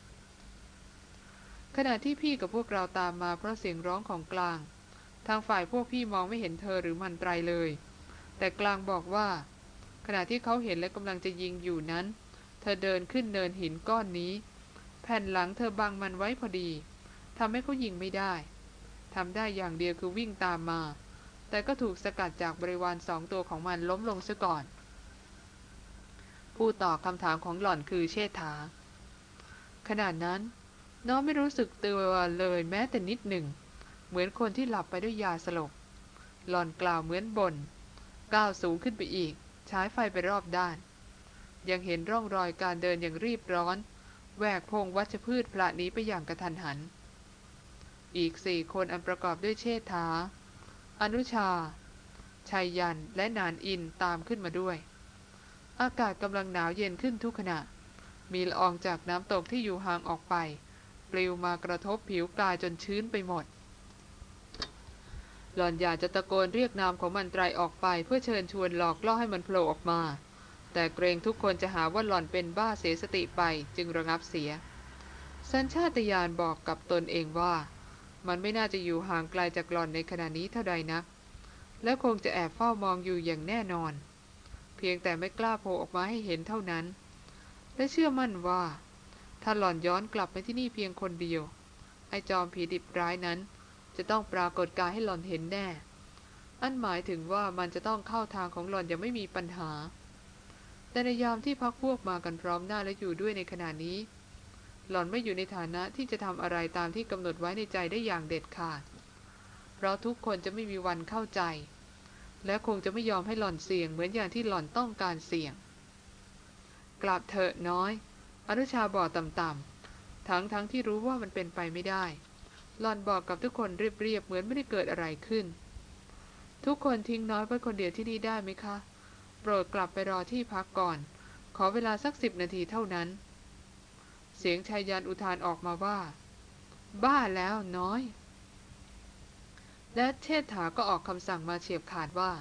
ขณะที่พี่กับพวกเราตามมาเพราะเสียงร้องของกลาง ทางฝ่ายพวกพี่มองไม่เห็นเธอหรือมันไตรเลย แต่กลางบอกว่า ขณะที่เขาเห็นและกำลังจะยิงอยู่นั้น เธอเดินขึ้นเนินหินก้อนนี้ แผ่นหลังเธอบังมันไว้พอดีทำให้เขายิงไม่ได้ทำได้อย่างเดียวคือวิ่งตามมา แต่ก็ถูกสกัดจากบริวารสองตัวของมันล้มลงซะก่อน ผู้ตอบคำถามของหล่อนคือเชษฐาขณะนั้น น้องไม่รู้สึกตัวเลยแม้แต่นิดหนึ่ง เหมือนคนที่หลับไปด้วยยาสลบ หล่อนกล่าวเหมือนบนก้าวสูงขึ้นไปอีก ใช้ไฟไปรอบด้าน ยังเห็นร่องรอยการเดินอย่างรีบร้อนแหวกพงวัชพืชพละนี้ไปอย่างกระทันหัน อีกสี่คนอันประกอบด้วยเชษฐา อนุชาชัยยันและนานอินตามขึ้นมาด้วย อากาศกำลังหนาวเย็นขึ้นทุกขณะ มีละอองจากน้ำตกที่อยู่ห่างออกไป ปลิวมากระทบผิวกายจนชื้นไปหมด หล่อนอยากจะตะโกนเรียกนามของมันไตรออกไปเพื่อเชิญชวนหลอกล่อให้มันโผล่ออกมา แต่เกรงทุกคนจะหาว่าหล่อนเป็นบ้าเสียสติไปจึงระงับเสีย สัญชาตญาณบอกกับตนเองว่า มันไม่น่าจะอยู่ห่างไกลจากหล่อนในขณะนี้เท่าใดนะ และคงจะแอบเฝ้ามองอยู่อย่างแน่นอน เพียงแต่ไม่กล้าโผล่ออกมาให้เห็นเท่านั้น และเชื่อมั่นว่า ถ้าหล่อนย้อนกลับไปที่นี่เพียงคนเดียว ไอ้จอมผีดิบร้ายนั้น จะต้องปรากฏกายให้หล่อนเห็นแน่ อันหมายถึงว่ามันจะต้องเข้าทางของหล่อนอย่างไม่มีปัญหา แต่ในยามที่พักพวกมากันพร้อมหน้าและอยู่ด้วยในขณะนี้ หล่อนไม่อยู่ในฐานะที่จะทำอะไรตามที่กำหนดไว้ในใจได้อย่างเด็ดขาด เพราะทุกคนจะไม่มีวันเข้าใจ และคงจะไม่ยอมให้หล่อนเสี่ยงเหมือนอย่างที่หล่อนต้องการเสี่ยง กลับเถอะน้อย อนุชาบอกต่ำๆ ทั้งทั้งที่รู้ว่ามันเป็นไปไม่ได้ หล่อนบอกกับทุกคนเรียบๆ เหมือนไม่ได้เกิดอะไรขึ้น ทุกคนทิ้งน้อยไว้คนเดียวที่นี่ได้ไหมคะ โปรดกลับไปรอที่พักก่อน ขอเวลาสักสิบนาทีเท่านั้น สียงชายยันอุทานออกมาว่า บ้าแล้วน้อย และเชษฐาก็ออกคำสั่งมาเฉียบขาดว่า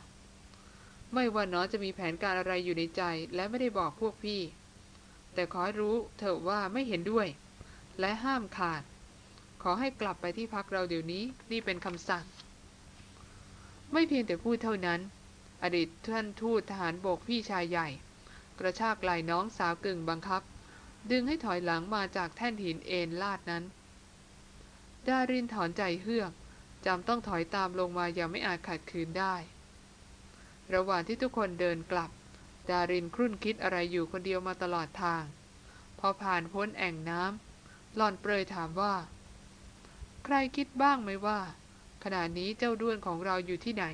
ไม่ว่าน้อยจะมีแผนการอะไรอยู่ในใจและไม่ได้บอกพวกพี่ แต่ขอให้รู้เถอะว่าไม่เห็นด้วย และห้ามขาด ขอให้กลับไปที่พักเราเดี๋ยวนี้นี่เป็นคำสั่ง ไม่เพียงแต่พูดเท่านั้น อดีตท่านทูตทหารโบกพี่ชายใหญ่ กระชากไหล่น้องสาวกึ่งบังคับ ดึงให้ถอยหลังมาจากแท่นหินเอ็นลาดนั้น ดารินถอนใจเฮือกจำต้องถอยตามลงมาอย่างไม่อาจขัดขืนได้ ระหว่างที่ทุกคนเดินกลับ ดารินครุ่นคิดอะไรอยู่คนเดียวมาตลอดทาง พอผ่านพ้นแอ่งน้ำหล่อนเปรยถามว่า ใครคิดบ้างไหมว่า ขณะนี้เจ้าด้วนของเราอยู่ที่ไหน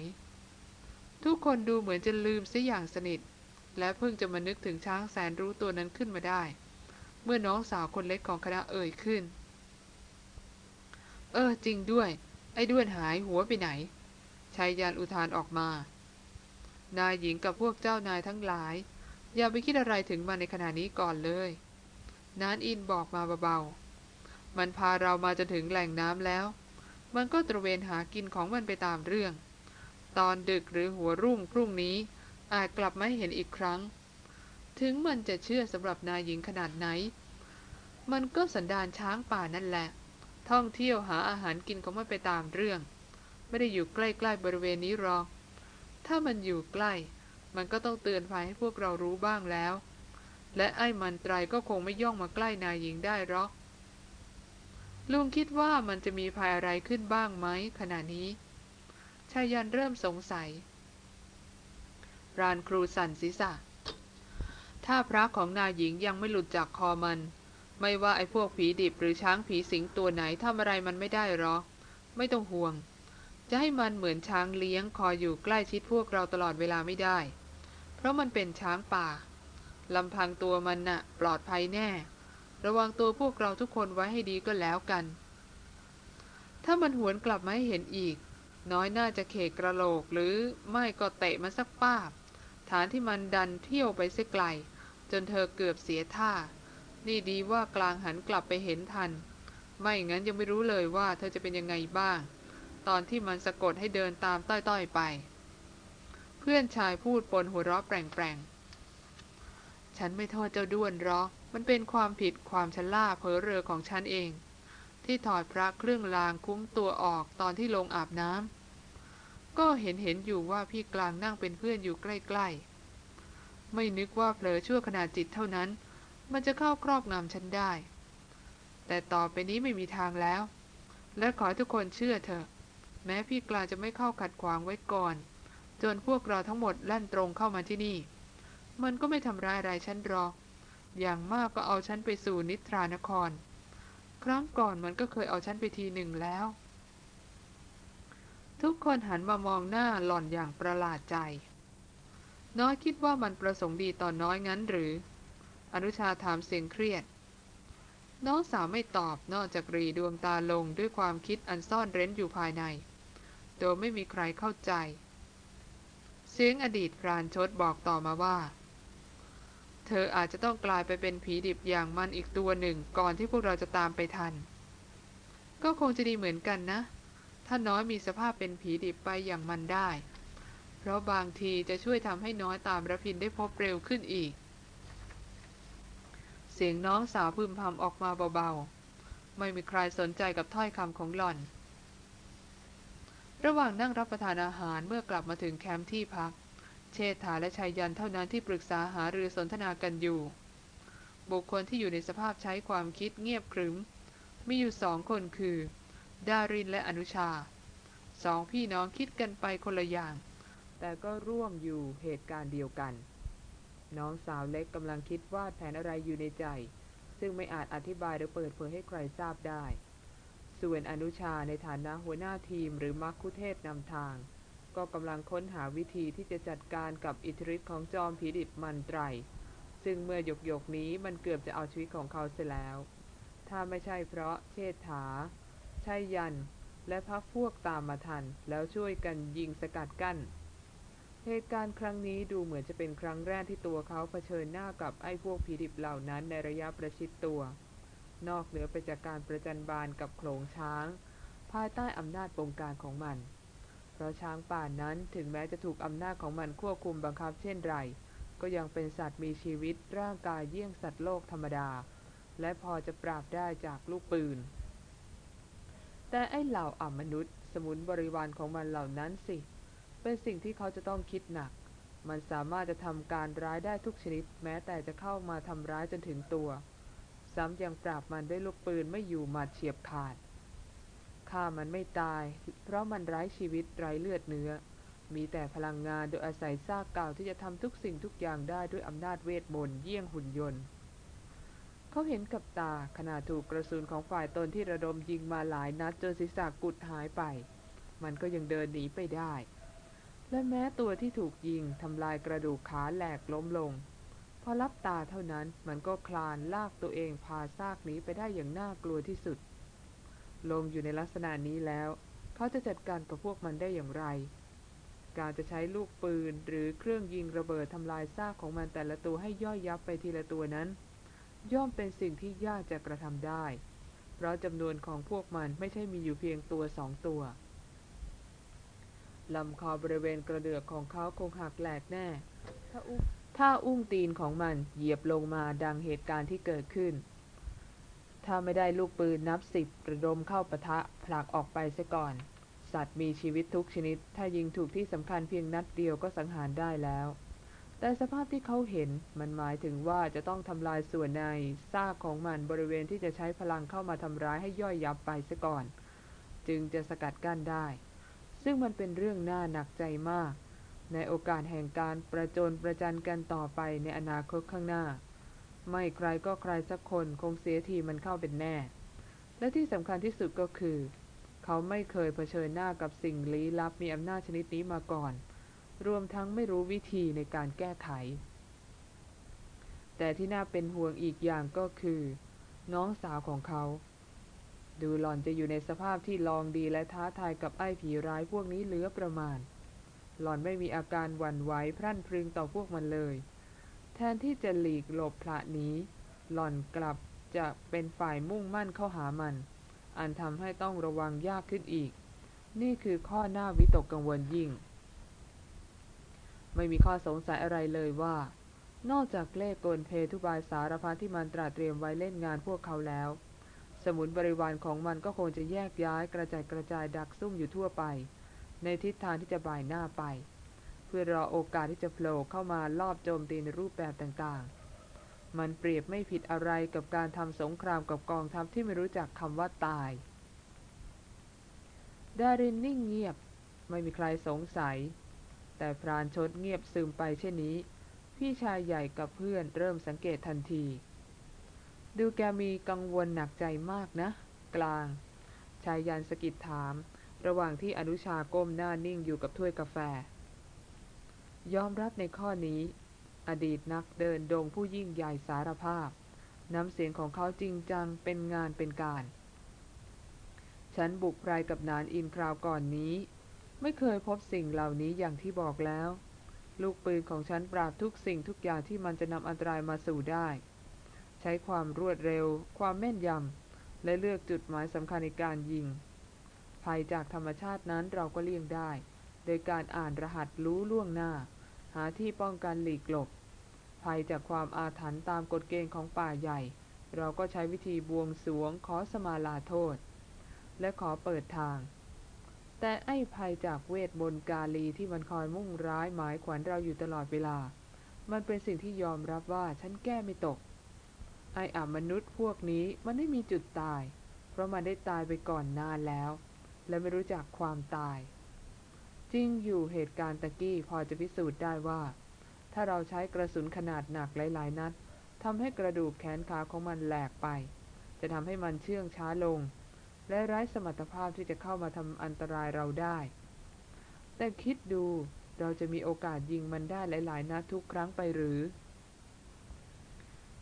ทุกคนดูเหมือนจะลืมเสียอย่างสนิท และเพิ่งจะมานึกถึงช้างแสนรู้ตัวนั้นขึ้นมาได้ มื่อน้องสาวคนเล็กของคณะเอ่ยขึ้น เออจริงด้วย ไอ้ด้วนหายหัวไปไหนชายยานอุทานออกมา นายหญิงกับพวกเจ้านายทั้งหลาย อย่าไปคิดอะไรถึงมันในขณะนี้ก่อนเลย นานอินบอกมาเบาๆ มันพาเรามาจนถึงแหล่งน้ำแล้ว มันก็ตระเวนหากินของมันไปตามเรื่อง ตอนดึกหรือหัวรุ่งพรุ่งนี้ อาจกลับมาเห็นอีกครั้ง ถึงมันจะเชื่อสำหรับนายหญิงขนาดไหน มันก็สันดานช้างป่านั่นแหละ ท่องเที่ยวหาอาหารกินของมันไปตามเรื่อง ไม่ได้อยู่ใกล้ๆบริเวณนี้หรอก ถ้ามันอยู่ใกล้ มันก็ต้องเตือนภัยให้พวกเรารู้บ้างแล้ว และไอ้มันไตรก็คงไม่ย่องมาใกล้นายหญิงได้หรอก ลุงคิดว่ามันจะมีภัยอะไรขึ้นบ้างไหมขณะนี้ ชายันเริ่มสงสัย รานครูสั่นศีรษะถ้าพระของนายหญิงยังไม่หลุดจากคอมัน ไม่ว่าไอ้พวกผีดิบหรือช้างผีสิงตัวไหนทำอะไรมันไม่ได้หรอก ไม่ต้องห่วง จะให้มันเหมือนช้างเลี้ยงคอยอยู่ใกล้ชิดพวกเราตลอดเวลาไม่ได้ เพราะมันเป็นช้างป่าลำพังตัวมันน่ะ ปลอดภัยแน่ ระวังตัวพวกเราทุกคนไว้ให้ดีก็แล้วกัน ถ้ามันหวนกลับมาให้เห็นอีก น้อยน่าจะเขกกระโหลกหรือไม่ก็เตะมันสักป้าบ ฐานที่มันดันเที่ยวไปเสียไกล จนเธอเกือบเสียท่า นี่ดีว่ากลางหันกลับไปเห็นทัน ไม่งั้นยังไม่รู้เลยว่าเธอจะเป็นยังไงบ้าง ตอนที่มันสะกดให้เดินตามต้อยๆไป เพื่อนชายพูดปนหัวเราะแปลงๆ ฉันไม่โทษเจ้าด้วนหรอก มันเป็นความผิดความชะล่าเผลอเรอของฉันเอง ที่ถอดพระเครื่องรางคุ้มตัวออกตอนที่ลงอาบน้ำก็เห็นเห็นอยู่ว่าพี่กลางนั่งเป็นเพื่อนอยู่ใกล้ ๆ ไม่นึกว่าเผลอชั่วขนาดจิตเท่านั้น มันจะเข้าครอบงำฉันได้ แต่ต่อไปนี้ไม่มีทางแล้ว และขอให้ทุกคนเชื่อเถอะ แม้พี่กลาจะไม่เข้าขัดขวางไว้ก่อน จนพวกเราทั้งหมดแล่นตรงเข้ามาที่นี่ มันก็ไม่ทำร้ายอะไรฉันหรอก อย่างมากก็เอาฉันไปสู่นิทรานคร ครั้งก่อนมันก็เคยเอาฉันไปทีหนึ่งแล้ว ทุกคนหันมามองหน้าหล่อนอย่างประหลาดใจน้อยคิดว่ามันประสงค์ดีต่อนน้อยงั้นหรือ อนุชาถามเสียงเครียด น้องสาวไม่ตอบนอกจากรีดวงตาลงด้วยความคิดอันซ่อนเร้นอยู่ภายใน โดยไม่มีใครเข้าใจ เสียงอดีตพรานชดบอกต่อมาว่า เธออาจจะต้องกลายไปเป็นผีดิบอย่างมันอีกตัวหนึ่งก่อนที่พวกเราจะตามไปทัน ก็คงจะดีเหมือนกันนะ ถ้าน้อยมีสภาพเป็นผีดิบไปอย่างมันได้ เพราะบางทีจะช่วยทำให้น้อยตามระพินได้พบเร็วขึ้นอีก สียงน้องสาวพึมพำออกมาเบาๆ ไม่มีใครสนใจกับถ้อยคำของหล่อน ระหว่างนั่งรับประทานอาหารเมื่อกลับมาถึงแคมป์ที่พัก เชษฐาและชายยันเท่านั้นที่ปรึกษาหารือสนทนากันอยู่ บุคคลที่อยู่ในสภาพใช้ความคิดเงียบขรึม มีอยู่สองคนคือ ดารินและอนุชา สองพี่น้องคิดกันไปคนละอย่าง แต่ก็ร่วมอยู่เหตุการณ์เดียวกัน น้องสาวเล็กกำลังคิดวาดแผนอะไรอยู่ในใจ ซึ่งไม่อาจอธิบายหรือเปิดเผยให้ใครทราบได้ ส่วนอนุชาในฐานะหัวหน้าทีมหรือมักคุเทศนำทาง ก็กำลังค้นหาวิธีที่จะจัดการกับอิทธิฤทธิ์ของจอมผีดิบมันไตร ซึ่งเมื่อหยกหยกนี้มันเกือบจะเอาชีวิตของเขาเสียแล้ว ถ้าไม่ใช่เพราะเชษฐาใช่ยัน และพักพวกตามมาทัน แล้วช่วยกันยิงสกัดกั้น เหตุการณ์ครั้งนี้ดูเหมือนจะเป็นครั้งแรกที่ตัวเขาเผชิญหน้ากับไอ้พวกผีดิบเหล่านั้นในระยะประชิดตัว นอกเหนือไปจากการประจันบานกับโขลงช้าง ภายใต้อำนาจบงการของมัน เพราะช้างป่านั้นถึงแม้จะถูกอำนาจของมันควบคุมบังคับเช่นไร ก็ยังเป็นสัตว์มีชีวิตร่างกายเยี่ยงสัตว์โลกธรรมดา และพอจะปราบได้จากลูกปืน แต่ไอ้เหล่าอ่ำมนุษย์ สมุนบริวารของมันเหล่านั้นสิเเป็นสิ่งที่เขาจะต้องคิดหนัก มันสามารถจะทำการร้ายได้ทุกชนิด แม้แต่จะเข้ามาทำร้ายจนถึงตัว ซ้ำยังปราบมันด้วยลูกปืนไม่อยู่หมัดเฉียบขาดฆ่ามันไม่ตาย เพราะมันไร้ชีวิตไร้เลือดเนื้อ มีแต่พลังงานโดยอาศัยซากเก่าที่จะทำทุกสิ่งทุกอย่างได้ด้วยอำนาจเวทมนต์เยี่ยงหุ่นยนต์ เขาเห็นกับตาขณะถูกกระสุนของฝ่ายตนที่ระดมยิงมาหลายนัดจนศีรษะกุดหายไป มันก็ยังเดินหนีไปได้ และแม้ตัวที่ถูกยิงทำลายกระดูกขาแหลกล้มลง พอรับตาเท่านั้นมันก็คลานลากตัวเองพาซากหนีไปได้อย่างน่ากลัวที่สุดลงอยู่ในลักษณะนี้แล้ว เขาจะจัดการกับพวกมันได้อย่างไร การจะใช้ลูกปืนหรือเครื่องยิงระเบิดทำลายซากของมันแต่ละตัวให้ย่อยยับไปทีละตัวนั้น ย่อมเป็นสิ่งที่ยากจะกระทำได้ เพราะจำนวนของพวกมันไม่ใช่มีอยู่เพียงตัวสองตัว ลำคอบริเวณกระเดือกของเขาคงหักแหลกแน่ถ้าอุ้งถ้าอุ้งตีนของมันเหยียบลงมาดังเหตุการณ์ที่เกิดขึ้น ถ้าไม่ได้ลูกปืนนับสิบระดมเข้าปะทะผลักออกไปเสียก่อน สัตว์มีชีวิตทุกชนิด ถ้ายิงถูกที่สำคัญเพียงนัดเดียวก็สังหารได้แล้ว แต่สภาพที่เขาเห็นมันหมายถึงว่าจะต้องทำลายส่วนในซากของมันบริเวณที่จะใช้พลังเข้ามาทำร้ายให้ย่อยยับไปเสียก่อน จึงจะสกัดกั้นได้ ซึ่งมันเป็นเรื่องน่าหนักใจมาก ในโอกาสแห่งการประจนประจันกันต่อไปในอนาคตข้างหน้า ไม่ใครก็ใครสักคนคงเสียทีมันเข้าเป็นแน่ และที่สำคัญที่สุดก็คือ เขาไม่เคยเผชิญหน้ากับสิ่งลี้ลับมีอำนาจชนิดนี้มาก่อน รวมทั้งไม่รู้วิธีในการแก้ไข แต่ที่น่าเป็นห่วงอีกอย่างก็คือ น้องสาวของเขา ดูหล่อนจะอยู่ในสภาพที่ลองดีและท้าทายกับไอ้ผีร้ายพวกนี้เหลือประมาณ หล่อนไม่มีอาการหวั่นไหวพรั่นพรึงต่อพวกมันเลย แทนที่จะหลีกหลบพระนี้ หล่อนกลับจะเป็นฝ่ายมุ่งมั่นเข้าหามัน อันทำให้ต้องระวังยากขึ้นอีก นี่คือข้อหน้าวิตกกังวลยิ่ง ไม่มีข้อสงสัยอะไรเลยว่า นอกจากเลขกลเพทุบายสารพัดที่มันตราเตรียมไว้เล่นงานพวกเขาแล้ว มุนบริวารของมันก็คงจะแยกย้ายกระจายกระจายดักซุ่มอยู่ทั่วไป ในทิศทางที่จะบ่ายหน้าไป เพื่อรอโอกาสที่จะโผล่เข้ามาลอบโจมตีในรูปแบบต่างๆ มันเปรียบไม่ผิดอะไรกับการทำสงครามกับกองทัพที่ไม่รู้จักคำว่าตายดารินนิ่งเงียบไม่มีใครสงสัย แต่พรานชดเงียบซึมไปเช่นนี้ พี่ชายใหญ่กับเพื่อนเริ่มสังเกตทันที ดูแกมีกังวลหนักใจมากนะ กลาง ชายยันสกิดถาม ระหว่างที่อนุชาก้มหน้านิ่งอยู่กับถ้วยกาแฟ ยอมรับในข้อนี้ อดีตนักเดินดงผู้ยิ่งใหญ่สารภาพ น้ำเสียงของเขาจริงจังเป็นงานเป็นการ ฉันบุกไพรกับนานอินคราวก่อนนี้ ไม่เคยพบสิ่งเหล่านี้อย่างที่บอกแล้ว ลูกปืนของฉันปราบทุกสิ่งทุกอย่างที่มันจะนำอันตรายมาสู่ได้ ใช้ความรวดเร็ว ความแม่นยำ และเลือกจุดหมายสำคัญในการยิง ภัยจากธรรมชาตินั้นเราก็เลี่ยงได้ โดยการอ่านรหัสรู้ล่วงหน้า หาที่ป้องกันหลีกหลบ ภัยจากความอาถรรพ์ตามกฎเกณฑ์ของป่าใหญ่ เราก็ใช้วิธีบวงสวงขอสมาลาโทษ และขอเปิดทาง แต่ไอ้ภัยจากเวทมนกาลีที่มันคอยมุ่งร้ายหมายขวัญเราอยู่ตลอดเวลา มันเป็นสิ่งที่ยอมรับว่าฉันแก้ไม่ตก ไอ้อมนุษย์พวกนี้มันไม่มีจุดตาย เพราะมันได้ตายไปก่อนนานแล้ว และไม่รู้จักความตาย จริงอยู่เหตุการณ์ตะกี้พอจะพิสูจน์ได้ว่า ถ้าเราใช้กระสุนขนาดหนักหลายๆนัดทำให้กระดูกแขนขาของมันแหลกไป จะทำให้มันเชื่องช้าลง และไร้สมรรถภาพที่จะเข้ามาทำอันตรายเราได้ แต่คิดดูเราจะมีโอกาสยิงมันได้หลาย ๆนัดทุกครั้งไปหรือ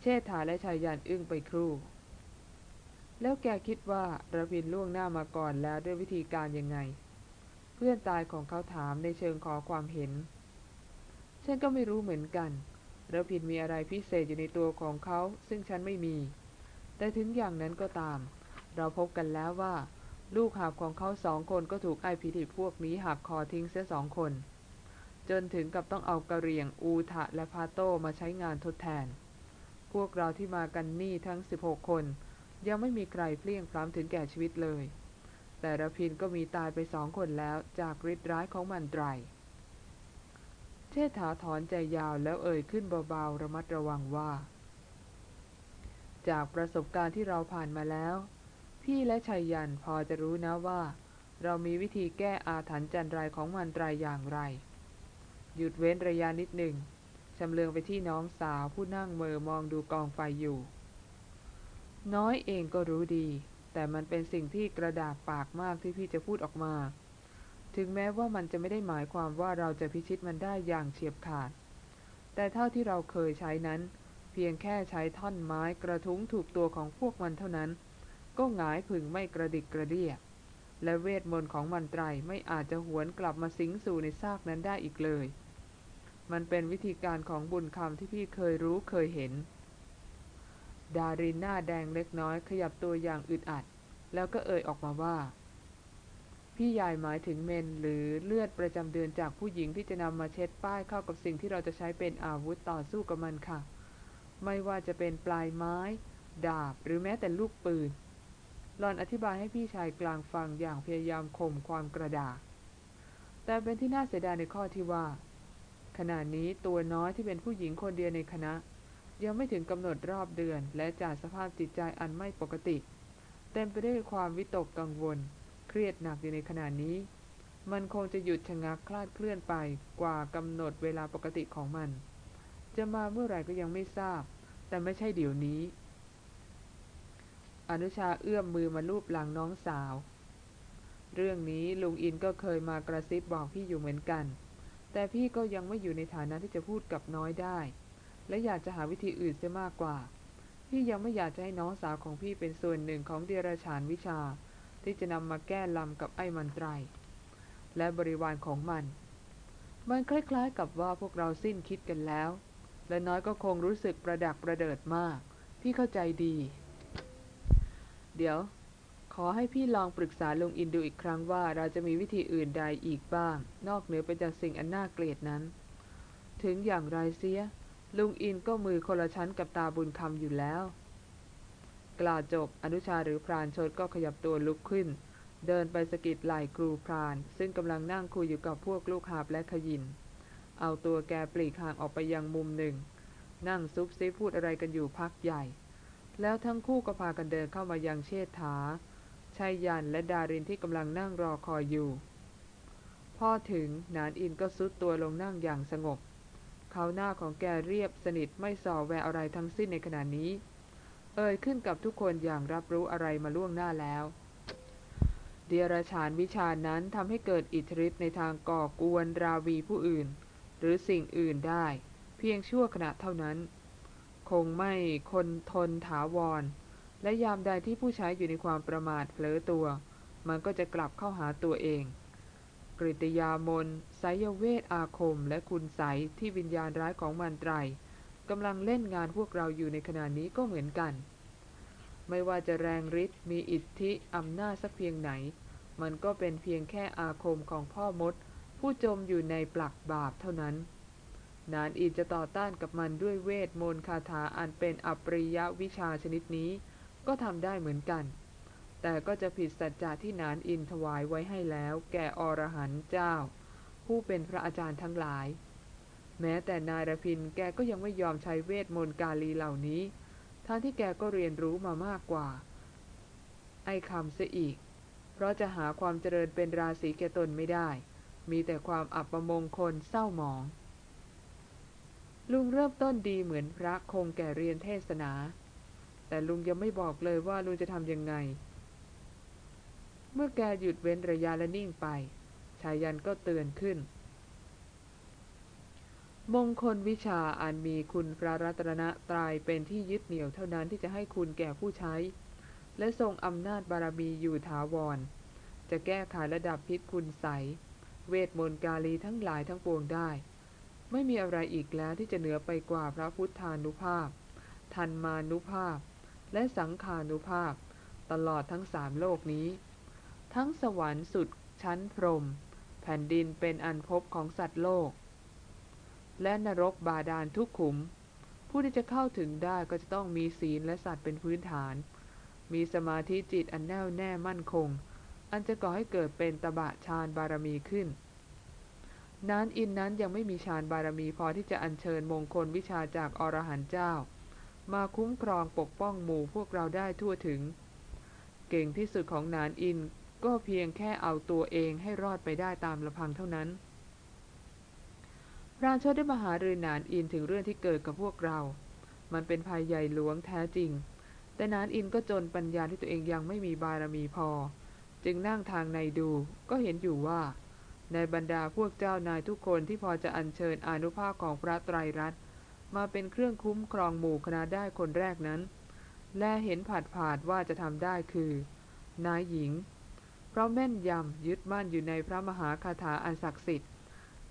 ชษฐาและชายยันอึ้งไปครู่ แล้วแกคิดว่าระพินล่วงหน้ามาก่อนแล้วด้วยวิธีการยังไง เพื่อนตายของเขาถามในเชิงขอความเห็น ฉันก็ไม่รู้เหมือนกันระพินมีอะไรพิเศษอยู่ในตัวของเขา ซึ่งฉันไม่มี แต่ถึงอย่างนั้นก็ตาม เราพบกันแล้วว่า ลูกหาบของเขาสองคนก็ถูกไอพิธิพวกนี้หักคอทิ้งเสียสองคน จนถึงกับต้องเอากระเรียงอูทะและพาโต้มาใช้งานทดแทน พวกเราที่มากันนี่ทั้ง 16 คน ยังไม่มีใครเพลียงพล้ำถึงแก่ชีวิตเลย แต่ระพินก็มีตายไปสองคนแล้วจากฤทธิ์ร้ายของมันไตรเชษฐาถอนใจยาวแล้วเอ่ยขึ้นเบาๆระมัดระวังว่า จากประสบการณ์ที่เราผ่านมาแล้ว พี่และชัยยันพอจะรู้นะว่า เรามีวิธีแก้อาถรรพ์จันไรของมันไตรอย่างไร หยุดเว้นระยะนิดหนึ่ง ชำเลืองไปที่น้องสาวผู้นั่งเมอมองดูกองไฟอยู่ น้อยเองก็รู้ดี แต่มันเป็นสิ่งที่กระดากปากมากที่พี่จะพูดออกมา ถึงแม้ว่ามันจะไม่ได้หมายความว่าเราจะพิชิตมันได้อย่างเฉียบขาด แต่เท่าที่เราเคยใช้นั้น เพียงแค่ใช้ท่อนไม้กระทุ้งถูกตัวของพวกมันเท่านั้น ก็หงายผึ่งไม่กระดิกกระเดียและเวทมนต์ของมันไตรไม่อาจจะหวนกลับมาสิงสู่ในซากนั้นได้อีกเลย มันเป็นวิธีการของบุญคำที่พี่เคยรู้เคยเห็น ดารินหน้าแดงเล็กน้อยขยับตัวอย่างอึดอัด แล้วก็เอ่ยออกมาว่า พี่ยายหมายถึงเมนหรือเลือดประจำเดือนจากผู้หญิงที่จะนำมาเช็ดป้ายเข้ากับสิ่งที่เราจะใช้เป็นอาวุธต่อสู้กับมันค่ะ ไม่ว่าจะเป็นปลายไม้ ดาบหรือแม้แต่ลูกปืนหลอนอธิบายให้พี่ชายกลางฟังอย่างพยายามข่มความกระดาษแต่เป็นที่น่าเสียดายในข้อที่ว่า ขณะนี้ตัวน้อยที่เป็นผู้หญิงคนเดียวในคณะ ยังไม่ถึงกำหนดรอบเดือน และจากสภาพจิตใจอันไม่ปกติ เต็มไปด้วยความวิตกกังวล เครียดหนักอยู่ในขณะนี้ มันคงจะหยุดชะงักคลาดเคลื่อนไปกว่ากำหนดเวลาปกติของมัน จะมาเมื่อไหร่ก็ยังไม่ทราบ แต่ไม่ใช่เดี๋ยวนี้ อนุชาเอื้อมมือมาลูบหลังน้องสาว เรื่องนี้ลุงอินก็เคยมากระซิบบอกพี่อยู่เหมือนกัน แต่พี่ก็ยังไม่อยู่ในฐานะที่จะพูดกับน้อยได้ และอยากจะหาวิธีอื่นเสียมากกว่า พี่ยังไม่อยากจะให้น้องสาวของพี่เป็นส่วนหนึ่งของเดรัจฉานวิชา ที่จะนำมาแก้ลำกับไอ้มันไตรและบริวารของมัน มันคล้ายๆกับว่าพวกเราสิ้นคิดกันแล้ว และน้อยก็คงรู้สึกประดักประเดิดมาก พี่เข้าใจดี เดี๋ยว อให้พี่ลองปรึกษาลุงอินดูอีกครั้งว่าเราจะมีวิธีอื่นใดอีกบ้าง นอกเหนือไปจากสิ่งอันน่าเกลียดนั้น ถึงอย่างไรเสีย ลุงอินก็มือคนละชั้นกับตาบุญคำอยู่แล้ว กล่าวจบอนุชาหรือพรานชดก็ขยับตัวลุกขึ้น เดินไปสกิดไหล่ครูพราน ซึ่งกำลังนั่งคุยอยู่กับพวกลูกหาบและขยิน เอาตัวแกปลีกห่างออกไปยังมุมหนึ่ง นั่งซุบซิบพูดอะไรกันอยู่พักใหญ่ แล้วทั้งคู่ก็พากันเดินเข้ามายังเชษฐา ชายยันและดารินที่กำลังนั่งรอคอยอยู่ พอถึงนานอินก็ซุดตัวลงนั่งอย่างสงบ เขาหน้าของแกเรียบสนิทไม่ส่อแววอะไรทั้งสิ้นในขณะนี้ เอ่ยขึ้นกับทุกคนอย่างรับรู้อะไรมาล่วงหน้าแล้วเดียรฉานวิชานั้นทำให้เกิดอิทธิฤทธิ์ในทางก่อกวนราวีผู้อื่น หรือสิ่งอื่นได้ เพียงชั่วขณะเท่านั้น คงไม่คนทนถาวร และยามใดที่ผู้ใช้อยู่ในความประมาทเผลอตัว มันก็จะกลับเข้าหาตัวเอง กริตยามนไสยเวทอาคม และคุณใสที่วิญญาณร้ายของมันไตรกำลังเล่นงานพวกเราอยู่ในขณะนี้ก็เหมือนกัน ไม่ว่าจะแรงฤทธิ์มีอิทธิอำนาจสักเพียงไหน มันก็เป็นเพียงแค่อาคมของพ่อมด ผู้จมอยู่ในปลักบาปเท่านั้น นานอินจะต่อต้านกับมันด้วยเวทมนต์คาถาอันเป็นอปริยวิชาชนิดนี้ ก็ทำได้เหมือนกัน แต่ก็จะผิดสัจจะที่นานอินถวายไว้ให้แล้ว แก่อรหันต์เจ้า ผู้เป็นพระอาจารย์ทั้งหลาย แม้แต่นายรพินแกก็ยังไม่ยอมใช้เวทมนต์กาลีเหล่านี้ทั้งที่แกก็เรียนรู้มามากกว่า ไอ้คำเสียอีก เพราะจะหาความเจริญเป็นราศีแกตนไม่ได้ มีแต่ความอับประมงคลเศร้าหมอง ลุงเริ่มต้นดีเหมือนพระคงแก่เรียนเทศนา แต่ลุงยังไม่บอกเลยว่าลุงจะทำยังไง เมื่อแกหยุดเว้นระยะและนิ่งไปชายันก็เตือนขึ้น มงคลวิชาอันมีคุณพระรัตนตรายเป็นที่ยึดเหนี่ยวเท่านั้นที่จะให้คุณแก่ผู้ใช้ และทรงอำนาจบารมีอยู่ถาวร จะแก้ไขระดับพิษคุณใส เวทมนต์กาลีทั้งหลายทั้งปวงได้ ไม่มีอะไรอีกแล้วที่จะเหนือไปกว่าพระพุทธานุภาพ ทันมานุภาพ และสังขานุภาพ ตลอดทั้งสามโลกนี้ ทั้งสวรรค์สุดชั้นพรหมแผ่นดินเป็นอันพบของสัตว์โลก และนรกบาดาลทุกขุม ผู้ที่จะเข้าถึงได้ก็จะต้องมีศีลและสัตว์เป็นพื้นฐาน มีสมาธิจิตอันแน่วแน่มั่นคง อันจะก่อให้เกิดเป็นตบะฌานบารมีขึ้นนั้นอินนั้นยังไม่มีฌานบารมีพอที่จะอัญเชิญมงคลวิชาจากอรหันต์เจ้า มาคุ้มครองปกป้องหมู่พวกเราได้ทั่วถึง เก่งที่สุดของนานอินก็เพียงแค่เอาตัวเองให้รอดไปได้ตามลำพังเท่านั้นพรานชดได้มาหารือนานอินถึงเรื่องที่เกิดกับพวกเรา มันเป็นภัยใหญ่หลวงแท้จริง แต่นานอินก็จนปัญญาที่ตัวเองยังไม่มีบารมีพอ จึงนั่งทางในดูก็เห็นอยู่ว่า ในบรรดาพวกเจ้านายทุกคนที่พอจะอัญเชิญอนุภาพของพระไตรรัตน์ มาเป็นเครื่องคุ้มครองหมู่คณะได้คนแรกนั้น และเห็นผาดผาดว่าจะทำได้คือ นายหญิง เพราะแม่นยำยึดมั่นอยู่ในพระมหาคาถาอันศักดิ์สิทธิ์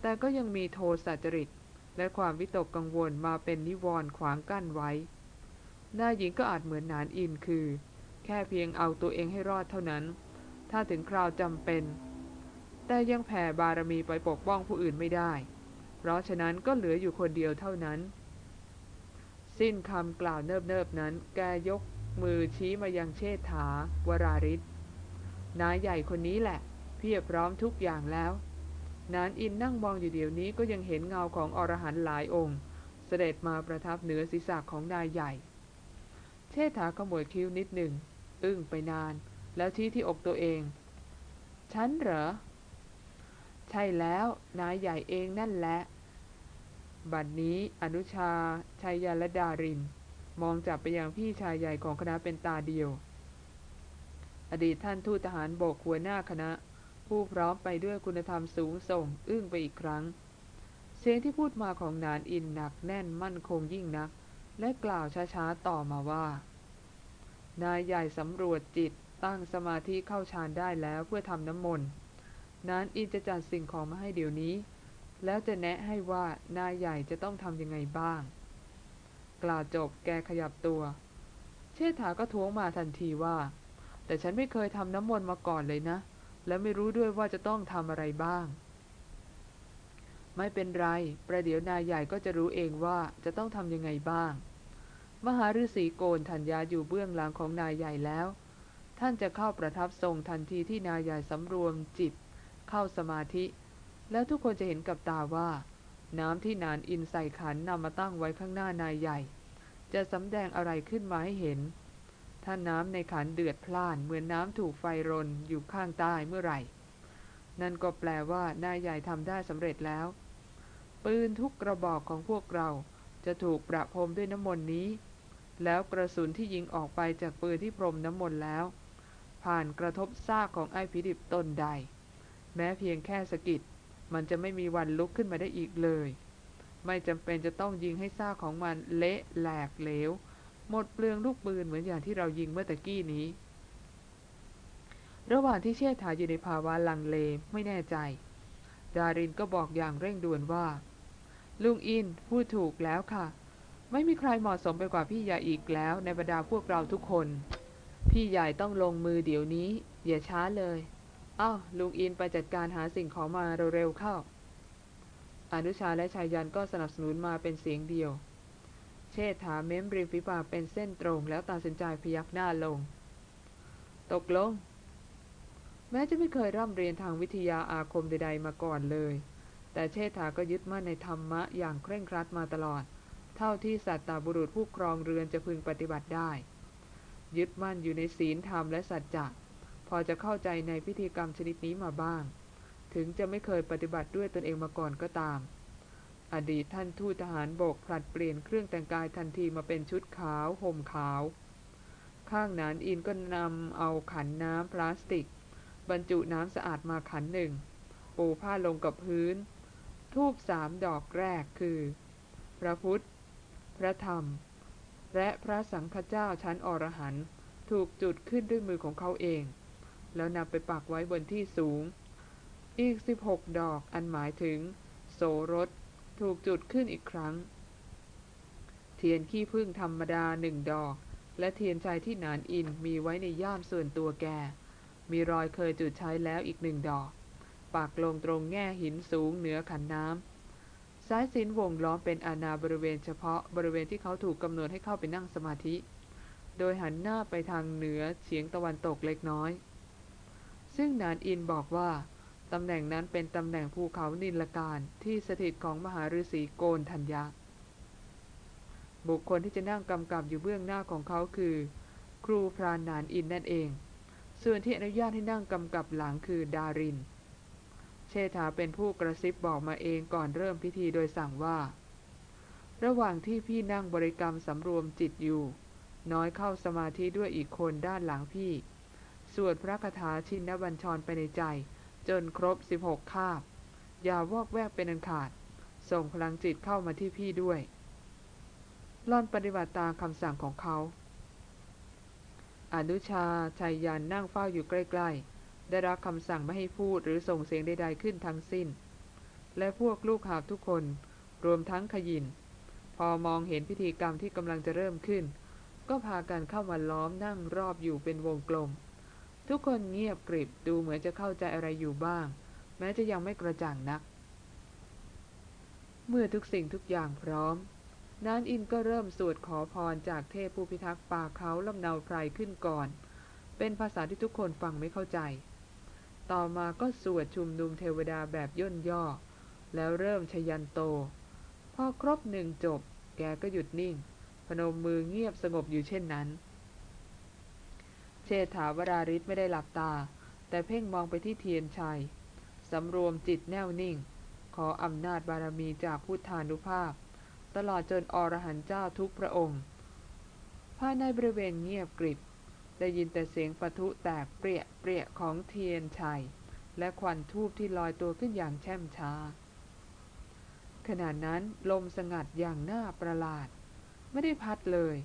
แต่ก็ยังมีโทสะจริต และความวิตกกังวลมาเป็นนิวรณ์ขวางกั้นไว้ นายหญิงก็อาจเหมือนนานอินคือ แค่เพียงเอาตัวเองให้รอดเท่านั้น ถ้าถึงคราวจำเป็น แต่ยังแผ่บารมีไปปกป้องผู้อื่นไม่ได้ เพราะฉะนั้นก็เหลืออยู่คนเดียวเท่านั้น สิ้นคำกล่าวเนิบๆนั้น แกยกมือชี้มายังเชษฐาวราริศนายใหญ่คนนี้แหละ เพียบพร้อมทุกอย่างแล้ว นานอินนั่งมองอยู่เดี๋ยวนี้ก็ยังเห็นเงาของอรหันต์หลายองค์ เสด็จมาประทับเหนือศีรษะของนายใหญ่ เชษฐาขมวดคิ้วนิดหนึ่ง อึ้งไปนาน แล้วชี้ที่อกตัวเอง ฉันเหรอ ใช่แล้ว นายใหญ่เองนั่นแหละ บัดนนี้อนุชาชัยยาและดาริน มองจับไปยังพี่ชายใหญ่ของคณะเป็นตาเดียว อดีตท่านทูตทหารบกหัวหน้าคณะ ผู้พร้อมไปด้วยคุณธรรมสูงส่ง อึ้งไปอีกครั้ง เสียงที่พูดมาของนานอินหนักแน่นมั่นคงยิ่งนัก และกล่าวช้าๆต่อมาว่า นายใหญ่สำรวจจิตตั้งสมาธิเข้าฌานได้แล้วเพื่อทำน้ำมนต์นานอินจะจัดสิ่งของมาให้เดี๋ยวนี้ แล้วจะแนะให้ว่านายใหญ่จะต้องทำยังไงบ้าง กล่าวจบแกขยับตัว เชษฐาก็ท้วงมาทันทีว่า แต่ฉันไม่เคยทำน้ำมนต์มาก่อนเลยนะ และไม่รู้ด้วยว่าจะต้องทำอะไรบ้าง ไม่เป็นไร ประเดี๋ยวนายใหญ่ก็จะรู้เองว่าจะต้องทำยังไงบ้าง มหาฤาษีโกนทัญญาอยู่เบื้องหลังของนายใหญ่แล้ว ท่านจะเข้าประทับทรงทันทีที่นายใหญ่สำรวมจิต เข้าสมาธิ แล้วทุกคนจะเห็นกับตาว่า น้ำที่นานอินใส่ขันนำมาตั้งไว้ข้างหน้านายใหญ่ จะสำแดงอะไรขึ้นมาให้เห็น ถ้าน้ำในขันเดือดพล่าน เหมือนน้ำถูกไฟรนอยู่ข้างใต้เมื่อไหร่ นั่นก็แปลว่านายใหญ่ทำได้สำเร็จแล้ว ปืนทุกกระบอกของพวกเราจะถูกประพรมด้วยน้ำมนต์นี้ แล้วกระสุนที่ยิงออกไปจากปืนที่พรมน้ำมนต์แล้ว ผ่านกระทบซากของไอ้พิดิบตนใด แม้เพียงแค่สกิด มันจะไม่มีวันลุกขึ้นมาได้อีกเลย ไม่จำเป็นจะต้องยิงให้ซากของมันเละแหลกเหลว หมดเปลืองลูกปืนเหมือนอย่างที่เรายิงเมื่อตะกี้นี้ ระหว่างที่เชษฐาอยู่ในภาวะลังเลไม่แน่ใจ ดารินก็บอกอย่างเร่งด่วนว่า ลุงอินพูดถูกแล้วค่ะ ไม่มีใครเหมาะสมไปกว่าพี่ใหญ่อีกแล้วในบรรดาพวกเราทุกคน พี่ใหญ่ต้องลงมือเดี๋ยวนี้ อย่าช้าเลย อ้าวลุงอินไปจัดการหาสิ่งของมาเร็วๆเข้า อนุชาและชายยันก็สนับสนุนมาเป็นเสียงเดียว เชษฐาเม้มริมฝีปากเป็นเส้นตรงแล้วตัดสินใจพยักหน้าลง ตกลง แม้จะไม่เคยร่ำเรียนทางวิทยาอาคมใดๆมาก่อนเลย แต่เชษฐาก็ยึดมั่นในธรรมะอย่างเคร่งครัดมาตลอด เท่าที่สัตตบุรุษผู้ครองเรือนจะพึงปฏิบัติได้ ยึดมั่นอยู่ในศีลธรรมและสัจจะ พอจะเข้าใจในพิธีกรรมชนิดนี้มาบ้าง ถึงจะไม่เคยปฏิบัติด้วยตนเองมาก่อนก็ตาม อดีตท่านทูตทหารบกผลัดเปลี่ยนเครื่องแต่งกายทันทีมาเป็นชุดขาวห่มขาว ข้างนานอินก็นำเอาขันน้ำพลาสติก บรรจุน้ำสะอาดมาขันหนึ่ง ปูผ้าลงกับพื้น ทูบสามดอกแรกคือ พระพุทธ พระธรรม และพระสังฆเจ้าชั้นอรหันต์ถูกจุดขึ้นด้วยมือของเขาเอง แล้วนำไปปักไว้บนที่สูง อีก 16 ดอกอันหมายถึง โสรถถูกจุดขึ้นอีกครั้ง เทียนขี้พึ่งธรรมดาหนึ่งดอก และเทียนชัยที่นานอินมีไว้ในย่ามส่วนตัวแก มีรอยเคยจุดใช้แล้วอีกหนึ่งดอกปักลงตรงแง่หินสูงเหนือขันน้ำสายสินวงล้อมเป็นอาณาบริเวณเฉพาะบริเวณที่เขาถูกกำหนดให้เข้าไปนั่งสมาธิ โดยหันหน้าไปทางเหนือเฉียงตะวันตกเล็กน้อย ซึ่งนานอินบอกว่า ตำแหน่งนั้นเป็นตำแหน่งภูเขานิลการที่สถิตของมหาฤาษีโกนทัญญาบุคคลที่จะนั่งกำกับอยู่เบื้องหน้าของเขาคือ ครูพรานนานอินนั่นเอง ส่วนที่อนุญาตให้นั่งกำกับหลังคือดาริน เชษฐาเป็นผู้กระซิบบอกมาเองก่อนเริ่มพิธีโดยสั่งว่า ระหว่างที่พี่นั่งบริกรรมสำรวมจิตอยู่ น้อยเข้าสมาธิด้วยอีกคนด้านหลังพี่ สวดพระคาถาชินบัญชรไปในใจ จนครบ 16 คาบ อย่าวอกแวกเป็นอันขาด ส่งพลังจิตเข้ามาที่พี่ด้วยล่อนปฏิบัติตามคำสั่งของเขา อนุชาชัยยันนั่งเฝ้าอยู่ใกล้ๆ ได้รับคำสั่งไม่ให้พูดหรือส่งเสียงใดๆขึ้นทั้งสิ้น และพวกลูกหาบทุกคน รวมทั้งขยิน พอมองเห็นพิธีกรรมที่กำลังจะเริ่มขึ้น ก็พากันเข้ามาล้อมนั่งรอบอยู่เป็นวงกลม ทุกคนเงียบกริบดูเหมือนจะเข้าใจอะไรอยู่บ้าง แม้จะยังไม่กระจ่างนัก เมื่อทุกสิ่งทุกอย่างพร้อม นานอินก็เริ่มสวดขอพรจากเทพผู้พิทักษ์ป่าเขาลำเนาไพรขึ้นก่อน เป็นภาษาที่ทุกคนฟังไม่เข้าใจ ต่อมาก็สวดชุมนุมเทวดาแบบย่นย่อ แล้วเริ่มชยันโต พอครบหนึ่งจบ แกก็หยุดนิ่ง พนมมือเงียบสงบอยู่เช่นนั้น เชษฐาวราริศไม่ได้หลับตา แต่เพ่งมองไปที่เทียนชัยสำรวมจิตแน่วนิ่ง ขออำนาจบารมีจากพุทธานุภาพ ตลอดจนอรหันเจ้าทุกพระองค์ภายในบริเวณเงียบกริบ ได้ยินแต่เสียงปะทุแตกเปรี๊ยะเปรี๊ยะของเทียนชัย และควันทูบที่ลอยตัวขึ้นอย่างแช่มช้า ขณะนั้นลมสงัดอย่างน่าประหลาด ไม่ได้พัดเลย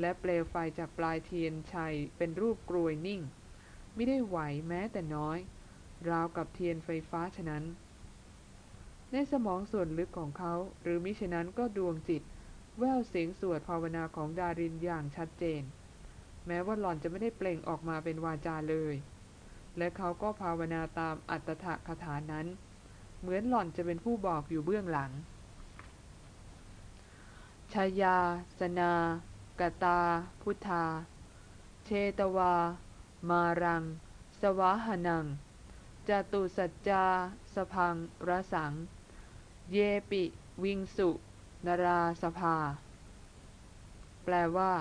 และเปลวไฟจากปลายเทียนชัยเป็นรูปกรวยนิ่ง ไม่ได้ไหวแม้แต่น้อย ราวกับเทียนไฟฟ้าฉะนั้น ในสมองส่วนลึกของเขา หรือมิฉะนั้นก็ดวงจิต แววเสียงสวดภาวนาของดารินอย่างชัดเจน แม้ว่าหล่อนจะไม่ได้เปล่งออกมาเป็นวาจาเลย และเขาก็ภาวนาตามอัตถะคาถานั้น เหมือนหล่อนจะเป็นผู้บอกอยู่เบื้องหลังชายา สนา กตา พุทธา เชตวา มารัง สวาหนัง จตุสัจจา สพังรสัง เยปิ วิงสุ นราสภา แปลว่า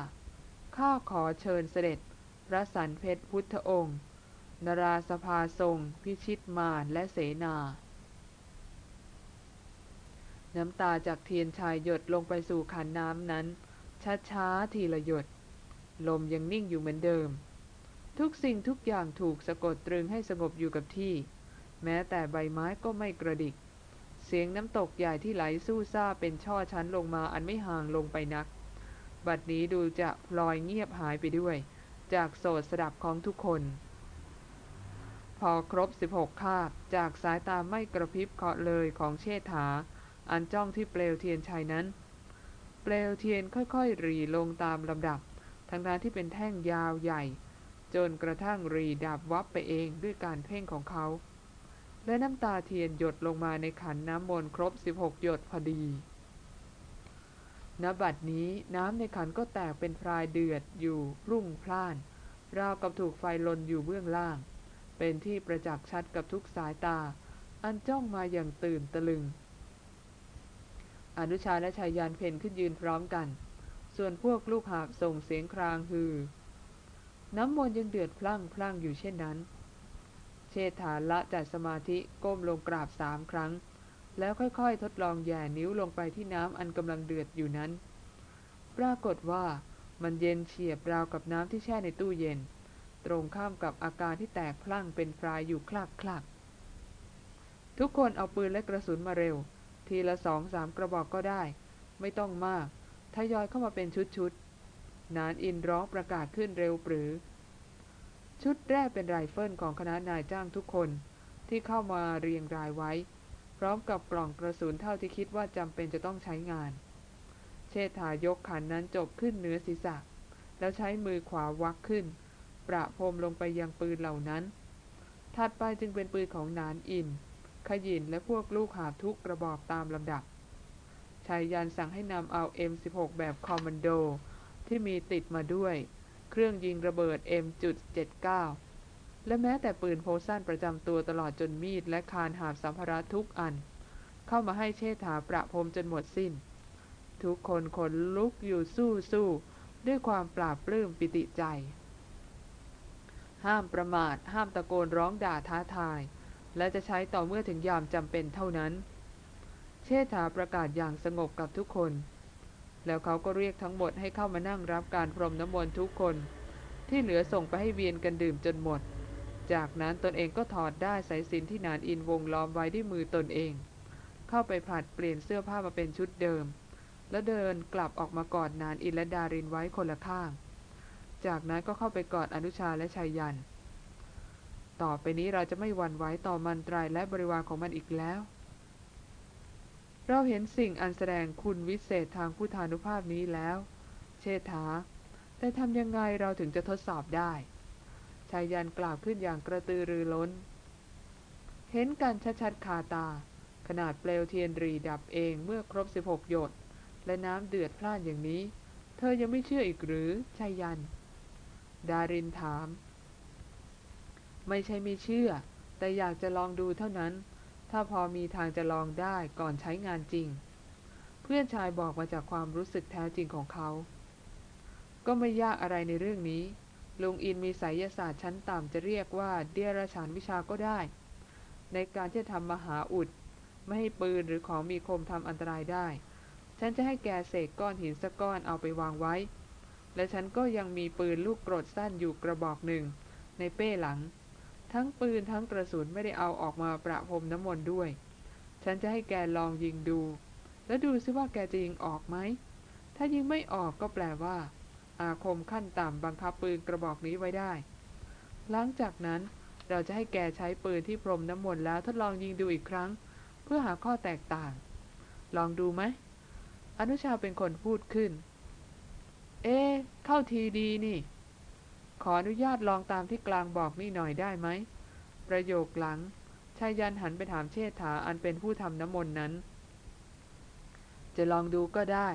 ข้าขอเชิญเสด็จ พระสันเพชรพุทธองค์ นราสภาทรง พิชิตมารและเสนา น้ำตาจากเทียนชายหยดลงไปสู่ขันน้ำนั้น ช้าๆ ทีละหยด ลมยังนิ่งอยู่เหมือนเดิม ทุกสิ่งทุกอย่างถูกสะกดตรึงให้สงบอยู่กับที่ แม้แต่ใบไม้ก็ไม่กระดิก เสียงน้ำตกใหญ่ที่ไหลสู้ซ่าเป็นช่อชั้นลงมาอันไม่ห่างลงไปนัก บัดนี้ดูจะลอยเงียบหายไปด้วย จากโสดสดับของทุกคน พอครบ 16คาบจากสายตาไม่กระพริบเคาะเลยของเชษฐา อันจ้องที่เปลวเทียนชัยนั้น เปลวเทียนค่อยๆรีลงตามลำดับ ทั้งนั้นที่เป็นแท่งยาวใหญ่ จนกระทั่งรีดับวับไปเองด้วยการเพ่งของเขา และน้ำตาเทียนหยดลงมาในขันน้ำมนต์ครบ 16 หยดพอดีณบัดนี้น้ำในขันก็แตกเป็นพรายเดือดอยู่รุ่งพล่าน ราวกับถูกไฟลนอยู่เบื้องล่าง เป็นที่ประจักษ์ชัดกับทุกสายตา อันจ้องมาอย่างตื่นตะลึง อนุชาและชายยานเพนขึ้นยืนพร้อมกัน ส่วนพวกลูกหาบส่งเสียงครางฮือ น้ำมนต์ยังเดือดพลั่งพลั่งอยู่เช่นนั้น เชษฐาละจัดสมาธิก้มลงกราบสามครั้ง แล้วค่อยๆ ทดลองแย่นิ้วลงไปที่น้ำอันกำลังเดือดอยู่นั้น ปรากฏว่ามันเย็นเฉียบราวกับน้ำที่แช่ในตู้เย็น ตรงข้ามกับอาการที่แตกพลั่งเป็นฟรายอยู่คลักคลักทุกคนเอาปืนและกระสุนมาเร็ว ทีละสองสามกระบอกก็ได้ ไม่ต้องมากทยอยเข้ามาเป็นชุดๆนานอินร้องประกาศขึ้นเร็วปรือ ชุดแรกเป็นไรเฟิลของคณะนายจ้างทุกคนที่เข้ามาเรียงรายไว้ พร้อมกับกล่องกระสุนเท่าที่คิดว่าจำเป็นจะต้องใช้งาน เชษฐายกขันนั้นจบขึ้นเหนือศีรษะ แล้วใช้มือขวาวักขึ้น ประพรมลงไปยังปืนเหล่านั้น ถัดไปจึงเป็นปืนของนานอิน ขยินและพวกลูกหาทุกระบอกตามลำดับชายยันสั่งให้นำเอา M16 แบบคอมมานโด ที่มีติดมาด้วย เครื่องยิงระเบิด M.79 และแม้แต่ปืนโพสั้นประจำตัวตลอดจนมีดและคานหาบสัมภาระทุกอัน เข้ามาให้เชษฐาประพรมจนหมดสิ้น ทุกคนขนลุกอยู่สู้สู้ด้วยความปราบปลื้มปิติใจ ห้ามประมาท ห้ามตะโกนร้องด่าท้าทาย และจะใช้ต่อเมื่อถึงยามจำเป็นเท่านั้น เชษฐาประกาศอย่างสงบกับทุกคน แล้วเขาก็เรียกทั้งหมดให้เข้ามานั่งรับการพรมน้ำมนต์ทุกคน ที่เหลือส่งไปให้เวียนกันดื่มจนหมด จากนั้นตนเองก็ถอดได้สายสินที่นานอินวงล้อมไว้ด้วยมือตนเอง เข้าไปผัดเปลี่ยนเสื้อผ้ามาเป็นชุดเดิม แล้วเดินกลับออกมากอดนานอินและดารินไว้คนละข้าง จากนั้นก็เข้าไปกอดอนุชาและชายยัน ต่อไปนี้เราจะไม่หวั่นไหวต่อมันตรายและบริวารของมันอีกแล้ว เราเห็นสิ่งอันแสดงคุณวิเศษทางพุทธานุภาพนี้แล้ว เชษฐา แต่ทำยังไงเราถึงจะทดสอบได้ชายยันกล่าวขึ้นอย่างกระตือรือร้น เห็นกันชัดๆคาตา ขนาดเปลวเทียนรีดับเองเมื่อครบ 16 หยด และน้ำเดือดพล่านอย่างนี้ เธอยังไม่เชื่ออีกหรือชายยัน ดารินถาม ไม่ใช่ไม่เชื่อ แต่อยากจะลองดูเท่านั้น ถ้าพอมีทางจะลองได้ก่อนใช้งานจริง เพื่อนชายบอกมาจากความรู้สึกแท้จริงของเขา ก็ไม่ยากอะไรในเรื่องนี้ ลุงอินมีไสยศาสตร์ชั้นต่ำจะเรียกว่าเดียรฉานวิชาก็ได้ ในการที่จะทำมหาอุด ไม่ให้ปืนหรือของมีคมทำอันตรายได้ ฉันจะให้แกเสกก้อนหินสักก้อนเอาไปวางไว้ และฉันก็ยังมีปืนลูกกรดสั้นอยู่กระบอกหนึ่งในเป้หลัง ทั้งปืนทั้งกระสุนไม่ได้เอาออกมาประพรมน้ำมนต์ด้วย ฉันจะให้แกลองยิงดู แล้วดูซิว่าแกจะยิงออกไหม ถ้ายิงไม่ออกก็แปลว่า อาคมขั้นต่ำบังคับปืนกระบอกนี้ไว้ได้ หลังจากนั้นเราจะให้แกใช้ปืนที่พรมน้ำมนต์แล้วทดลองยิงดูอีกครั้ง เพื่อหาข้อแตกต่าง ลองดูไหม อนุชาเป็นคนพูดขึ้น เอ๊เข้าทีดีนี่ ขออนุญาตลองตามที่กลางบอกนี่หน่อยได้ไหม ประโยคหลังชายยันหันไปถามเชษฐาอันเป็นผู้ทำน้ำมนต์นั้น จะลองดูก็ได้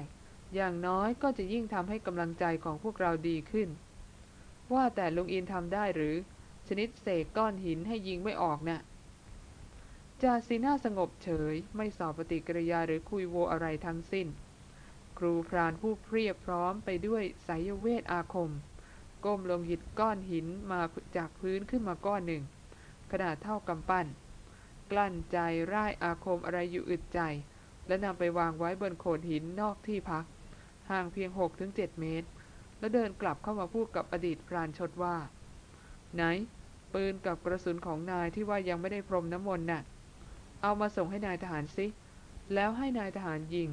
อย่างน้อยก็จะยิ่งทำให้กำลังใจของพวกเราดีขึ้น ว่าแต่ลุงอินทำได้หรือ ชนิดเสกก้อนหินให้ยิงไม่ออกนะ่ะจ่าสีน้าสงบเฉย ไม่สอบปฏิกิริยาหรือคุยโวอะไรทั้งสิ้น ครูพรานผู้เพรียบพร้อมไปด้วยสายเวทอาคม ก้มลงหยิบก้อนหินมาจากพื้นขึ้นมาก้อนหนึ่ง ขนาดเท่ากำปั้น กลั้นใจร่ายอาคมอะไรอยู่อึดใจ และนำไปวางไว้บนโขดหินนอกที่พัก ห่างเพียง 6-7 เมตร แล้วเดินกลับเข้ามาพูดกับอดีตพรานชดว่า ไหน ปืนกับกระสุนของนายที่ว่ายังไม่ได้พรมน้ำมนต์น่ะ เอามาส่งให้นายทหารสิ แล้วให้นายทหารยิง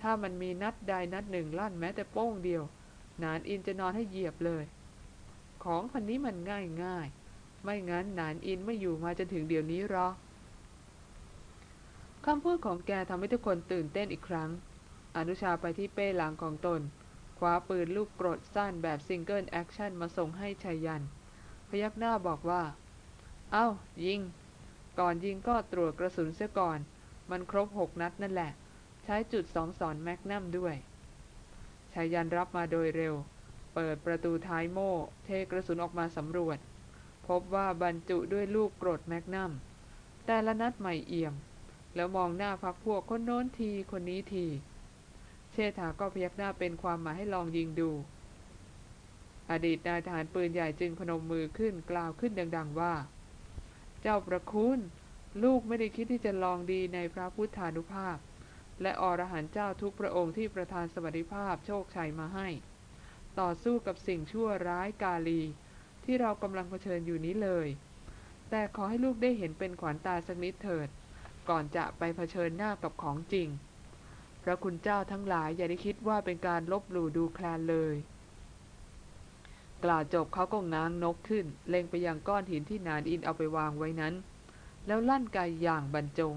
ถ้ามันมีนัดใดนัดหนึ่งลั่นแม้แต่โป้งเดียว นานอินจะนอนให้เหยียบเลย ของพันนี้มันง่ายง่าย ไม่งั้นนานอินไม่อยู่มาจนถึงเดี๋ยวนี้หรอกคำพูดของแกทำให้ทุกคนตื่นเต้นอีกครั้ง อนุชาไปที่เป้หลังของตน คว้าปืนลูกกรดสั้นแบบ single action มาส่งให้ไชยยันต์ พยักหน้าบอกว่า เอ้า ยิง ก่อนยิงก็ตรวจกระสุนเสียก่อน มันครบหกนัดนั่นแหละ ใช้จุดสองสอง magnum ด้วย ไชยยันต์รับมาโดยเร็ว เปิดประตูท้ายโม่เทกระสุนออกมาสำรวจ พบว่าบรรจุด้วยลูกกรดแมกนัม แต่ละนัดใหม่เอี่ยม แล้วมองหน้าพักพวกคนโน้นทีคนนี้ที เชษฐาก็พยักหน้าเป็นความหมายให้ลองยิงดู อดีตนายทหารปืนใหญ่จึงพนมมือขึ้นกล่าวขึ้นดัง ๆว่า เจ้าประคุณลูกไม่ได้คิดที่จะลองดีในพระพุทธานุภาพ และอรหันต์เจ้าทุกพระองค์ที่ประทานสวัสดิภาพโชคชัยมาให้ ต่อสู้กับสิ่งชั่วร้ายกาลี ที่เรากำลังเผชิญอยู่นี้เลย แต่ขอให้ลูกได้เห็นเป็นขวัญตาสักนิดเถิด ก่อนจะไปเผชิญหน้ากับของจริง พระคุณเจ้าทั้งหลายอย่าได้คิดว่าเป็นการลบหลู่ดูแคลนเลย กล่าวจบเขาก็ง้างนกขึ้น เล็งไปยังก้อนหินที่นานอินเอาไปวางไว้นั้น แล้วลั่นไกอย่างบรรจง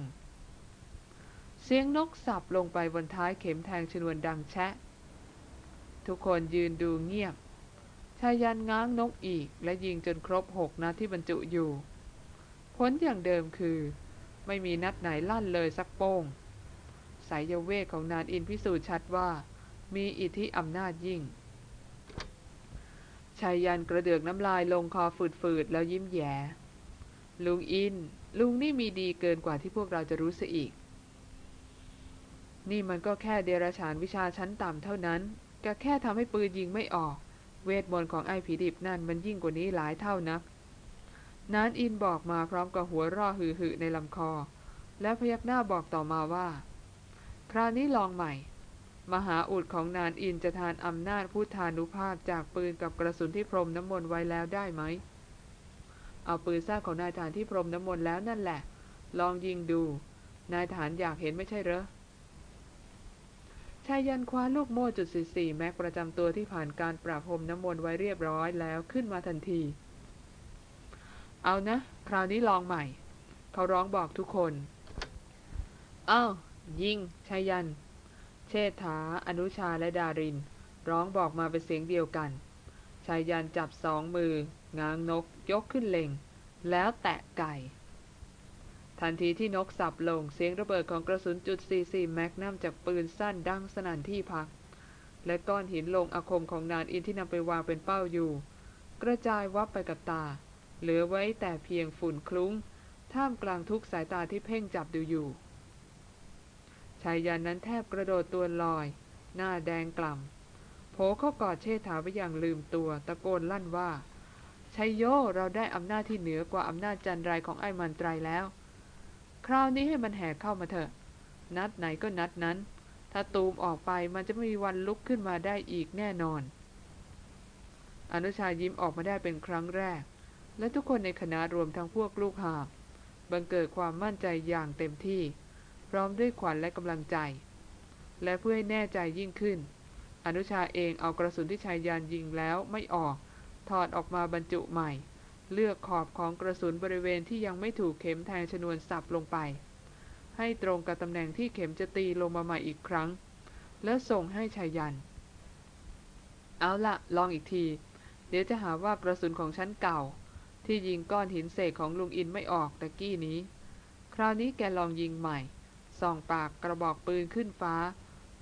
เสียงนกสับลงไปบนท้ายเข็มแทงชนวนดังแชะ ทุกคนยืนดูเงียบชายันง้างนกอีกและยิงจนครบหกนัดที่บรรจุอยู่ ผลอย่างเดิมคือ ไม่มีนัดไหนลั่นเลยสักโป้ง สายเวทของนานอินพิสูจน์ชัดว่า มีอิทธิอำนาจยิ่งชายยันกระเดือกน้ำลายลงคอฝืดๆ แล้วยิ้มแย้ลุงอิน ลุงนี่มีดีเกินกว่าที่พวกเราจะรู้เสียอีก นี่มันก็แค่เดรัจฉานวิชาชั้นต่ำเท่านั้นก็แค่ทำให้ปืนยิงไม่ออก เวทมนต์ของไอ้ผีดิบนั่นมันยิ่งกว่านี้หลายเท่านักนานอินบอกมาพร้อมกับหัวร่อหือๆในลำคอ แล้วพยักหน้าบอกต่อมาว่า คราวนี้ลองใหม่ มหาอุดของนานอินจะทานอำนาจพุทธานุภาพจากปืนกับกระสุนที่พรมน้ำมนต์ไว้แล้วได้ไหม เอาปืนซากของนายทหารที่พรมน้ำมนต์แล้วนั่นแหละ ลองยิงดู นายทหารอยากเห็นไม่ใช่เหรอ ชายยันคว้าลูกโม่จุดสี่แม็กประจำตัวที่ผ่านการปราบพรมน้ำมนต์ไว้เรียบร้อยแล้วขึ้นมาทันที เอานะ คราวนี้ลองใหม่ เขาร้องบอกทุกคนอ้าวยิงชายัน เชษฐา อนุชาและดาริน ร้องบอกมาเป็นเสียงเดียวกันชายยันจับสองมือ ง้างนก ยกขึ้นเล็ง แล้วแตะไก่ ทันทีที่นกสับลงเสียงระเบิดของกระสุนจุด44แมกนัมจากปืนสั้นดังสนั่นที่พัก และก้อนหินลงอาคมของนานอินที่นำไปวางเป็นเป้าอยู่ กระจายวับไปกับตา เหลือไว้แต่เพียงฝุ่นคลุ้ง ท่ามกลางทุกสายตาที่เพ่งจับดูอยู่ชายยันนั้นแทบกระโดดตัวลอย หน้าแดงกล่ำโผเข้ากอดเชษฐาไปอย่างลืมตัว ตะโกนลั่นว่าชัยโยเราได้อำนาจที่เหนือกว่าอำนาจจันไรของไอ้มันไตรแล้ว คราวนี้ให้มันแหกเข้ามาเถอะ นัดไหนก็นัดนั้น ถ้าตูมออกไปมันจะไม่มีวันลุกขึ้นมาได้อีกแน่นอน อนุชายิ้มออกมาได้เป็นครั้งแรก และทุกคนในคณะรวมทั้งพวกลูกหาบบังเกิดความมั่นใจอย่างเต็มที่ พร้อมด้วยขวัญและกำลังใจ และเพื่อให้แน่ใจยิ่งขึ้น อนุชาเองเอากระสุนที่ชายยานยิงแล้วไม่ออก ถอดออกมาบรรจุใหม่ เลือกขอบของกระสุนบริเวณที่ยังไม่ถูกเข็มแทงชนวนสับลงไป ให้ตรงกับตำแหน่งที่เข็มจะตีลงมาใหม่อีกครั้ง แล้วส่งให้ชายยัน เอาละลองอีกที เดี๋ยวจะหาว่ากระสุนของฉันเก่า ที่ยิงก้อนหินเศษของลุงอินไม่ออกตะกี้นี้ คราวนี้แกลองยิงใหม่ ส่องปากกระบอกปืนขึ้นฟ้า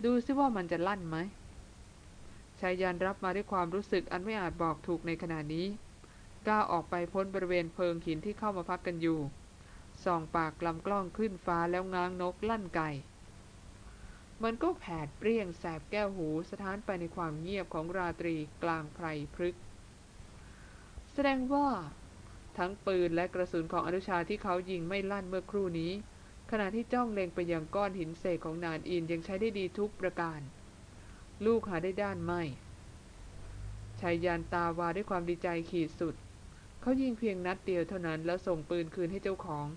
ดูซิว่ามันจะลั่นไหมชายยันรับมาด้วยความรู้สึกอันไม่อาจบอกถูกในขณะนี้ ก้าวออกไปพ้นบริเวณเพิงหินที่เข้ามาพักกันอยู่ ส่องปากลำกล้องขึ้นฟ้าแล้วง้างนกลั่นไก่มันก็แผดเปรี้ยงแสบแก้วหูสถานไปในความเงียบของราตรีกลางไพรพฤกแสดงว่า ทั้งปืนและกระสุนของอนุชาที่เขายิงไม่ลั่นเมื่อครู่นี้ ขณะที่จ้องเล็งไปยังก้อนหินเศษของนานอินยังใช้ได้ดีทุกประการ ลูกหาได้ด้านไม่ชายยานตาวาด้วยความดีใจขีดสุด เขายิงเพียงนัดเดียวเท่านั้นแล้วส่งปืนคืนให้เจ้าของ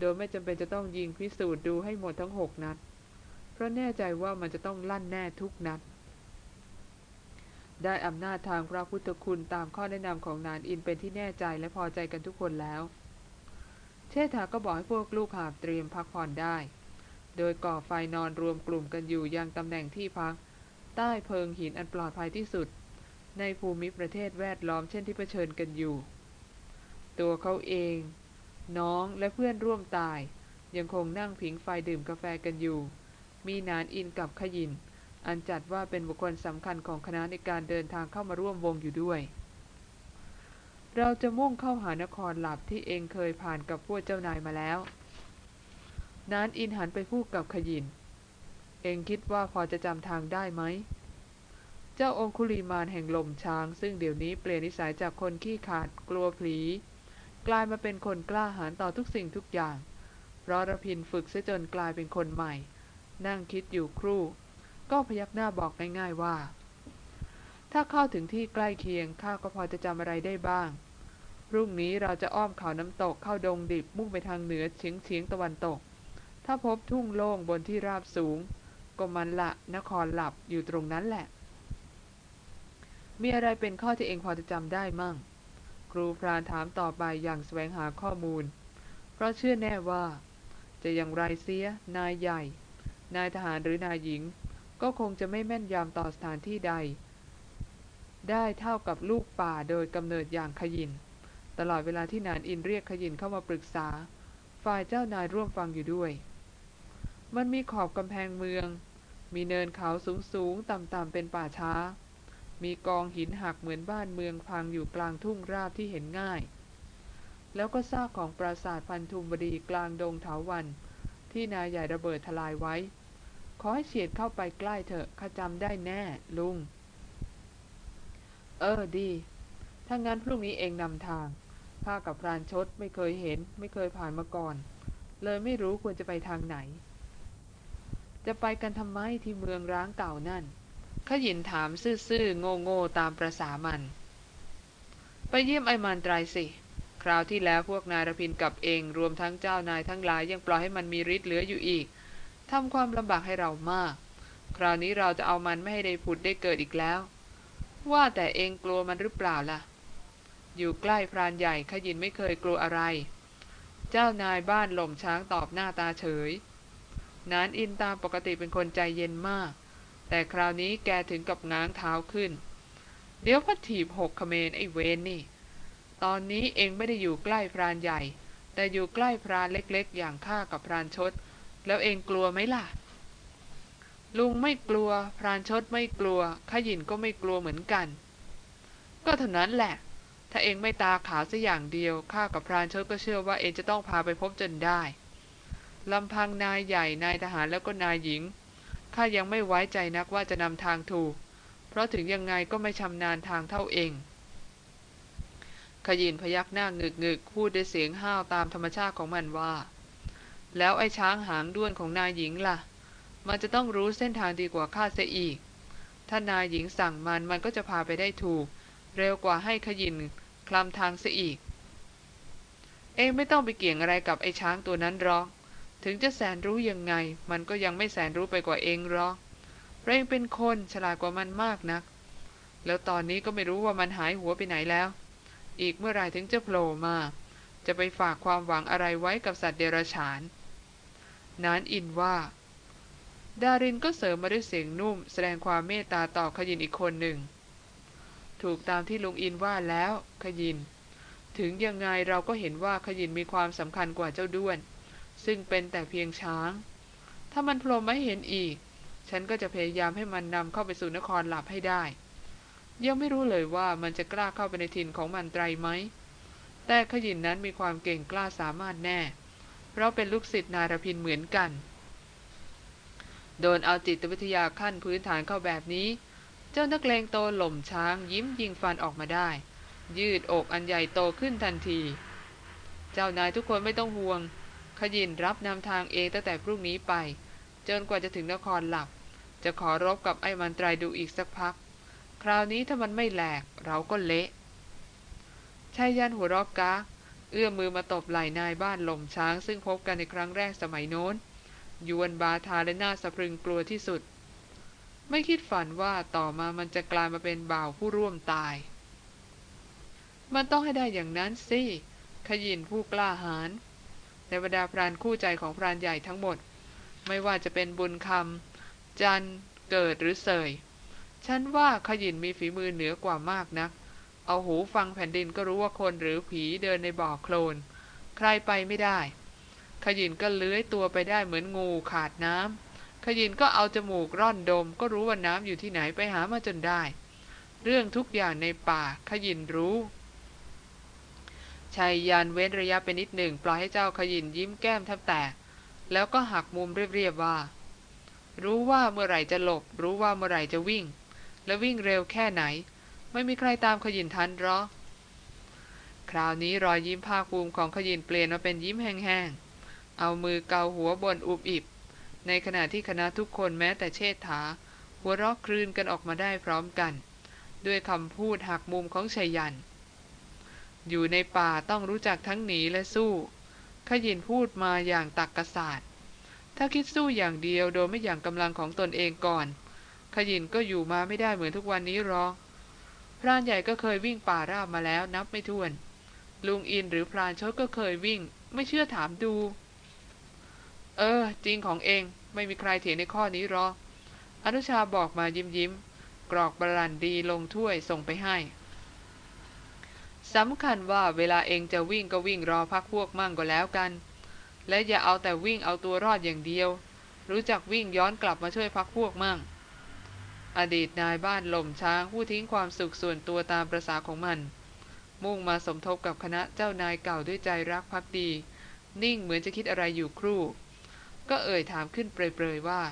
โดยไม่จำเป็นจะต้องยิงพิสูจน์ดูให้หมดทั้งหกนัด เพราะแน่ใจว่ามันจะต้องลั่นแน่ทุกนัด ได้อำนาจทางพระพุทธคุณตามข้อแนะนำของนานอินเป็นที่แน่ใจและพอใจกันทุกคนแล้ว เชษฐาก็บอกให้พวกลูกหาบเตรียมพักผ่อนได้ โดยก่อไฟนอนรวมกลุ่มกันอยู่ยังตำแหน่งที่พัก ใต้เพิงหินอันปลอดภัยที่สุดในภูมิประเทศแวดล้อมเช่นที่เผชิญกันอยู่ ตัวเขาเอง น้องและเพื่อนร่วมตาย ยังคงนั่งผิงไฟดื่มกาแฟกันอยู่ มีนานอินกับขยิน อันจัดว่าเป็นบุคคลสำคัญของคณะในการเดินทางเข้ามาร่วมวงอยู่ด้วย เราจะมุ่งเข้าหานครหลับที่เองเคยผ่านกับพวกเจ้านายมาแล้ว นานอินหันไปพูดกับขยิน เองคิดว่าพอจะจำทางได้ไหมเจ้าองคุลีมานแห่งลมช้าง ซึ่งเดี๋ยวนี้เปลี่ยนนิสัยจากคนขี้ขาดกลัวผี กลายมาเป็นคนกล้าหาญต่อทุกสิ่งทุกอย่างเพราะระพินฝึกเสียจนกลายเป็นคนใหม่ นั่งคิดอยู่ครู่ ก็พยักหน้าบอกง่ายๆว่า ถ้าเข้าถึงที่ใกล้เคียงข้าก็พอจะจำอะไรได้บ้าง พรุ่งนี้เราจะอ้อมเขาน้ำตกเข้าดงดิบมุ่งไปทางเหนือเฉียงเฉียงตะวันตก ถ้าพบทุ่งโล่งบนที่ราบสูง ก็มันละนครหลับอยู่ตรงนั้นแหละ มีอะไรเป็นข้อที่เองพอจะจำได้มั่ง ครูพรานถามต่อไปอย่างแสวงหาข้อมูล เพราะเชื่อแน่ว่า จะอย่างไรเสีย นายใหญ่ นายทหารหรือนายหญิง ก็คงจะไม่แม่นยำต่อสถานที่ใด ได้เท่ากับลูกป่าโดยกำเนิดอย่างขยิน ตลอดเวลาที่นานอินเรียกขยินเข้ามาปรึกษา ฝ่ายเจ้านายร่วมฟังอยู่ด้วย มันมีขอบกำแพงเมือง มีเนินเขาสูงสูงต่ำๆเป็นป่าช้า มีกองหินหักเหมือนบ้านเมืองพังอยู่กลางทุ่งราบที่เห็นง่าย แล้วก็ซากของปราสาทพันธุมบดีกลางดงเถาวัน ที่นายใหญ่ระเบิดทลายไว้ ขอให้เฉียดเข้าไปใกล้เถอะข้าจำได้แน่ลุง เออดี ถ้างั้นพรุ่งนี้เองนำทางข้ากับพรานชดไม่เคยเห็น ไม่เคยผ่านมาก่อน เลยไม่รู้ควรจะไปทางไหน จะไปกันทำไมที่เมืองร้างเก่านั่น ขยินถามซื่อๆโง่ๆตามประษามัน ไปเยี่ยมไอมันตรายสิ คราวที่แล้วพวกนายรพินกับเองรวมทั้งเจ้านายทั้งหลายยังปล่อยให้มันมีฤทธิ์เหลืออยู่อีกทำความลำบากให้เรามาก คราวนี้เราจะเอามันไม่ให้ได้ผุดได้เกิดอีกแล้ว ว่าแต่เองกลัวมันหรือเปล่าล่ะ อยู่ใกล้พรานใหญ่ขยินไม่เคยกลัวอะไร เจ้านายบ้านหล่มช้างตอบหน้าตาเฉย นานอินตามปกติเป็นคนใจเย็นมาก แต่คราวนี้แกถึงกับง้างเท้าขึ้น เดี๋ยวพัดถีบหกเขมรไอ้เวนนี่ ตอนนี้เองไม่ได้อยู่ใกล้พรานใหญ่ แต่อยู่ใกล้พรานเล็กๆ อย่างข้ากับพรานชด แล้วเองกลัวไหมล่ะ ลุงไม่กลัว พรานชดไม่กลัวขยินก็ไม่กลัวเหมือนกัน ก็เท่านั้นแหละ ถ้าเองไม่ตาขาวสัอย่างเดียวข้ากับพรานชดก็เชื่อว่าเองจะต้องพาไปพบจนได้ลำพังนายใหญ่นายทหารแล้วก็นายหญิง ข้ายังไม่ไว้ใจนักว่าจะนำทางถูก เพราะถึงยังไงก็ไม่ชำนาญทางเท่าเองขยินพยักหน้าเงึกเงึกพูดด้วยเสียงห้าวตามธรรมชาติของมันว่า แล้วไอ้ช้างหางด้วนของนายหญิงล่ะ มันจะต้องรู้เส้นทางดีกว่าข้าเสียอีก ถ้านายหญิงสั่งมันมันก็จะพาไปได้ถูก เร็วกว่าให้ขยินคลำทางเสียอีก เองไม่ต้องไปเกี่ยงอะไรกับไอ้ช้างตัวนั้นหรอก ถึงจะแสนรู้ยังไง มันก็ยังไม่แสนรู้ไปกว่าเองหรอกเราะเองเป็นคนฉลาดกว่ามันมากนัก แล้วตอนนี้ก็ไม่รู้ว่ามันหายหัวไปไหนแล้ว อีกเมื่อไรถึงจะโผล่มา จะไปฝากความหวังอะไรไว้กับสัตว์เดรัจฉาน นานอินว่า ดารินก็เสริมมาด้วยเสียงนุ่ม แสดงความเมตตาต่อขยินอีกคนหนึ่ง ถูกตามที่ลุงอินว่าแล้วขยิน ถึงยังไงเราก็เห็นว่าขยินมีความสำคัญกว่าเจ้าด้วน ซึ่งเป็นแต่เพียงช้าง ถ้ามันโผล่ไม่เห็นอีก ฉันก็จะพยายามให้มันนำเข้าไปสู่นครหลับให้ได้ ยังไม่รู้เลยว่ามันจะกล้าเข้าไปในถิ่นของมันไตรไหม แต่ขยินนั้นมีความเก่งกล้าสามารถแน่เพราะเป็นลูกศิษย์นารพินเหมือนกัน โดนเอาจิตวิทยาขั้นพื้นฐานเข้าแบบนี้ เจ้านักเลงโตหล่มช้างยิ้มยิงฟันออกมาได้ ยืดอกอันใหญ่โตขึ้นทันที เจ้านายทุกคนไม่ต้องห่วง ขยินรับนำทางเองตั้งแต่พรุ่งนี้ไป จนกว่าจะถึงนครหลับ จะขอรบกับไอ้มันไตรดูอีกสักพัก คราวนี้ถ้ามันไม่แหลกเราก็เละชายยันหัวรอกกาเอื้อมมือมาตบไหล่นายบ้านหล่มช้าง ซึ่งพบกันในครั้งแรกสมัยโน้น ยวนบาทาและหน้าสะพรึงกลัวที่สุด ไม่คิดฝันว่าต่อมามันจะกลายมาเป็นบ่าวผู้ร่วมตาย มันต้องให้ได้อย่างนั้นสิ ขยินผู้กล้าหาญ ในบรรดาพรานคู่ใจของพรานใหญ่ทั้งหมด ไม่ว่าจะเป็นบุญคำจันเกิดหรือเสยฉันว่าขยินมีฝีมือเหนือกว่ามากนัก เอาหูฟังแผ่นดินก็รู้ว่าคนหรือผีเดินในบ่อโคลน ใครไปไม่ได้ ขยินก็เลื้อยตัวไปได้เหมือนงูขาดน้ำขยินก็เอาจมูกร่อนดม ก็รู้ว่าน้ำอยู่ที่ไหนไปหามาจนได้ เรื่องทุกอย่างในป่าขยินรู้ ชายยานเว้นระยะไปนิดหนึ่งปล่อยให้เจ้าขยินยิ้มแก้มแทบแตก แล้วก็หักมุมเรียบๆว่า รู้ว่าเมื่อไหร่จะหลบ รู้ว่าเมื่อไหร่จะวิ่ง และวิ่งเร็วแค่ไหน ไม่มีใครตามขยินทันหรอกคราวนี้รอยยิ้มภาคภูมิของขยินเปลี่ยนมาเป็นยิ้มแห้งๆ เอามือเกาหัวบนอุบอิบ ในขณะที่คณะทุกคนแม้แต่เชษฐา หัวรอกคลื่นกันออกมาได้พร้อมกัน ด้วยคำพูดหักมุมของชัยยัน อยู่ในป่าต้องรู้จักทั้งหนีและสู้ขยินพูดมาอย่างตักกษัตริย์ถ้าคิดสู้อย่างเดียวโดยไม่อย่างกำลังของตนเองก่อน ขยินก็อยู่มาไม่ได้เหมือนทุกวันนี้หรอกพรานใหญ่ก็เคยวิ่งป่าราบมาแล้วนับไม่ถ้วน ลุงอินหรือพรานชดก็เคยวิ่ง ไม่เชื่อถามดู เออ จริงของเองไม่มีใครเถียงในข้อนี้หรอกอนุชาบอกมายิ้มยิ้มกรอกบรันดีลงถ้วยส่งไปให้ สำคัญว่าเวลาเองจะวิ่งก็วิ่งรอพักพวกมั่งก็แล้วกัน และอย่าเอาแต่วิ่งเอาตัวรอดอย่างเดียว รู้จักวิ่งย้อนกลับมาช่วยพักพวกมั่ง อดีตนายบ้านหล่มช้างผู้ทิ้งความสุขส่วนตัวตามประษาของมัน มุ่งมาสมทบกับคณะเจ้านายเก่าด้วยใจรักพักดี นิ่งเหมือนจะคิดอะไรอยู่ครู่ ก็เอ่ยถามขึ้นเปรยๆว่า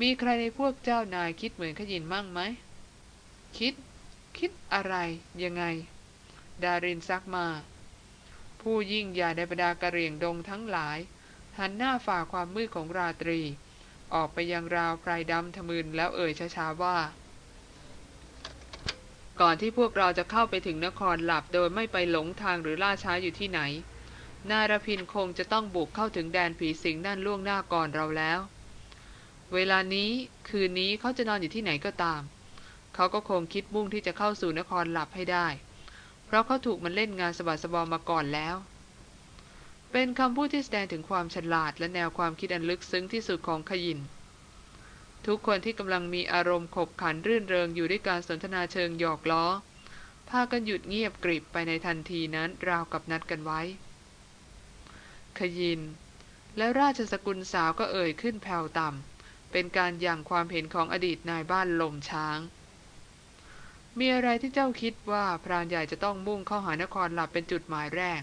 มีใครในพวกเจ้านายคิดเหมือนขยินมั่งไหม คิด คิดอะไรยังไง ดารินซักมา ผู้ยิ่งใหญ่ในบรรดากระเรียงดงทั้งหลาย หันหน้าฝ่าความมืดของราตรี ออกไปยังราวไพรดำทะมึนแล้วเอ่ยช้าๆว่า ก่อนที่พวกเราจะเข้าไปถึงนครหลับโดยไม่ไปหลงทางหรือล่าช้าอยู่ที่ไหน นารพินคงจะต้องบุกเข้าถึงแดนผีสิงนั่นล่วงหน้าก่อนเราแล้ว เวลานี้คืนนี้เขาจะนอนอยู่ที่ไหนก็ตาม เขาก็คงคิดมุ่งที่จะเข้าสู่นครหลับให้ได้ เพราะเขาถูกมันเล่นงานสบัดสบอมาก่อนแล้ว เป็นคำพูดที่แสดงถึงความฉลาดและแนวความคิดอันลึกซึ้งที่สุดของขยิน ทุกคนที่กำลังมีอารมณ์ขบขันรื่นเริงอยู่ด้วยการสนทนาเชิงหยอกล้อ พากันหยุดเงียบกริบไปในทันทีนั้นราวกับนัดกันไว้ ขยิน และราชสกุลสาวก็เอ่ยขึ้นแผ่วต่ำเป็นการย่างความเห็นของอดีตนายบ้านลมช้าง มีอะไรที่เจ้าคิดว่าพรานใหญ่จะต้องมุ่งเข้าหานครหลับเป็นจุดหมายแรก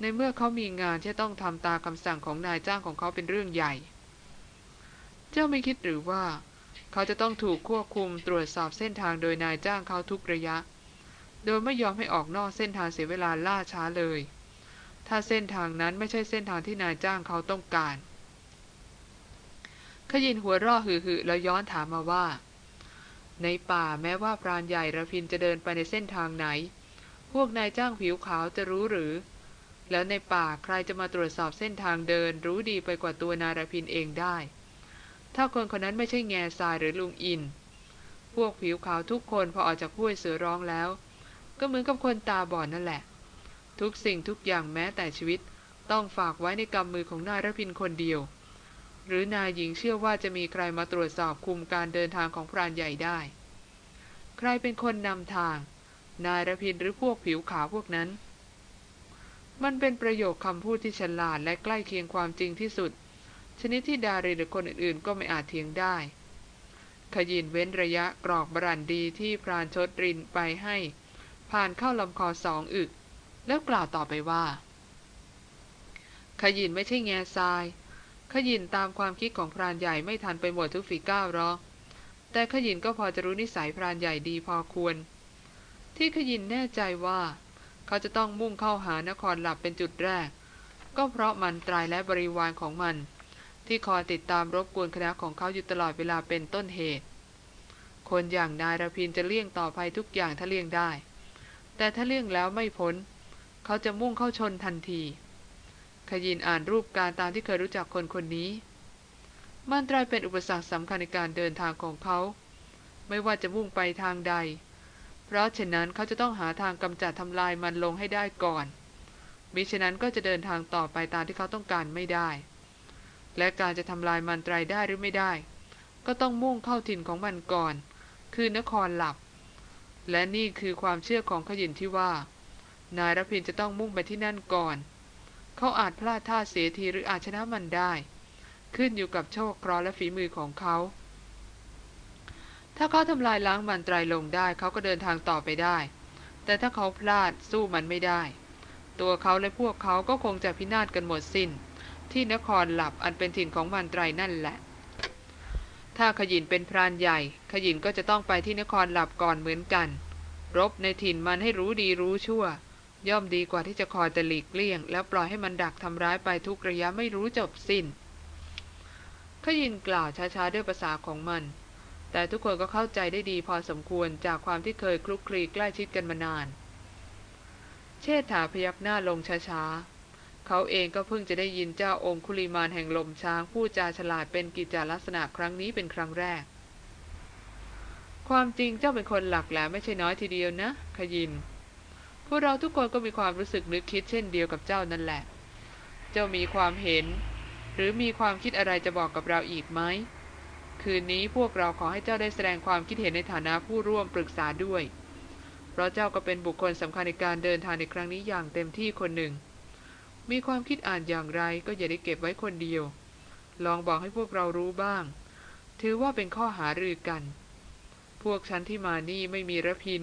ในเมื่อเขามีงานที่ต้องทำตามคำสั่งของนายจ้างของเขาเป็นเรื่องใหญ่ เจ้าไม่คิดหรือว่า เขาจะต้องถูกควบคุมตรวจสอบเส้นทางโดยนายจ้างเขาทุกระยะ โดยไม่ยอมให้ออกนอกเส้นทางเสียเวลาล่าช้าเลย ถ้าเส้นทางนั้นไม่ใช่เส้นทางที่นายจ้างเขาต้องการขยินหัวราะหือๆแล้วย้อนถามมาว่า ในป่าแม้ว่าพรานใหญ่ระพินจะเดินไปในเส้นทางไหน พวกนายจ้างผิวขาวจะรู้หรือ แล้วในป่าใครจะมาตรวจสอบเส้นทางเดิน รู้ดีไปกว่าตัวนายระพินเองได้ ถ้าคนคนนั้นไม่ใช่แง่ทรายหรือลุงอิน พวกผิวขาวทุกคนพอออกจากห้วยเสือร้องแล้ว ก็เหมือนกับคนตาบอดนั่นแหละ ทุกสิ่งทุกอย่างแม้แต่ชีวิต ต้องฝากไว้ในกำมือของนายระพินคนเดียว หรือนายหญิงเชื่อว่าจะมีใครมาตรวจสอบคุมการเดินทางของพรานใหญ่ได้ ใครเป็นคนนำทาง นายระพินหรือพวกผิวขาวพวกนั้น มันเป็นประโยคคำพูดที่ฉลาดและใกล้เคียงความจริงที่สุด ชนิดที่ดารินหรือคนอื่นๆ ก็ไม่อาจเถียงได้ ขยินเว้นระยะกรอกบรันดีที่พรานชดรินไปให้ ผ่านเข้าลำคอสองอึก แล้วกล่าวต่อไปว่าขยินไม่ใช่แง่ทราย ขยินตามความคิดของพรานใหญ่ไม่ทันไปหมดทุกฝีก้าวหรอกแต่ขยินก็พอจะรู้นิสัยพรานใหญ่ดีพอควร ที่ขยินแน่ใจว่า เขาจะต้องมุ่งเข้าหานครหลับเป็นจุดแรก ก็เพราะมันตรายและบริวารของมัน ที่คอยติดตามรบกวนคณะของเขาอยู่ตลอดเวลาเป็นต้นเหตุ คนอย่างนายรพินจะเลี่ยงต่อภัยทุกอย่างถ้าเลี่ยงได้ แต่ถ้าเลี่ยงแล้วไม่พ้น เขาจะมุ่งเข้าชนทันที ขยินอ่านรูปการตามที่เคยรู้จักคนคนนี้ มันตรายเป็นอุปสรรคสำคัญในการเดินทางของเขา ไม่ว่าจะมุ่งไปทางใด เพราะฉะนั้นเขาจะต้องหาทางกำจัดทำลายมันลงให้ได้ก่อนมิฉะนั้นก็จะเดินทางต่อไปตามที่เขาต้องการไม่ได้ และการจะทำลายมันตรายได้หรือไม่ได้ ก็ต้องมุ่งเข้าถิ่นของมันก่อน คือนครหลับ และนี่คือความเชื่อของขยินที่ว่า นายรพินจะต้องมุ่งไปที่นั่นก่อน เขาอาจพลาดท่าเสียทีหรืออาจชนะมันได้ ขึ้นอยู่กับโชคเคราะห์และฝีมือของเขา ถ้าเขาทำลายล้างมันตรายลงได้เขาก็เดินทางต่อไปได้ แต่ถ้าเขาพลาดสู้มันไม่ได้ ตัวเขาและพวกเขาก็คงจะพินาศกันหมดสิน้น ที่นครหลับอันเป็นถิ่นของมันตรายนั่นแหละ ถ้าขยินเป็นพรานใหญ่ ขยินก็จะต้องไปที่นครหลับก่อนเหมือนกัน รบในถิ่นมันให้รู้ดีรู้ชั่ว ย่อมดีกว่าที่จะคอยแต่หลีกเลี่ยง แล้วปล่อยให้มันดักทำร้ายไปทุกระยะไม่รู้จบสิน้นขยินกล่าวช้าๆด้วยภาษาของมัน แต่ทุกคนก็เข้าใจได้ดีพอสมควรจากความที่เคยคลุกคลีใกล้ชิดกันมานาน เชษฐาพยักหน้าลงช้าๆ เขาเองก็เพิ่งจะได้ยินเจ้าองคุลิมานแห่งลมช้างพูดจาฉลาดเป็นกิจจลักษณะครั้งนี้เป็นครั้งแรก ความจริงเจ้าเป็นคนหลักแหลมไม่ใช่น้อยทีเดียวนะ ขยิน พวกเราทุกคนก็มีความรู้สึกนึกคิดเช่นเดียวกับเจ้านั่นแหละ เจ้ามีความเห็น หรือมีความคิดอะไรจะบอกกับเราอีกไหม คืนนี้พวกเราขอให้เจ้าได้แสดงความคิดเห็นในฐานะผู้ร่วมปรึกษาด้วย เพราะเจ้าก็เป็นบุคคลสำคัญในการเดินทางในครั้งนี้อย่างเต็มที่คนหนึ่ง มีความคิดอ่านอย่างไรก็อย่าได้เก็บไว้คนเดียว ลองบอกให้พวกเรารู้บ้าง ถือว่าเป็นข้อหารือกัน พวกฉันที่มานี่ไม่มีระพิน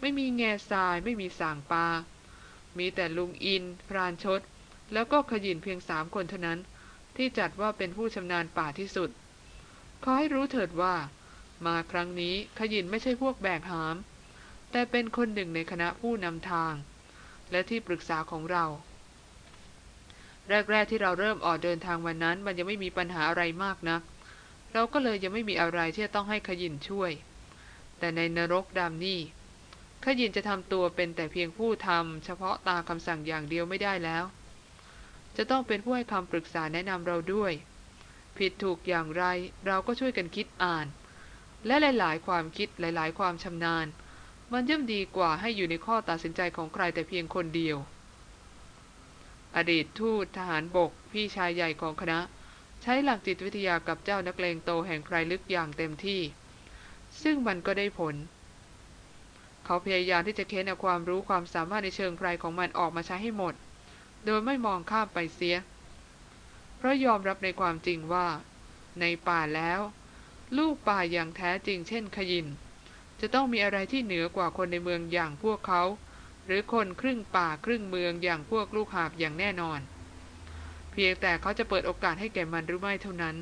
ไม่มีแง่ทรายไม่มีสางปามีแต่ลุงอิน พรานชด แล้วก็ขยินเพียงสามคนเท่านั้น ที่จัดว่าเป็นผู้ชำนาญป่าที่สุด ขอให้รู้เถิดว่า มาครั้งนี้ขยินไม่ใช่พวกแบกหาม แต่เป็นคนหนึ่งในคณะผู้นำทาง และที่ปรึกษาของเรา แรกๆที่เราเริ่มออกเดินทางวันนั้น มันยังไม่มีปัญหาอะไรมากนัก เราก็เลยยังไม่มีอะไรที่จะต้องให้ขยินช่วย แต่ในนรกดำนี่ ขยินจะทำตัวเป็นแต่เพียงผู้ทำเฉพาะตาคำสั่งอย่างเดียวไม่ได้แล้ว จะต้องเป็นผู้ให้คำปรึกษาแนะนำเราด้วย ผิดถูกอย่างไรเราก็ช่วยกันคิดอ่าน และหลาย ๆ ความคิดหลาย ๆ ความชำนาญ มันย่อมดีกว่าให้อยู่ในข้อตัดสินใจของใครแต่เพียงคนเดียว อดีตทูตทหารบก พี่ชายใหญ่ของคณะ ใช้หลักจิตวิทยากับเจ้านักเลงโตแห่งไพรลึกอย่างเต็มที่ ซึ่งมันก็ได้ผล เขาพยายามที่จะเค้นเอาความรู้ความสามารถในเชิงไพรของมันออกมาใช้ให้หมด โดยไม่มองข้ามไปเสีย เพราะยอมรับในความจริงว่า ในป่าแล้ว ลูกป่าอย่างแท้จริงเช่นขยิน จะต้องมีอะไรที่เหนือกว่าคนในเมืองอย่างพวกเขา หรือคนครึ่งป่าครึ่งเมืองอย่างพวกลูกหาบอย่างแน่นอน เพียงแต่เขาจะเปิดโอกาสให้แก่มันหรือไม่เท่านั้น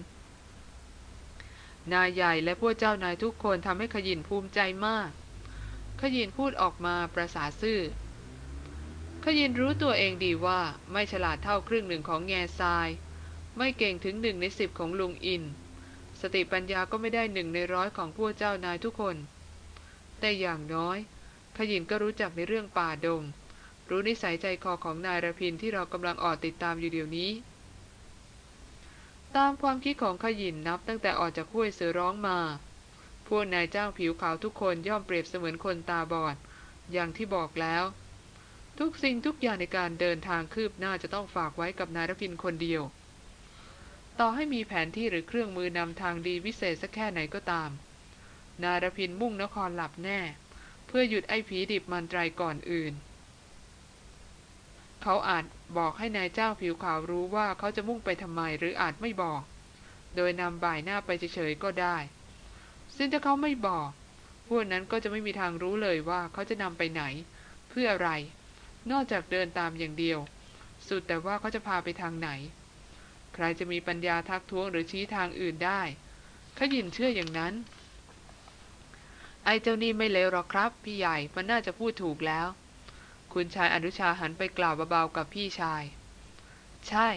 นายใหญ่และพวกเจ้านายทุกคนทำให้ขยินภูมิใจมาก ขยินพูดออกมาประสาซื่อขยินรู้ตัวเองดีว่าไม่ฉลาดเท่าครึ่งหนึ่งของแง่ทราย ไม่เก่งถึงหนึ่งในสิบของลุงอิน สติปัญญาก็ไม่ได้หนึ่งในร้อยของพวกเจ้านายทุกคน แต่อย่างน้อยขยินก็รู้จักในเรื่องป่าดง รู้นิสัยใจคอของนายระพินที่เรากำลังออดติดตามอยู่เดี๋ยวนี้ ตามความคิดของขยินนับตั้งแต่ออกจากห้วยเสือร้องมา พวกนายจ้างผิวขาวทุกคนย่อมเปรียบเสมือนคนตาบอด อย่างที่บอกแล้ว ทุกสิ่งทุกอย่างในการเดินทางคืบหน้าจะต้องฝากไว้กับนายรพินคนเดียว ต่อให้มีแผนที่หรือเครื่องมือนำทางดีวิเศษสักแค่ไหนก็ตาม นายรพินมุ่งนครหลับแน่ เพื่อหยุดไอ้ผีดิบมันไตรก่อนอื่น เขาอาจบอกให้นายเจ้าผิวขาวรู้ว่าเขาจะมุ่งไปทำไมหรืออาจไม่บอก โดยนำบ่ายหน้าไปเฉยๆก็ได้ ซึ่งถ้าเขาไม่บอกพวกนั้นก็จะไม่มีทางรู้เลยว่าเขาจะนำไปไหน เพื่ออะไร นอกจากเดินตามอย่างเดียว สุดแต่ว่าเขาจะพาไปทางไหน ใครจะมีปัญญาทักท้วงหรือชี้ทางอื่นได้ขยินเชื่ออย่างนั้น ไอ้เจ้านี่ไม่เลวหรอกครับ พี่ใหญ่มันน่าจะพูดถูกแล้ว คุณชายอนุชาหันไปกล่าวเบาๆกับพี่ชาย ใช่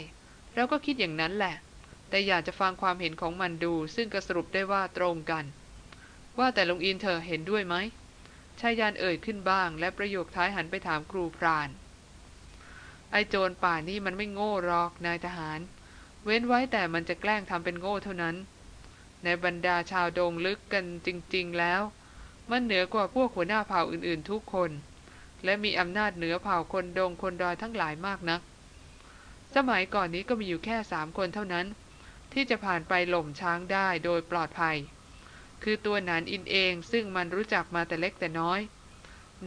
เราก็คิดอย่างนั้นแหละ แต่อยากจะฟังความเห็นของมันดู ซึ่งก็สรุปได้ว่าตรงกัน ว่าแต่ลุงอินเธอเห็นด้วยไหมชายยานเอ่ยขึ้นบ้าง และประโยคท้ายหันไปถามครูพราน ไอโจรป่านี่มันไม่โง่หรอกนายทหาร เว้นไว้แต่มันจะแกล้งทำเป็นโง่เท่านั้น ในบรรดาชาวโดงลึกกันจริง ๆ แล้ว มันเหนือกว่าพวกหัวหน้าเผ่าอื่น ๆ ทุกคน และมีอำนาจเหนือเผ่าคนดงคนดอยทั้งหลายมากนัก สมัยก่อนนี้ก็มีอยู่แค่สามคนเท่านั้น ที่จะผ่านไปหล่มช้างได้โดยปลอดภัย คือตัวนานอินเองซึ่งมันรู้จักมาแต่เล็กแต่น้อย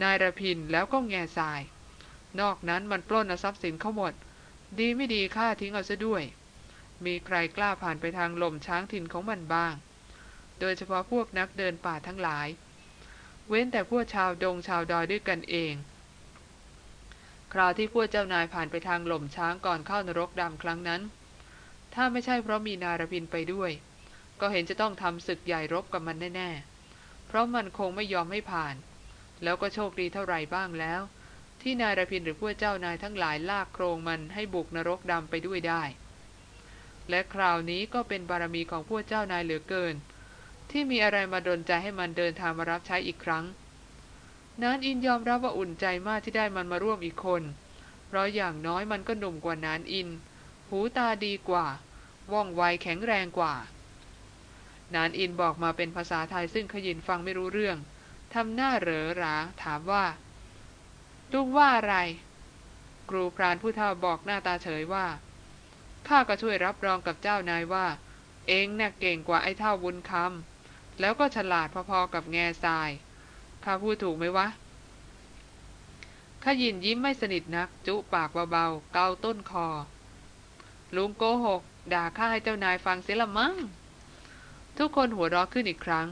นายระพินแล้วก็แง่ทราย นอกนั้นมันปล้นเอาทรัพย์สินเขาหมด ดีไม่ดีฆ่าทิ้งเอาซะด้วย มีใครกล้าผ่านไปทางหล่มช้างถิ่นของมันบ้าง โดยเฉพาะพวกนักเดินป่าทั้งหลาย เว้นแต่พวกชาวดงชาวดอยด้วยกันเอง คราวที่พวกเจ้านายผ่านไปทางหล่มช้างก่อนเข้านรกดำครั้งนั้น ถ้าไม่ใช่เพราะมีนายระพินไปด้วย ก็เห็นจะต้องทำศึกใหญ่รบกับมันแน่ๆ เพราะมันคงไม่ยอมให้ผ่าน แล้วก็โชคดีเท่าไหร่บ้างแล้ว ที่นายระพินหรือพวกเจ้านายทั้งหลายลากโครงมันให้บุกนรกดำไปด้วยได้ และคราวนี้ก็เป็นบารมีของพวกเจ้านายเหลือเกิน ที่มีอะไรมาดลใจให้มันเดินทางมารับใช้อีกครั้ง นานอินยอมรับว่าอุ่นใจมากที่ได้มันมาร่วมอีกคน เพราะอย่างน้อยมันก็หนุ่มกว่านานอิน หูตาดีกว่า ว่องไวแข็งแรงกว่า นานอินบอกมาเป็นภาษาไทยซึ่งขยินฟังไม่รู้เรื่องทำหน้าเหรอหราถามว่าลุงว่าอะไร ครูพรานผู้เฒ่าบอกหน้าตาเฉยว่าข้าก็ช่วยรับรองกับเจ้านายว่า เองน่ะเก่งกว่าไอ้เท่าบุญคำแล้วก็ฉลาดพอๆกับแง่ทรายข้าพูดถูกไหมวะขยินยิ้มไม่สนิทนัก จุปากเบาๆเกาต้นคอ ลุงโกหก ด่าข้าให้เจ้านายฟังเสียละมั้ง ทุกคนหัวเราะขึ้นอีกครั้ง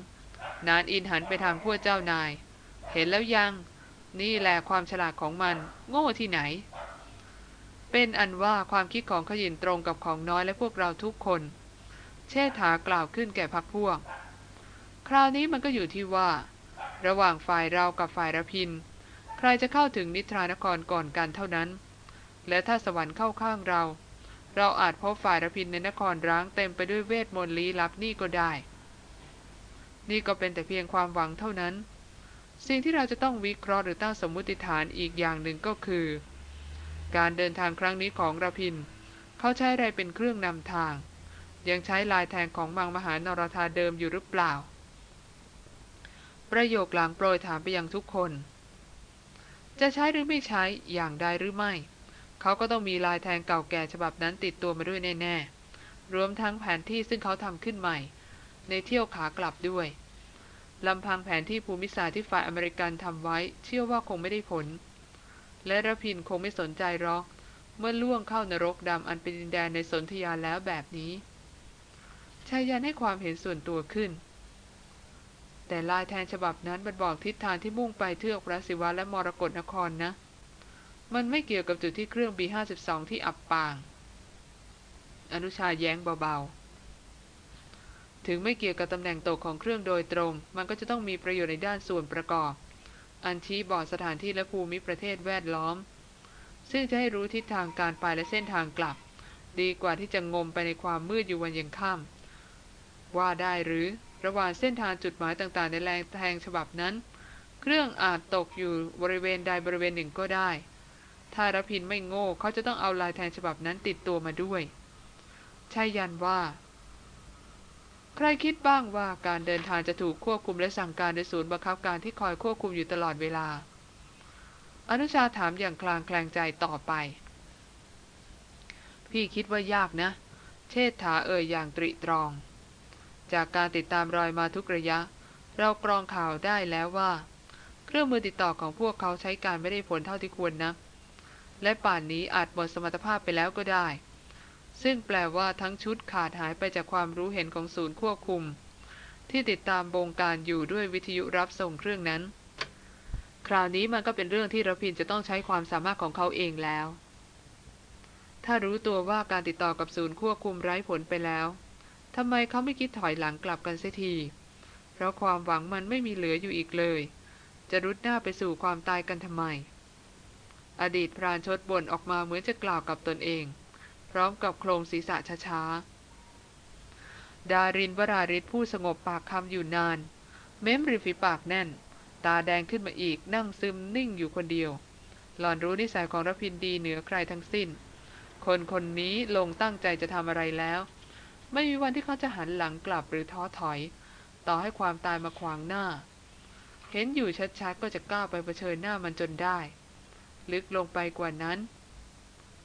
นานอินหันไปทางพวกเจ้านาย เห็นแล้วยัง นี่แหละความฉลาดของมัน โง่ที่ไหน เป็นอันว่าความคิดของขยินตรงกับของน้อยและพวกเราทุกคน เชษฐากล่าวขึ้นแก่พักพวก คราวนี้มันก็อยู่ที่ว่า ระหว่างฝ่ายเรากับฝ่ายระพิน ใครจะเข้าถึงนิทรานครก่อนกันเท่านั้น และถ้าสวรรค์เข้าข้างเรา เราอาจพบฝ่ายระพินในนครร้างเต็มไปด้วยเวทมนต์ลี้ลับนี่ก็ได้ นี่ก็เป็นแต่เพียงความหวังเท่านั้น สิ่งที่เราจะต้องวิเคราะห์หรือตั้งสมมติฐานอีกอย่างหนึ่งก็คือ การเดินทางครั้งนี้ของระพิน เขาใช้อะไรเป็นเครื่องนำทาง ยังใช้ลายแทงของมังมหานรธาเดิมอยู่หรือเปล่า ประโยคหลังโปรยถามไปยังทุกคน จะใช้หรือไม่ใช้อย่างใดหรือไม่ เขาก็ต้องมีลายแทงเก่าแก่ฉบับนั้นติดตัวมาด้วยแน่ๆ รวมทั้งแผนที่ซึ่งเขาทำขึ้นใหม่ ในเที่ยวขากลับด้วยลำพังแผนที่ภูมิศาสตร์ที่ฝ่ายอเมริกันทำไว้ เชื่อว่าคงไม่ได้ผล และระพินคงไม่สนใจหรอก เมื่อล่วงเข้านรกดำอันเป็นดินแดนในสนธยาแล้วแบบนี้ชายยันให้ความเห็นส่วนตัวขึ้น แต่ลายแทนฉบับนั้นมันบอกทิศทางที่มุ่งไปเทือกพระศิวะและมรกรนครนะ มันไม่เกี่ยวกับจุดที่เครื่อง B52 ที่อับปาง อนุชาแย้งเบาๆ ถึงไม่เกี่ยวกับตำแหน่งตกของเครื่องโดยตรง มันก็จะต้องมีประโยชน์ในด้านส่วนประกอบ อันชี้บอกสถานที่และภูมิประเทศแวดล้อม ซึ่งจะให้รู้ทิศทางการไปและเส้นทางกลับ ดีกว่าที่จะงมไปในความมืดอยู่วันยังค่ำว่าได้หรือระหว่างเส้นทางจุดหมายต่างๆ ในแรงแทงฉบับนั้น เครื่องอาจตกอยู่บริเวณใดบริเวณหนึ่งก็ได้ ถ้ารพินไม่โง่เขาจะต้องเอาลายแทงฉบับนั้นติดตัวมาด้วยชายันว่า ใครคิดบ้างว่าการเดินทางจะถูกควบคุมและสั่งการโดยศูนย์บังคับการที่คอยควบคุมอยู่ตลอดเวลา อนุชาถามอย่างคลางแคลงใจต่อไป พี่คิดว่ายากนะ เชษฐาเอ่ยอย่างตริตรอง จากการติดตามรอยมาทุกระยะ เรากรองข่าวได้แล้วว่า เครื่องมือติดต่อของพวกเขาใช้การไม่ได้ผลเท่าที่ควรนะ และป่านนี้อาจหมดสมรรถภาพไปแล้วก็ได้ ซึ่งแปลว่าทั้งชุดขาดหายไปจากความรู้เห็นของศูนย์ควบคุม ที่ติดตามบงการอยู่ด้วยวิทยุรับส่งเครื่องนั้น คราวนี้มันก็เป็นเรื่องที่รพินจะต้องใช้ความสามารถของเขาเองแล้ว ถ้ารู้ตัวว่าการติดต่อกับศูนย์ควบคุมไร้ผลไปแล้วทำไมเขาไม่คิดถอยหลังกลับกันเสียที เพราะความหวังมันไม่มีเหลืออยู่อีกเลย จะรุดหน้าไปสู่ความตายกันทำไม อดีตพรานชดบ่นออกมาเหมือนจะกล่าวกับตนเอง พร้อมกับโครงศีรษะช้าๆ ดารินวราริศผู้สงบปากคำอยู่นาน เม้มริฝีปากแน่น ตาแดงขึ้นมาอีกนั่งซึมนิ่งอยู่คนเดียว หล่อนรู้นิสัยของรพินดีเหนือใครทั้งสิ้น คนคนนี้ลงตั้งใจจะทำอะไรแล้ว ไม่มีวันที่เขาจะหันหลังกลับหรือท้อถอย ต่อให้ความตายมาขวางหน้า เห็นอยู่ชัดๆก็จะกล้าไปเผชิญหน้ามันจนได้ ลึกลงไปกว่านั้น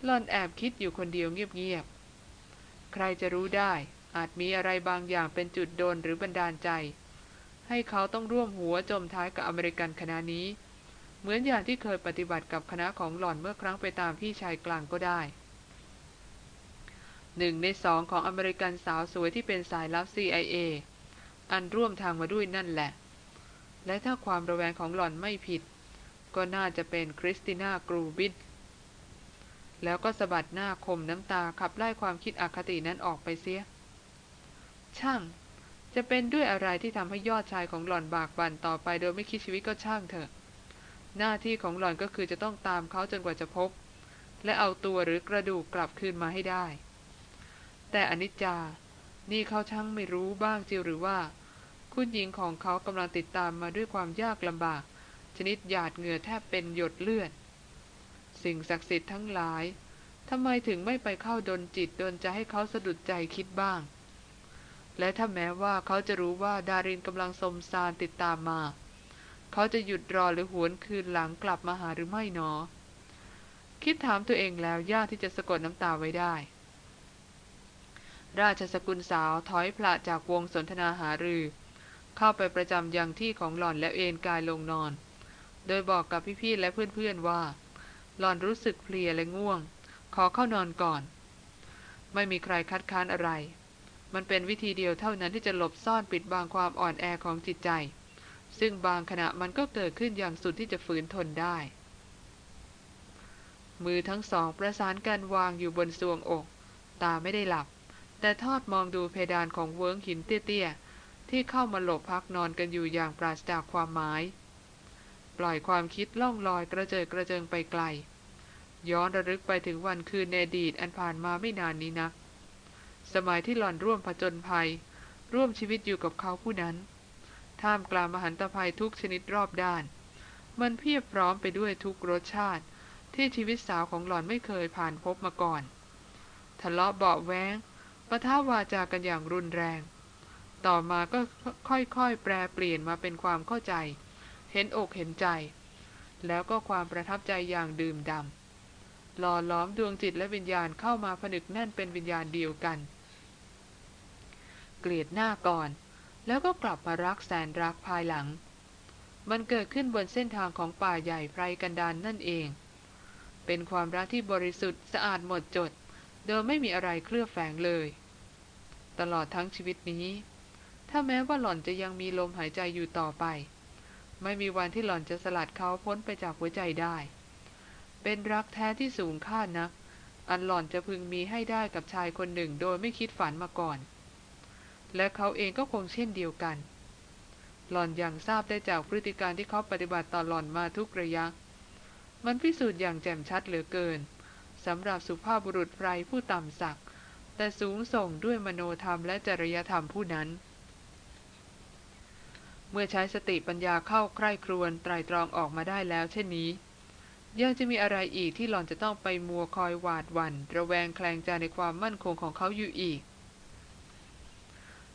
หล่อนแอบคิดอยู่คนเดียวเงียบๆ ใครจะรู้ได้อาจมีอะไรบางอย่างเป็นจุดโดนหรือบันดาลใจ ให้เขาต้องร่วมหัวจมท้ายกับอเมริกันคณะนี้ เหมือนอย่างที่เคยปฏิบัติกับคณะของหล่อนเมื่อครั้งไปตามพี่ชายกลางก็ได้หนึ่งในสองของอเมริกันสาวสวยที่เป็นสายลับ CIA อันร่วมทางมาด้วยนั่นแหละ และถ้าความระแวงของหล่อนไม่ผิด ก็น่าจะเป็นคริสติน่ากรูบินแล้วก็สะบัดหน้าคมน้ำตาขับไล่ความคิดอคตินั้นออกไปเสีย ช่าง จะเป็นด้วยอะไรที่ทำให้ยอดชายของหล่อนบากบั่นต่อไปโดยไม่คิดชีวิตก็ช่างเถอะ หน้าที่ของหล่อนก็คือจะต้องตามเขาจนกว่าจะพบ และเอาตัวหรือกระดูกกลับคืนมาให้ได้ แต่อนิจจา นี่เขาช่างไม่รู้บ้างจิหรือว่า คุณหญิงของเขากำลังติดตามมาด้วยความยากลำบาก ชนิดหยาดเหงื่อแทบเป็นหยดเลือด สิ่งศักดิ์สิทธิ์ทั้งหลายทำไมถึงไม่ไปเข้าดนจิตดนใจให้เขาสะดุดใจคิดบ้าง และถ้าแม้ว่าเขาจะรู้ว่าดารินกำลังสมซานติดตามมา เขาจะหยุดรอหรือหวนคืนหลังกลับมาหาหรือไม่หนอ คิดถามตัวเองแล้วยากที่จะสะกดน้ำตาไว้ได้ ราชสกุลสาวถอยพละจากวงสนทนาหารือ เข้าไปประจำยังที่ของหล่อนและเอนกายลงนอน โดยบอกกับพี่ๆและเพื่อนๆว่า หลอนรู้สึกเพลียและง่วง ขอเข้านอนก่อน ไม่มีใครคัดค้านอะไร มันเป็นวิธีเดียวเท่านั้นที่จะหลบซ่อนปิดบังความอ่อนแอของจิตใจ ซึ่งบางขณะมันก็เกิดขึ้นอย่างสุดที่จะฝืนทนได้ มือทั้งสองประสานกันวางอยู่บนซวงอก ตาไม่ได้หลับ แต่ทอดมองดูเพดานของเวิ้งหินเตี้ยๆที่เข้ามาหลบพักนอนกันอยู่อย่างปราศจากความหมาย ปล่อยความคิดล่องลอยกระเจิดกระเจิงไปไกล ย้อนระลึกไปถึงวันคืนในอดีตอันผ่านมาไม่นานนี้นักสมัยที่หล่อนร่วมผจญภัย ร่วมชีวิตอยู่กับเขาผู้นั้น ท่ามกลางมหันตภัยทุกชนิดรอบด้าน มันเพียบพร้อมไปด้วยทุกรสชาติ ที่ชีวิตสาวของหล่อนไม่เคยผ่านพบมาก่อนทะเลาะเบาแวงปะทะวาจากันอย่างรุนแรง ต่อมาก็ค่อยๆ แปรเปลี่ยนมาเป็นความเข้าใจ เห็นอกเห็นใจ แล้วก็ความประทับใจอย่างดื่มดำหล่อล้อมดวงจิตและวิญญาณเข้ามาผนึกแน่นเป็นวิญญาณเดียวกัน เกลียดหน้าก่อน แล้วก็กลับมารักแสนรักภายหลัง มันเกิดขึ้นบนเส้นทางของป่าใหญ่ไพรกันดานนั่นเอง เป็นความรักที่บริสุทธิ์สะอาดหมดจด โดยไม่มีอะไรเคลือบแฝงเลย ตลอดทั้งชีวิตนี้ ถ้าแม้ว่าหล่อนจะยังมีลมหายใจอยู่ต่อไป ไม่มีวันที่หล่อนจะสลัดเขาพ้นไปจากหัวใจได้ เป็นรักแท้ที่สูงค่านัก อันหล่อนจะพึงมีให้ได้กับชายคนหนึ่งโดยไม่คิดฝันมาก่อน และเขาเองก็คงเช่นเดียวกัน หล่อนอย่างทราบได้จากพฤติการที่เขาปฏิบัติต่อหล่อนมาทุกระยะ มันพิสูจน์อย่างแจ่มชัดเหลือเกินสำหรับสุภาพบุรุษไพรผู้ต่ำสักแต่สูงส่งด้วยมโนธรรมและจริยธรรมผู้นั้น เมื่อใช้สติปัญญาเข้าใคร่ครวญไตรตรองออกมาได้แล้ว เช่นนี้ ยังจะมีอะไรอีกที่หล่อนจะต้องไปมัวคอยหวาดหวัน่นระแวงแคลงใจในความมั่นคงของเขาอยู่อีก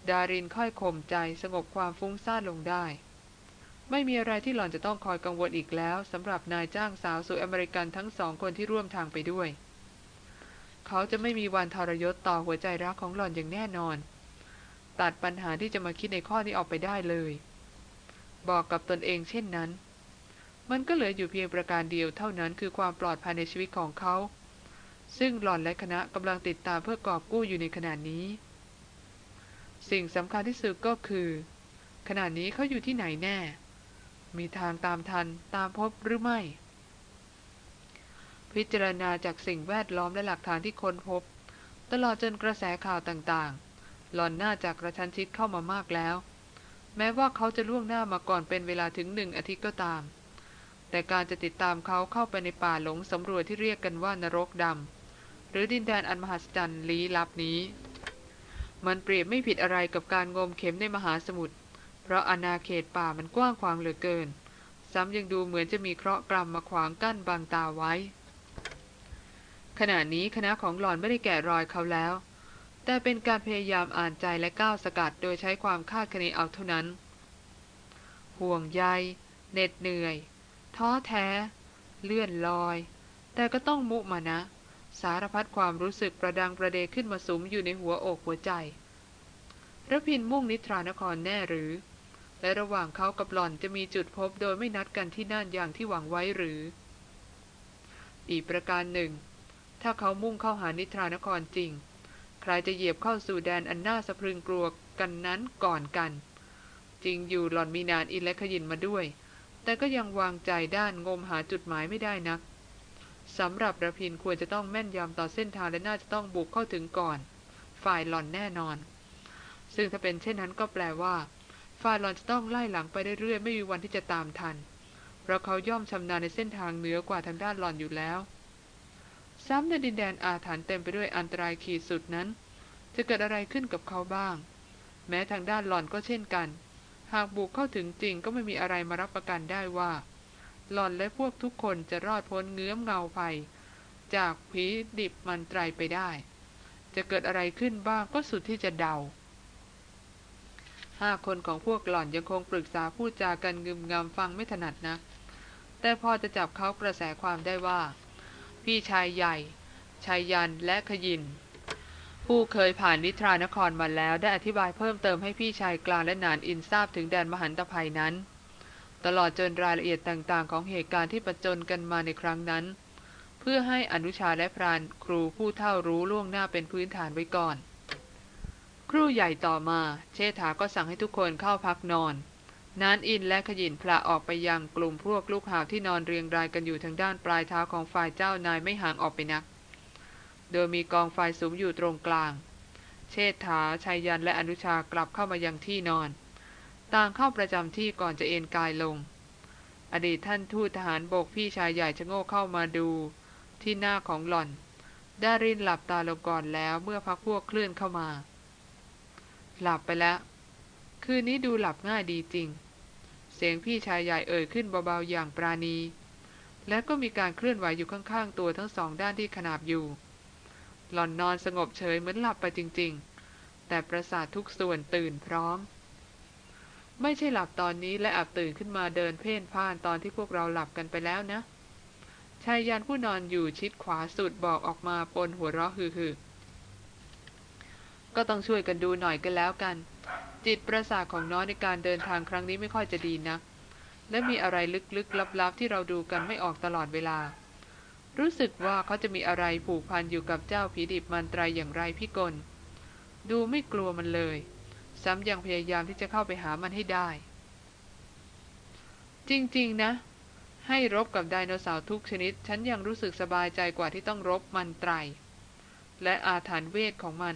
ดารินค่อยข่มใจสงบความฟุ้งซ่านลงได้ ไม่มีอะไรที่หล่อนจะต้องคอยกังวลอีกแล้วสำหรับนายจ้างสาวสวยอเมริกันทั้งสองคนที่ร่วมทางไปด้วย เขาจะไม่มีวันทรยศต่อหัวใจรักของหล่อนอย่างแน่นอน ตัดปัญหาที่จะมาคิดในข้อนี้ออกไปได้เลย บอกกับตนเองเช่นนั้น มันก็เหลืออยู่เพียงประการเดียวเท่านั้นคือความปลอดภัยในชีวิตของเขา ซึ่งหล่อนและคณะกำลังติดตามเพื่อกอบกู้อยู่ในขณะนี้ สิ่งสำคัญที่สุดก็คือ ขณะนี้เขาอยู่ที่ไหนแน่ มีทางตามทันตามพบหรือไม่ พิจารณาจากสิ่งแวดล้อมและหลักฐานที่ค้นพบ ตลอดจนกระแสข่าวต่างๆ หล่อนน่าจากกระชั้นชิดเข้ามามากแล้ว แม้ว่าเขาจะล่วงหน้ามาก่อนเป็นเวลาถึงหนึ่งอาทิตย์ก็ตาม แต่การจะติดตามเขาเข้าไปในป่าหลงสำรวจที่เรียกกันว่านรกดำหรือดินแดนอันมหัศจรรย์ลี้ลับนี้ มันเปรียบไม่ผิดอะไรกับการงมเข็มในมหาสมุทรเพราะอาณาเขตป่ามันกว้างขวางเหลือเกิน ซ้ำยังดูเหมือนจะมีเคราะห์กรรมมาขวางกั้นบังตาไว้ขณะนี้คณะของหล่อนไม่ได้แกะรอยเขาแล้ว แต่เป็นการพยายามอ่านใจและก้าวสกัดโดยใช้ความคาดคะเนเอาเท่านั้น ห่วงใยเหน็ดเหนื่อย ท้อแท้ เลื่อนลอย แต่ก็ต้องมุมานะ สารพัดความรู้สึกประดังประเดขึ้นมาสุมอยู่ในหัวอกหัวใจระพินมุ่งนิทรานครแน่หรือ และระหว่างเขากับหล่อนจะมีจุดพบโดยไม่นัดกันที่นั่นอย่างที่หวังไว้หรือ อีกประการหนึ่ง ถ้าเขามุ่งเข้าหานิทรานครจริง ใครจะเหยียบเข้าสู่แดนอันน่าสะพรึงกลัวกันนั้นก่อนกัน จริงอยู่หล่อนมีนานอินและขยินมาด้วย แต่ก็ยังวางใจด้านงมหาจุดหมายไม่ได้นักสำหรับระพินควรจะต้องแม่นยำต่อเส้นทางและน่าจะต้องบุกเข้าถึงก่อน ฝ่ายหล่อนแน่นอน ซึ่งถ้าเป็นเช่นนั้นก็แปลว่า ฝ่ายหล่อนจะต้องไล่หลังไปเรื่อยๆไม่มีวันที่จะตามทัน เพราะเขาย่อมชำนาญในเส้นทางเหนือกว่าทางด้านหล่อนอยู่แล้ว ซ้ำในดินแดนอาถรรพ์เต็มไปด้วยอันตรายขีดสุดนั้น จะเกิดอะไรขึ้นกับเขาบ้าง แม้ทางด้านหล่อนก็เช่นกัน หากบุกเข้าถึงจริงก็ไม่มีอะไรมารับประกันได้ว่า หล่อนและพวกทุกคนจะรอดพ้นเงื้อมเงาภัย จากผีดิบมันไตรไปได้ จะเกิดอะไรขึ้นบ้างก็สุดที่จะเดาห้าคนของพวกหล่อนยังคงปรึกษาพูดจากันงึมงำฟังไม่ถนัดนะแต่พอจะจับเขากระแสความได้ว่า พี่ชายใหญ่ชายยันและขยิน ผู้เคยผ่านนิทรานครมาแล้วได้อธิบายเพิ่มเติมให้พี่ชายกลางและนานอินทราบถึงแดนมหันตภัยนั้น ตลอดจนรายละเอียดต่างๆ ของเหตุการณ์ที่ประจนกันมาในครั้งนั้น เพื่อให้อนุชาและพรานครูผู้เท่ารู้ล่วงหน้าเป็นพื้นฐานไว้ก่อน ครูใหญ่ต่อมา เชษฐาก็สั่งให้ทุกคนเข้าพักนอน นานอินและขยินพละออกไปยังกลุ่มพวกลูกหาบที่นอนเรียงรายกันอยู่ทางด้านปลายเท้าของฝ่ายเจ้านายไม่ห่างออกไปนัก โดยมีกองไฟสูงอยู่ตรงกลาง เชษฐาชายยันและอนุชากลับเข้ามายังที่นอน ต่างเข้าประจำที่ก่อนจะเอนกายลง อดีตท่านทูตทหารบกพี่ชายใหญ่ชะโง่เข้ามาดูที่หน้าของหล่อนดารินหลับตาลงก่อนแล้วเมื่อพักพวกเคลื่อนเข้ามา หลับไปแล้ว คืนนี้ดูหลับง่ายดีจริง เสียงพี่ชายใหญ่เอ่ยขึ้นเบาๆอย่างปราณี และก็มีการเคลื่อนไหวอยู่ข้างๆ ตัวทั้งสองด้านที่ขนาบอยู่ หล่อนนอนสงบเฉยเหมือนหลับไปจริง ๆ แต่ประสาททุกส่วนตื่นพร้อม ไม่ใช่หลับตอนนี้และอับตื่นขึ้นมาเดินเพ่นพ่านตอนที่พวกเราหลับกันไปแล้วนะชายยันผู้นอนอยู่ชิดขวาสุดบอกออกมาปนหัวเราะฮือๆก็ต้องช่วยกันดูหน่อยกันแล้วกัน จิตประสาทของน้องในการเดินทางครั้งนี้ไม่ค่อยจะดีนัก และมีอะไรลึกๆลับๆ ที่เราดูกันไม่ออกตลอดเวลา รู้สึกว่าเขาจะมีอะไรผูกพันอยู่กับเจ้าผีดิบมันตรายอย่างไรพี่กลดูไม่กลัวมันเลย ซ้ำยังพยายามที่จะเข้าไปหามันให้ได้ จริงๆนะ ให้รบกับไดโนเสาร์ทุกชนิด ฉันยังรู้สึกสบายใจกว่าที่ต้องรบมันไตร และอาถรรพ์เวทของมัน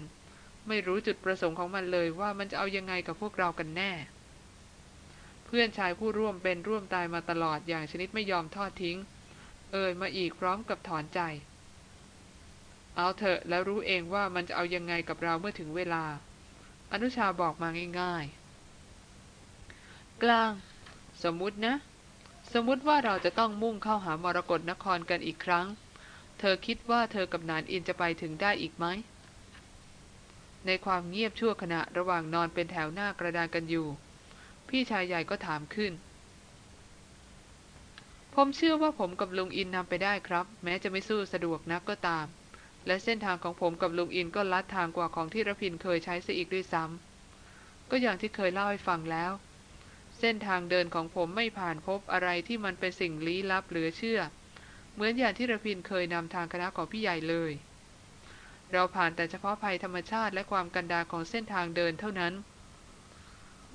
ไม่รู้จุดประสงค์ของมันเลยว่ามันจะเอายังไงกับพวกเรากันแน่ เพื่อนชายผู้ร่วมเป็นร่วมตายมาตลอดอย่างชนิดไม่ยอมทอดทิ้ง เอ่ยมาอีกพร้อมกับถอนใจ เอาเถอะแล้วรู้เองว่ามันจะเอายังไงกับเราเมื่อถึงเวลา อนุชาบอกมาง่าย ๆ กลาง สมมุตินะ สมมุติว่าเราจะต้องมุ่งเข้าหามรกรนครกันอีกครั้ง เธอคิดว่าเธอกับนานอินจะไปถึงได้อีกไหม ในความเงียบชั่วขณะระหว่างนอนเป็นแถวหน้ากระดานกันอยู่ พี่ชายใหญ่ก็ถามขึ้น ผมเชื่อว่าผมกับลุงอินนำไปได้ครับ แม้จะไม่สู้สะดวกนักก็ตาม และเส้นทางของผมกับลุงอินก็ลัดทางกว่าของที่ระพินเคยใช้เสียอีกด้วยซ้ำก็อย่างที่เคยเล่าให้ฟังแล้ว เส้นทางเดินของผมไม่ผ่านพบอะไรที่มันเป็นสิ่งลี้ลับเหลือเชื่อ เหมือนอย่างที่ระพินเคยนำทางคณะของพี่ใหญ่เลย เราผ่านแต่เฉพาะภัยธรรมชาติและความกันดารของเส้นทางเดินเท่านั้น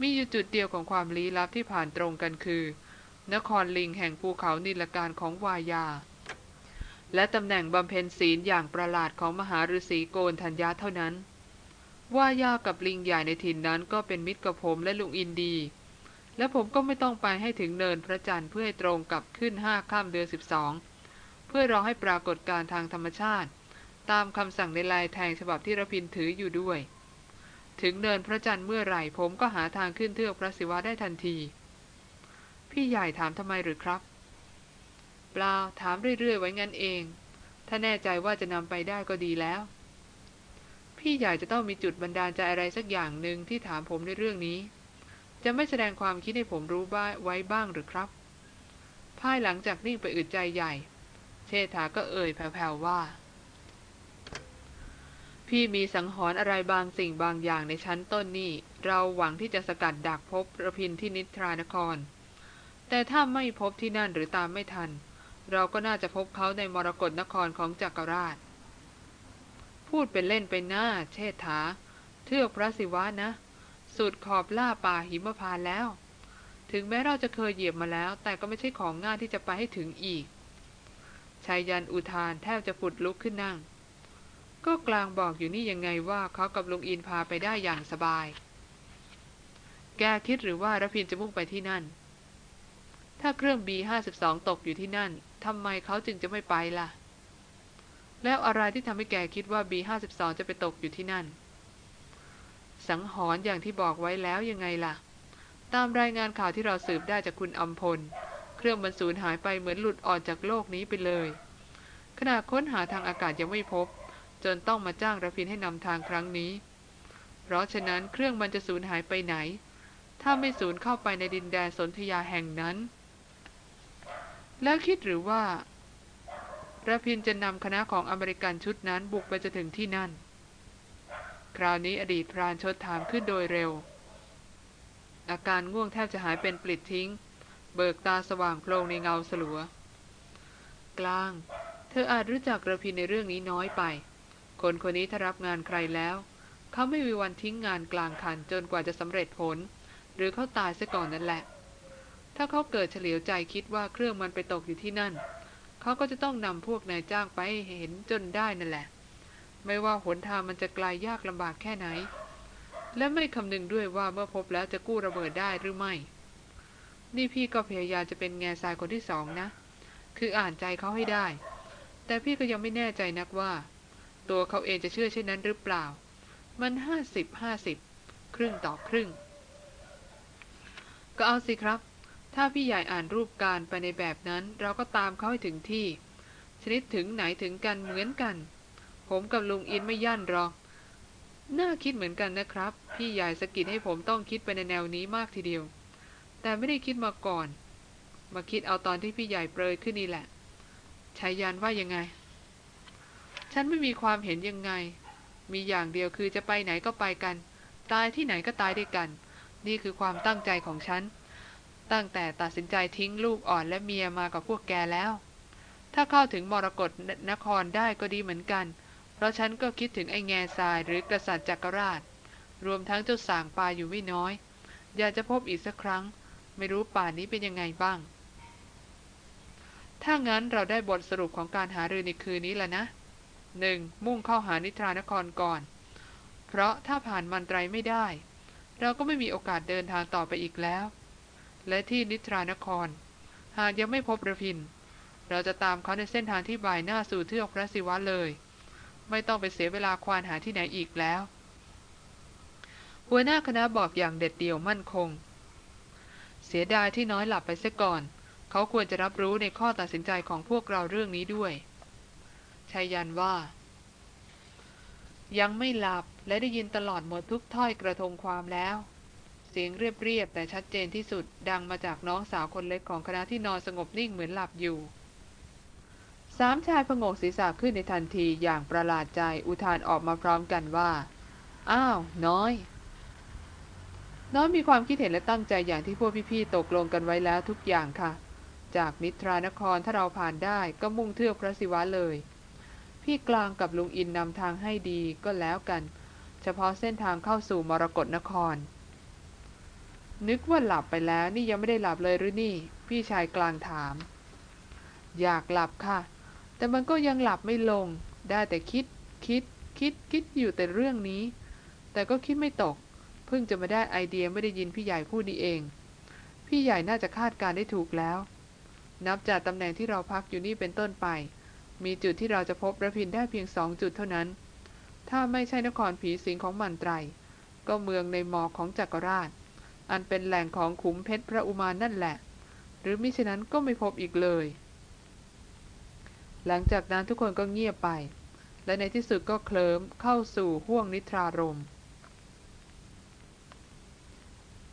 มีอยู่จุดเดียวของความลี้ลับที่ผ่านตรงกันคือ นครลิงแห่งภูเขานิลการของวายา และตำแหน่งบำเพ็ญศีลอย่างประหลาดของมหาฤาษีโกนธัญญาเท่านั้น ว่ายากับลิงใหญ่ในถิ่นนั้นก็เป็นมิตรกับผมและลุงอินดี และผมก็ไม่ต้องไปให้ถึงเนินพระจันทร์เพื่อให้ตรงกับขึ้นห้าข้ามเดือนสิบสองเพื่อรอให้ปรากฏการทางธรรมชาติ ตามคำสั่งในลายแทงฉบับที่ระพินถืออยู่ด้วย ถึงเนินพระจันทร์เมื่อไหร่ผมก็หาทางขึ้นเทือกพระศิวะได้ทันที พี่ใหญ่ถามทำไมหรือครับ เปล่าถามเรื่อยๆไว้งั้นเอง ถ้าแน่ใจว่าจะนำไปได้ก็ดีแล้ว พี่ใหญ่จะต้องมีจุดบันดาลใจอะไรสักอย่างหนึ่งที่ถามผมในเรื่องนี้ จะไม่แสดงความคิดให้ผมรู้บ้าไว้บ้างหรือครับภายหลังจากนิ่งไปอึดใจใหญ่ เชษฐาก็เอ่ยแผ่วๆว่า พี่มีสังหรณ์อะไรบางสิ่งบางอย่างในชั้นต้นนี่ เราหวังที่จะสกัดดักพบระพินที่นิทรานคร แต่ถ้าไม่พบที่นั่นหรือตามไม่ทัน เราก็น่าจะพบเขาในมรกรนครของจักรราช พูดเป็นเล่นเป็นหน้า เชษฐา เทือกพระศิวะนะ สุดขอบล่าป่าหิมพานแล้ว ถึงแม้เราจะเคยเหยียบมาแล้ว แต่ก็ไม่ใช่ของง่ายที่จะไปให้ถึงอีกชายยันอุทานแทบจะผุดลุกขึ้นนั่ง ก็กลางบอกอยู่นี่ยังไงว่าเขากับลุงอินพาไปได้อย่างสบาย แกคิดหรือว่ารพินจะมุ่งไปที่นั่น ถ้าเครื่อง B52 ตกอยู่ที่นั่นทำไมเขาจึงจะไม่ไปล่ะ แล้วอะไรที่ทำให้แกคิดว่า B52 จะไปตกอยู่ที่นั่น สังหรณ์อย่างที่บอกไว้แล้วยังไงล่ะ ตามรายงานข่าวที่เราสืบได้จากคุณอัมพล เครื่องบรรสูญหายไปเหมือนหลุดออกจากโลกนี้ไปเลยขณะค้นหาทางอากาศยังไม่พบ จนต้องมาจ้างระพินให้นำทางครั้งนี้ เพราะฉะนั้นเครื่องมันจะสูญหายไปไหน ถ้าไม่สูญเข้าไปในดินแดนสนธยาแห่งนั้น แล้วคิดหรือว่าระพินจะนำคณะของอเมริกันชุดนั้นบุกไปจะถึงที่นั่น คราวนี้อดีตพรานชดถามขึ้นโดยเร็ว อาการง่วงแทบจะหายเป็นปลิดทิ้ง เบิกตาสว่างโพลงในเงาสลัว กลาง เธออาจรู้จักระพินในเรื่องนี้น้อยไป คนคนนี้ถ้ารับงานใครแล้ว เขาไม่มีวันทิ้งงานกลางคันจนกว่าจะสำเร็จผล หรือเขาตายซะก่อนนั่นแหละ ถ้าเขาเกิดเฉลียวใจคิดว่าเครื่องมันไปตกอยู่ที่นั่น เขาก็จะต้องนำพวกนายจ้างไปเห็นจนได้นั่นแหละ ไม่ว่าหนทางมันจะไกลายยากลำบากแค่ไหน และไม่คำนึงด้วยว่าเมื่อพบแล้วจะกู้ระเบิดได้หรือไม่ นี่พี่ก็พยายามจะเป็นแง่ทรายคนที่สองนะ คืออ่านใจเขาให้ได้ แต่พี่ก็ยังไม่แน่ใจนักว่า ตัวเขาเองจะเชื่อเช่นนั้นหรือเปล่า มันห้าสิบห้าสิบครึ่งต่อครึ่ง ก็เอาสิครับ ถ้าพี่ใหญ่อ่านรูปการไปในแบบนั้น เราก็ตามเขาให้ถึงที่ ชนิดถึงไหนถึงกันเหมือนกัน ผมกับลุงอินไม่ยั่นรอกน่าคิดเหมือนกันนะครับ พี่ใหญ่สะกิดให้ผมต้องคิดไปในแนวนี้มากทีเดียว แต่ไม่ได้คิดมาก่อน มาคิดเอาตอนที่พี่ใหญ่เปรยขึ้นนี่แหละชายยันว่ายังไง ฉันไม่มีความเห็นยังไง มีอย่างเดียวคือจะไปไหนก็ไปกัน ตายที่ไหนก็ตายด้วยกัน นี่คือความตั้งใจของฉัน ตั้งแต่ตัดสินใจทิ้งลูกอ่อนและเมียมากับพวกแกแล้ว ถ้าเข้าถึงมรกรนครได้ก็ดีเหมือนกัน เพราะฉันก็คิดถึงไอ้แง่ทรายหรือกษัตริย์จักรราช รวมทั้งเจ้าสางปลาอยู่ไม่น้อย อยากจะพบอีกสักครั้ง ไม่รู้ป่านนี้เป็นยังไงบ้าง ถ้างั้นเราได้บทสรุปของการหารือในคืนนี้แล้วนะ หนึ่งมุ่งเข้าหานิทรานครก่อน เพราะถ้าผ่านมันไตรไม่ได้ เราก็ไม่มีโอกาสเดินทางต่อไปอีกแล้ว และที่นิทรานคร หากยังไม่พบระพิน เราจะตามเขาในเส้นทางที่บ่ายหน้าสู่เทือกพระศิวะเลย ไม่ต้องไปเสียเวลาควานหาที่ไหนอีกแล้ว หัวหน้าคณะบอกอย่างเด็ดเดี่ยวมั่นคง เสียดายที่น้อยหลับไปเสียก่อน เขาควรจะรับรู้ในข้อตัดสินใจของพวกเราเรื่องนี้ด้วย ชายันว่า ยังไม่หลับและได้ยินตลอดหมดทุกถ้อยกระทงความแล้ว เสียงเรียบๆแต่ชัดเจนที่สุดดังมาจากน้องสาวคนเล็กของคณะที่นอนสงบนิ่งเหมือนหลับอยู่ สามชายผงกศีรษะขึ้นในทันทีอย่างประหลาดใจอุทานออกมาพร้อมกันว่า อ้าว น้อยน้อยมีความคิดเห็นและตั้งใจอย่างที่พวกพี่ๆตกลงกันไว้แล้วทุกอย่างค่ะ จากนิทรานครถ้าเราผ่านได้ก็มุ่งเทือกพระศิวะเลย พี่กลางกับลุงอินนำทางให้ดีก็แล้วกัน เฉพาะเส้นทางเข้าสู่มรกรนคร นึกว่าหลับไปแล้วนี่ยังไม่ได้หลับเลยหรือนี่ พี่ชายกลางถาม อยากหลับค่ะ แต่มันก็ยังหลับไม่ลง ได้แต่คิดคิดคิดคิดอยู่แต่เรื่องนี้ แต่ก็คิดไม่ตก เพิ่งจะมาได้ไอเดียไม่ได้ยินพี่ใหญ่พูดนี่เอง พี่ใหญ่น่าจะคาดการได้ถูกแล้ว นับจากตำแหน่งที่เราพักอยู่นี่เป็นต้นไป มีจุดที่เราจะพบระพินได้เพียงสองจุดเท่านั้น ถ้าไม่ใช่นครผีสิงของมันไตร ก็เมืองในหมอกของจักรราช อันเป็นแหล่งของขุมเพชรพระอุมานั่นแหละ หรือมิฉะนั้นก็ไม่พบอีกเลย หลังจากนั้นทุกคนก็เงียบไป และในที่สุดก็เคลิ้มเข้าสู่ห้วงนิทรารม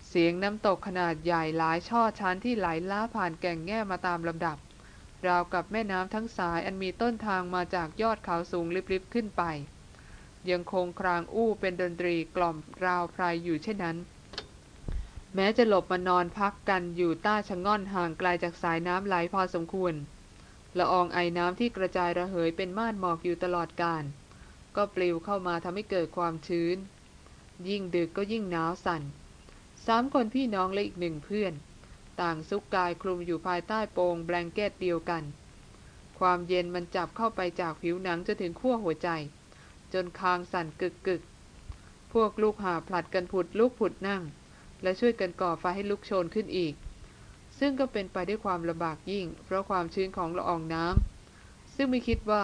เสียงน้ำตกขนาดใหญ่หลายช่อชั้นที่ไหลล้าผ่านแก่งแง่มาตามลำดับ ราวกับแม่น้ำทั้งสายอันมีต้นทางมาจากยอดเขาสูงลิบๆขึ้นไป ยังคงครางอู้เป็นดนตรีกล่อมราวไพรอยู่เช่นนั้น แม้จะหลบมานอนพักกันอยู่ใต้ชะง่อนห่างไกลาจากสายน้ำไหลพอสมควรละอองไอน้ำที่กระจายระเหยเป็นม่านหมอกอยู่ตลอดกาลก็ปลิวเข้ามาทำให้เกิดความชื้น ยิ่งดึกก็ยิ่งหนาวสั่นสามคนพี่น้องและอีกหนึ่งเพื่อน ต่างซุกกายคลุมอยู่ภายใต้โปงแบงเกตเดียวกัน ความเย็นมันจับเข้าไปจากผิวหนังจนถึงขั้วหัวใจ จนคางสั่นกึกกึกพวกลูกหาผลัดกันผุดลุกผุดนั่ง และช่วยกันก่อไฟให้ลุกโชนขึ้นอีก ซึ่งก็เป็นไปด้วยความลำบากยิ่ง เพราะความชื้นของละอองน้ำซึ่งไม่คิดว่า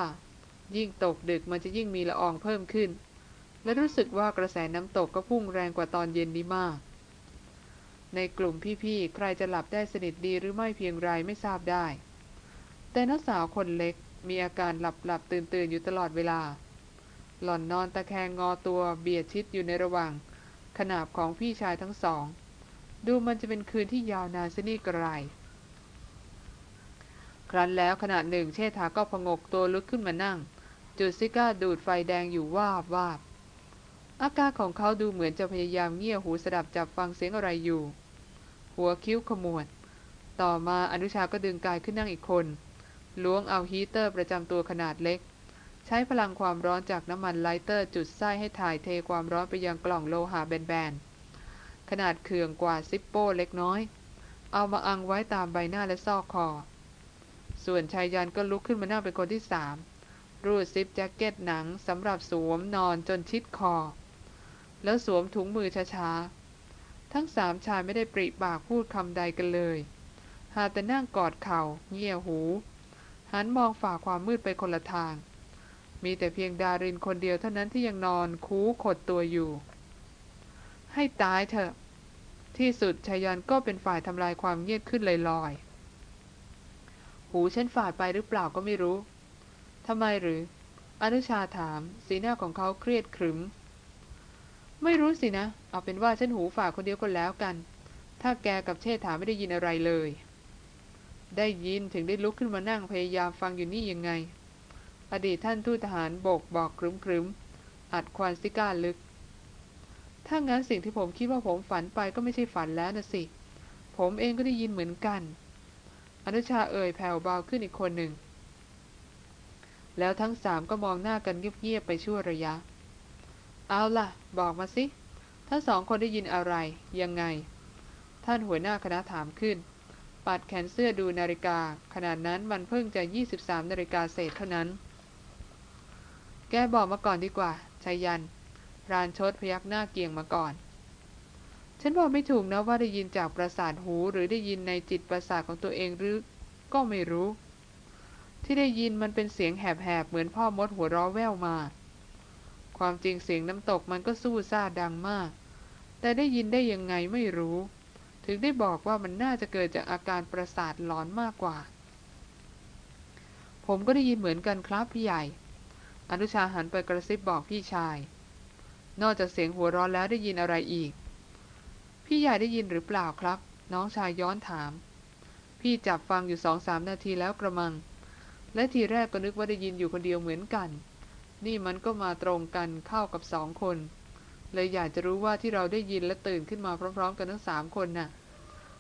ยิ่งตกดึกมันจะยิ่งมีละอองเพิ่มขึ้น และรู้สึกว่ากระแสน้ำตกก็พุ่งแรงกว่าตอนเย็นนี้มาก ในกลุ่มพี่ๆ ใครจะหลับได้สนิทดีหรือไม่เพียงไรไม่ทราบได้ แต่นักสาวคนเล็กมีอาการหลับหลับตื่นตื่นอยู่ตลอดเวลา หล่อนนอนตะแคงงอตัวเบียดชิดอยู่ในระหว่าง ขนาบของพี่ชายทั้งสอง ดูมันจะเป็นคืนที่ยาวนานสนี่กระไร ครั้นแล้วขณะหนึ่งเชษฐาก็พงกตัวลุกขึ้นมานั่ง จุดซิก้าดูดไฟแดงอยู่วาบวาบอาการของเขาดูเหมือนจะพยายามเงี่ยหูสดับจับฟังเสียงอะไรอยู่ หัวคิ้วขมวด ต่อมาอนุชาก็ดึงกายขึ้นนั่งอีกคน ล้วงเอาฮีเตอร์ประจำตัวขนาดเล็ก ใช้พลังความร้อนจากน้ำมัน lighter จุดไส้ให้ถ่ายเทความร้อนไปยังกล่องโลหะแบนๆ ขนาดเขื่องกว่า Zippo เล็กน้อย เอามาอังไว้ตามใบหน้าและซอกคอ ส่วนไชยยันต์ก็ลุกขึ้นมานั่งเป็นคนที่สามรูดซิปแจ็คเก็ตหนังสำหรับสวมนอนจนชิดคอ แล้วสวมถุงมือช้าๆ ทั้งสามชายไม่ได้ปริปากพูดคำใดกันเลย หาแต่นั่งกอดเขา่าเงี่ยหู หันมองฝ่าความมืดไปคนละทาง มีแต่เพียงดารินคนเดียวเท่านั้นที่ยังนอนคูขดตัวอยู่ ให้ตายเถอะ ที่สุดชายันก็เป็นฝ่ายทำลายความเงียบขึ้นลอยๆ หูฉันฝาดไปหรือเปล่าก็ไม่รู้ทำไมหรือ อนุชาถาม สีหน้าของเขาเครียดขรึม ไม่รู้สินะ เอาเป็นว่าฉันหูฝากคนเดียวก็แล้วกัน ถ้าแกกับเชษฐาไม่ได้ยินอะไรเลย ได้ยินถึงได้ลุกขึ้นมานั่งพยายามฟังอยู่นี่ยังไง อดีตท่านทูตทหารโบกบอกครึมครึมอัดควันซิก้าลึก ถ้างั้นสิ่งที่ผมคิดว่าผมฝันไปก็ไม่ใช่ฝันแล้วนะสิ ผมเองก็ได้ยินเหมือนกัน อนุชาเอ่ยแผ่วเบาขึ้นอีกคนหนึ่ง แล้วทั้งสามก็มองหน้ากันเงียบๆไปชั่วระยะ เอาล่ะ บอกมาสิ ทั้งสองคนได้ยินอะไร ยังไง ท่านหัวหน้าคณะถามขึ้น ปัดแขนเสื้อดูนาฬิกา ขนาดนั้นมันเพิ่งจะ 23นาฬิกาเศษเท่านั้น แกบอกมาก่อนดีกว่าชายันรานชดพยักหน้าเกียงมาก่อน ฉันบอกไม่ถูกนะว่าได้ยินจากประสาทหูหรือได้ยินในจิตประสาทของตัวเองหรือ ก็ไม่รู้ ที่ได้ยินมันเป็นเสียงแหบๆเหมือนพ่อมดหัวเราะแว่วมา ความจริงเสียงน้ำตกมันก็สู้ซ่าดังมาก แต่ได้ยินได้ยังไงไม่รู้ ถึงได้บอกว่ามันน่าจะเกิดจากอาการประสาทหลอนมากกว่า ผมก็ได้ยินเหมือนกันครับพี่ใหญ่ อนุชาหันไปกระซิบบอกพี่ชาย นอกจากเสียงหัวเราะแล้วได้ยินอะไรอีก พี่ใหญ่ได้ยินหรือเปล่าครับ น้องชายย้อนถาม พี่จับฟังอยู่สองสามนาทีแล้วกระมัง และทีแรกก็นึกว่าได้ยินอยู่คนเดียวเหมือนกัน นี่มันก็มาตรงกันเข้ากับสองคน เลยอยากจะรู้ว่าที่เราได้ยินและตื่นขึ้นมาพร้อม ๆ กันทั้งสามคนน่ะ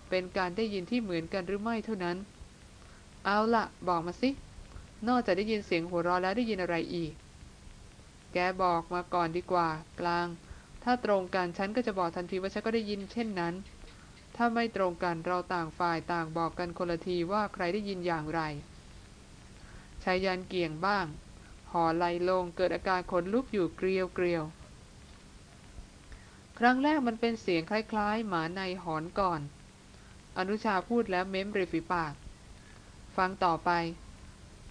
เป็นการได้ยินที่เหมือนกันหรือไม่เท่านั้น เอาละบอกมาสิ นอกจากได้ยินเสียงหัวเราะแล้วได้ยินอะไรอีก แกบอกมาก่อนดีกว่า กลาง ถ้าตรงกันฉันก็จะบอกทันทีว่าฉันก็ได้ยินเช่นนั้น ถ้าไม่ตรงกันเราต่างฝ่ายต่างบอกกันคนละทีว่าใครได้ยินอย่างไรชายยันเกี่ยงบ้าง ห่อไหลลงเกิดอาการขนลุกอยู่เกลียวเกลียวครั้งแรกมันเป็นเสียงคล้ายๆ หมาในหอนก่อน อนุชาพูดแล้วเม้มริฝีปาก ฟังต่อไป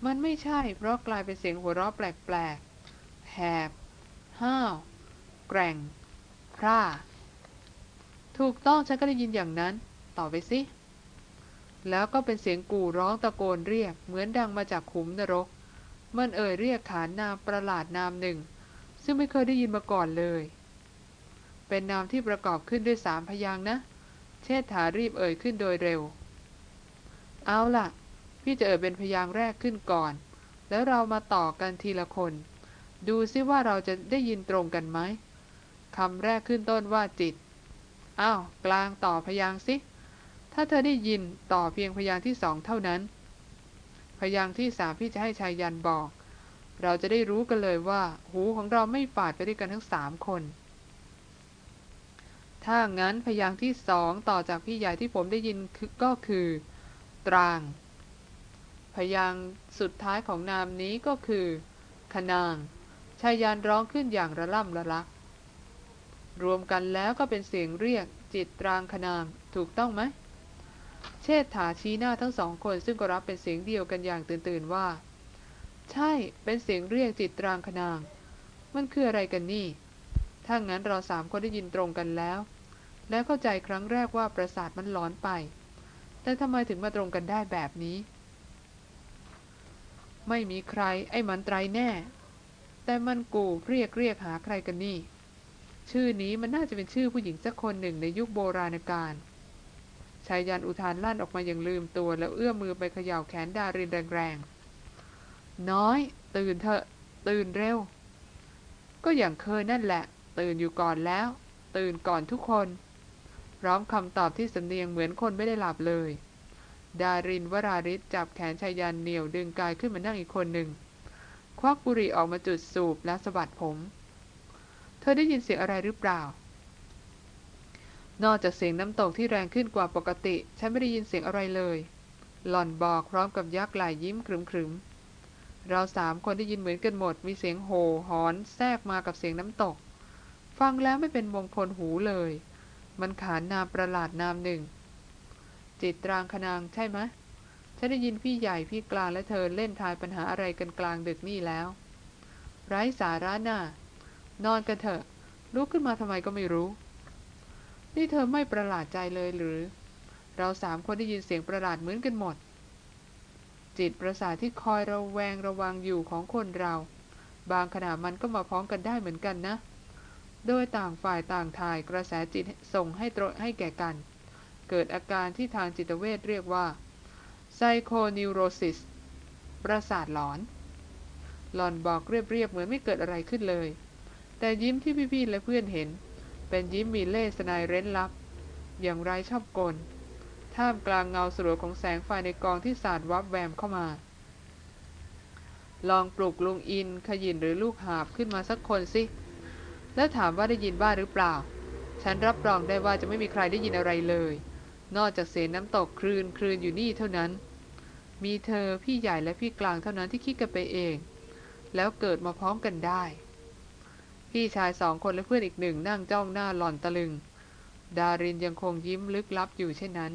มันไม่ใช่เพราะกลายเป็นเสียงหัวเราะแปลกๆ แหบ ห้าว แกร่ง พร่า ถูกต้องฉันก็ได้ยินอย่างนั้น ต่อไปสิ แล้วก็เป็นเสียงกู่ร้องตะโกนเรียก เหมือนดังมาจากขุมนรก มันเอ่ยเรียกขานนามประหลาดนามหนึ่ง ซึ่งไม่เคยได้ยินมาก่อนเลย เป็นนามที่ประกอบขึ้นด้วยสามพยางนะ เชษฐารีบเอ่ยขึ้นโดยเร็ว เอาล่ะ พี่จะเอ่ยเป็นพยางแรกขึ้นก่อน แล้วเรามาต่อกันทีละคน ดูซิว่าเราจะได้ยินตรงกันไหมคำแรกขึ้นต้นว่าจิต อ้าว กลางต่อพยางสิ ถ้าเธอได้ยินต่อเพียงพยางที่สองเท่านั้น พยางที่สามพี่จะให้ชายยันบอก เราจะได้รู้กันเลยว่า หูของเราไม่ฝาดไปด้วยกันทั้งสามคน ถ้างั้นพยางที่สองต่อจากพี่ใหญ่ที่ผมได้ยินคือก็คือ ตราง พยางสุดท้ายของนามนี้ก็คือขนางชายยันร้องขึ้นอย่างระล่ำระลัก รวมกันแล้วก็เป็นเสียงเรียกจิตตรางขนาง ถูกต้องไหม เชษฐาชี้หน้าทั้งสองคนซึ่งก็รับเป็นเสียงเดียวกันอย่างตื่นๆว่า ใช่เป็นเสียงเรียกจิตตรางขนาง มันคืออะไรกันนี่ ถ้างั้นเราสามคนได้ยินตรงกันแล้ว แล้วเข้าใจครั้งแรกว่าประสาทมันหลอนไป แต่ทำไมถึงมาตรงกันได้แบบนี้ ไม่มีใครไอ้มันไตรแน่ แต่มันกูเรียกเรียกหาใครกันนี่ ชื่อนี้มันน่าจะเป็นชื่อผู้หญิงสักคนหนึ่งในยุคโบราณกาลายยันอุทานลั่นออกมาอย่างลืมตัว แล้วเอื้อมมือไปเขย่าแขนดารินแรงๆ น้อย ตื่นเถอะ ตื่นเร็ว ก็อย่างเคยนั่นแหละ ตื่นอยู่ก่อนแล้ว ตื่นก่อนทุกคน พร้อมคำตอบที่สำเนียงเหมือนคนไม่ได้หลับเลย ดารินวราริศจับแขนชายยันเหนียวดึงกายขึ้นมานั่งอีกคนหนึ่งควักบุหรี่ออกมาจุดสูบและสะบัดผม เธอได้ยินเสียงอะไรหรือเปล่า นอกจากเสียงน้ำตกที่แรงขึ้นกว่าปกติ ฉันไม่ได้ยินเสียงอะไรเลย หล่อนบอกพร้อมกับยักไหล่ยิ้มครึมๆ เราสามคนได้ยินเหมือนกันหมด มีเสียงโห่หอนแทรกมากับเสียงน้ำตก ฟังแล้วไม่เป็นมงคลหูเลย มันขานนามประหลาดนามหนึ่ง จิตตรางคนางใช่ไหมฉันได้ยินพี่ใหญ่พี่กลางและเธอเล่นทายปัญหาอะไรกันกลางดึกนี่แล้ว ไร้สาระน่านอนกันเถอะลุกขึ้นมาทำไมก็ไม่รู้ นี่เธอไม่ประหลาดใจเลยหรือ เราสามคนได้ยินเสียงประหลาดเหมือนกันหมด จิตประสาทที่คอยระแวงระวังอยู่ของคนเรา บางขณะมันก็มาพร้อมกันได้เหมือนกันนะ โดยต่างฝ่ายต่างถ่ายกระแสจิตส่งให้ตรให้แก่กัน เกิดอาการที่ทางจิตเวชเรียกว่า psychoneurosis ประสาทหลอน หลอนบอกเรียบๆเหมือนไม่เกิดอะไรขึ้นเลย แต่ยิ้มที่พี่ๆและเพื่อนเห็น เป็นยิ้มมีเล่สนายเร้นลับ อย่างไรชอบกล ท่ามกลางเงาสลัวของแสงไฟในกองที่สาดวับแวมเข้ามา ลองปลุกลุงอินขยินหรือลูกหาบขึ้นมาสักคนสิ แล้วถามว่าได้ยินบ้าหรือเปล่า ฉันรับรองได้ว่าจะไม่มีใครได้ยินอะไรเลย นอกจากเสียงน้ำตกคลืนคลืนอยู่นี่เท่านั้น มีเธอพี่ใหญ่และพี่กลางเท่านั้นที่คิดกันไปเอง แล้วเกิดมาพร้อมกันได้ พี่ชายสองคนและเพื่อนอีกหนึ่งนั่งจ้องหน้าหล่อนตะลึง ดารินยังคงยิ้มลึกลับอยู่เช่นนั้น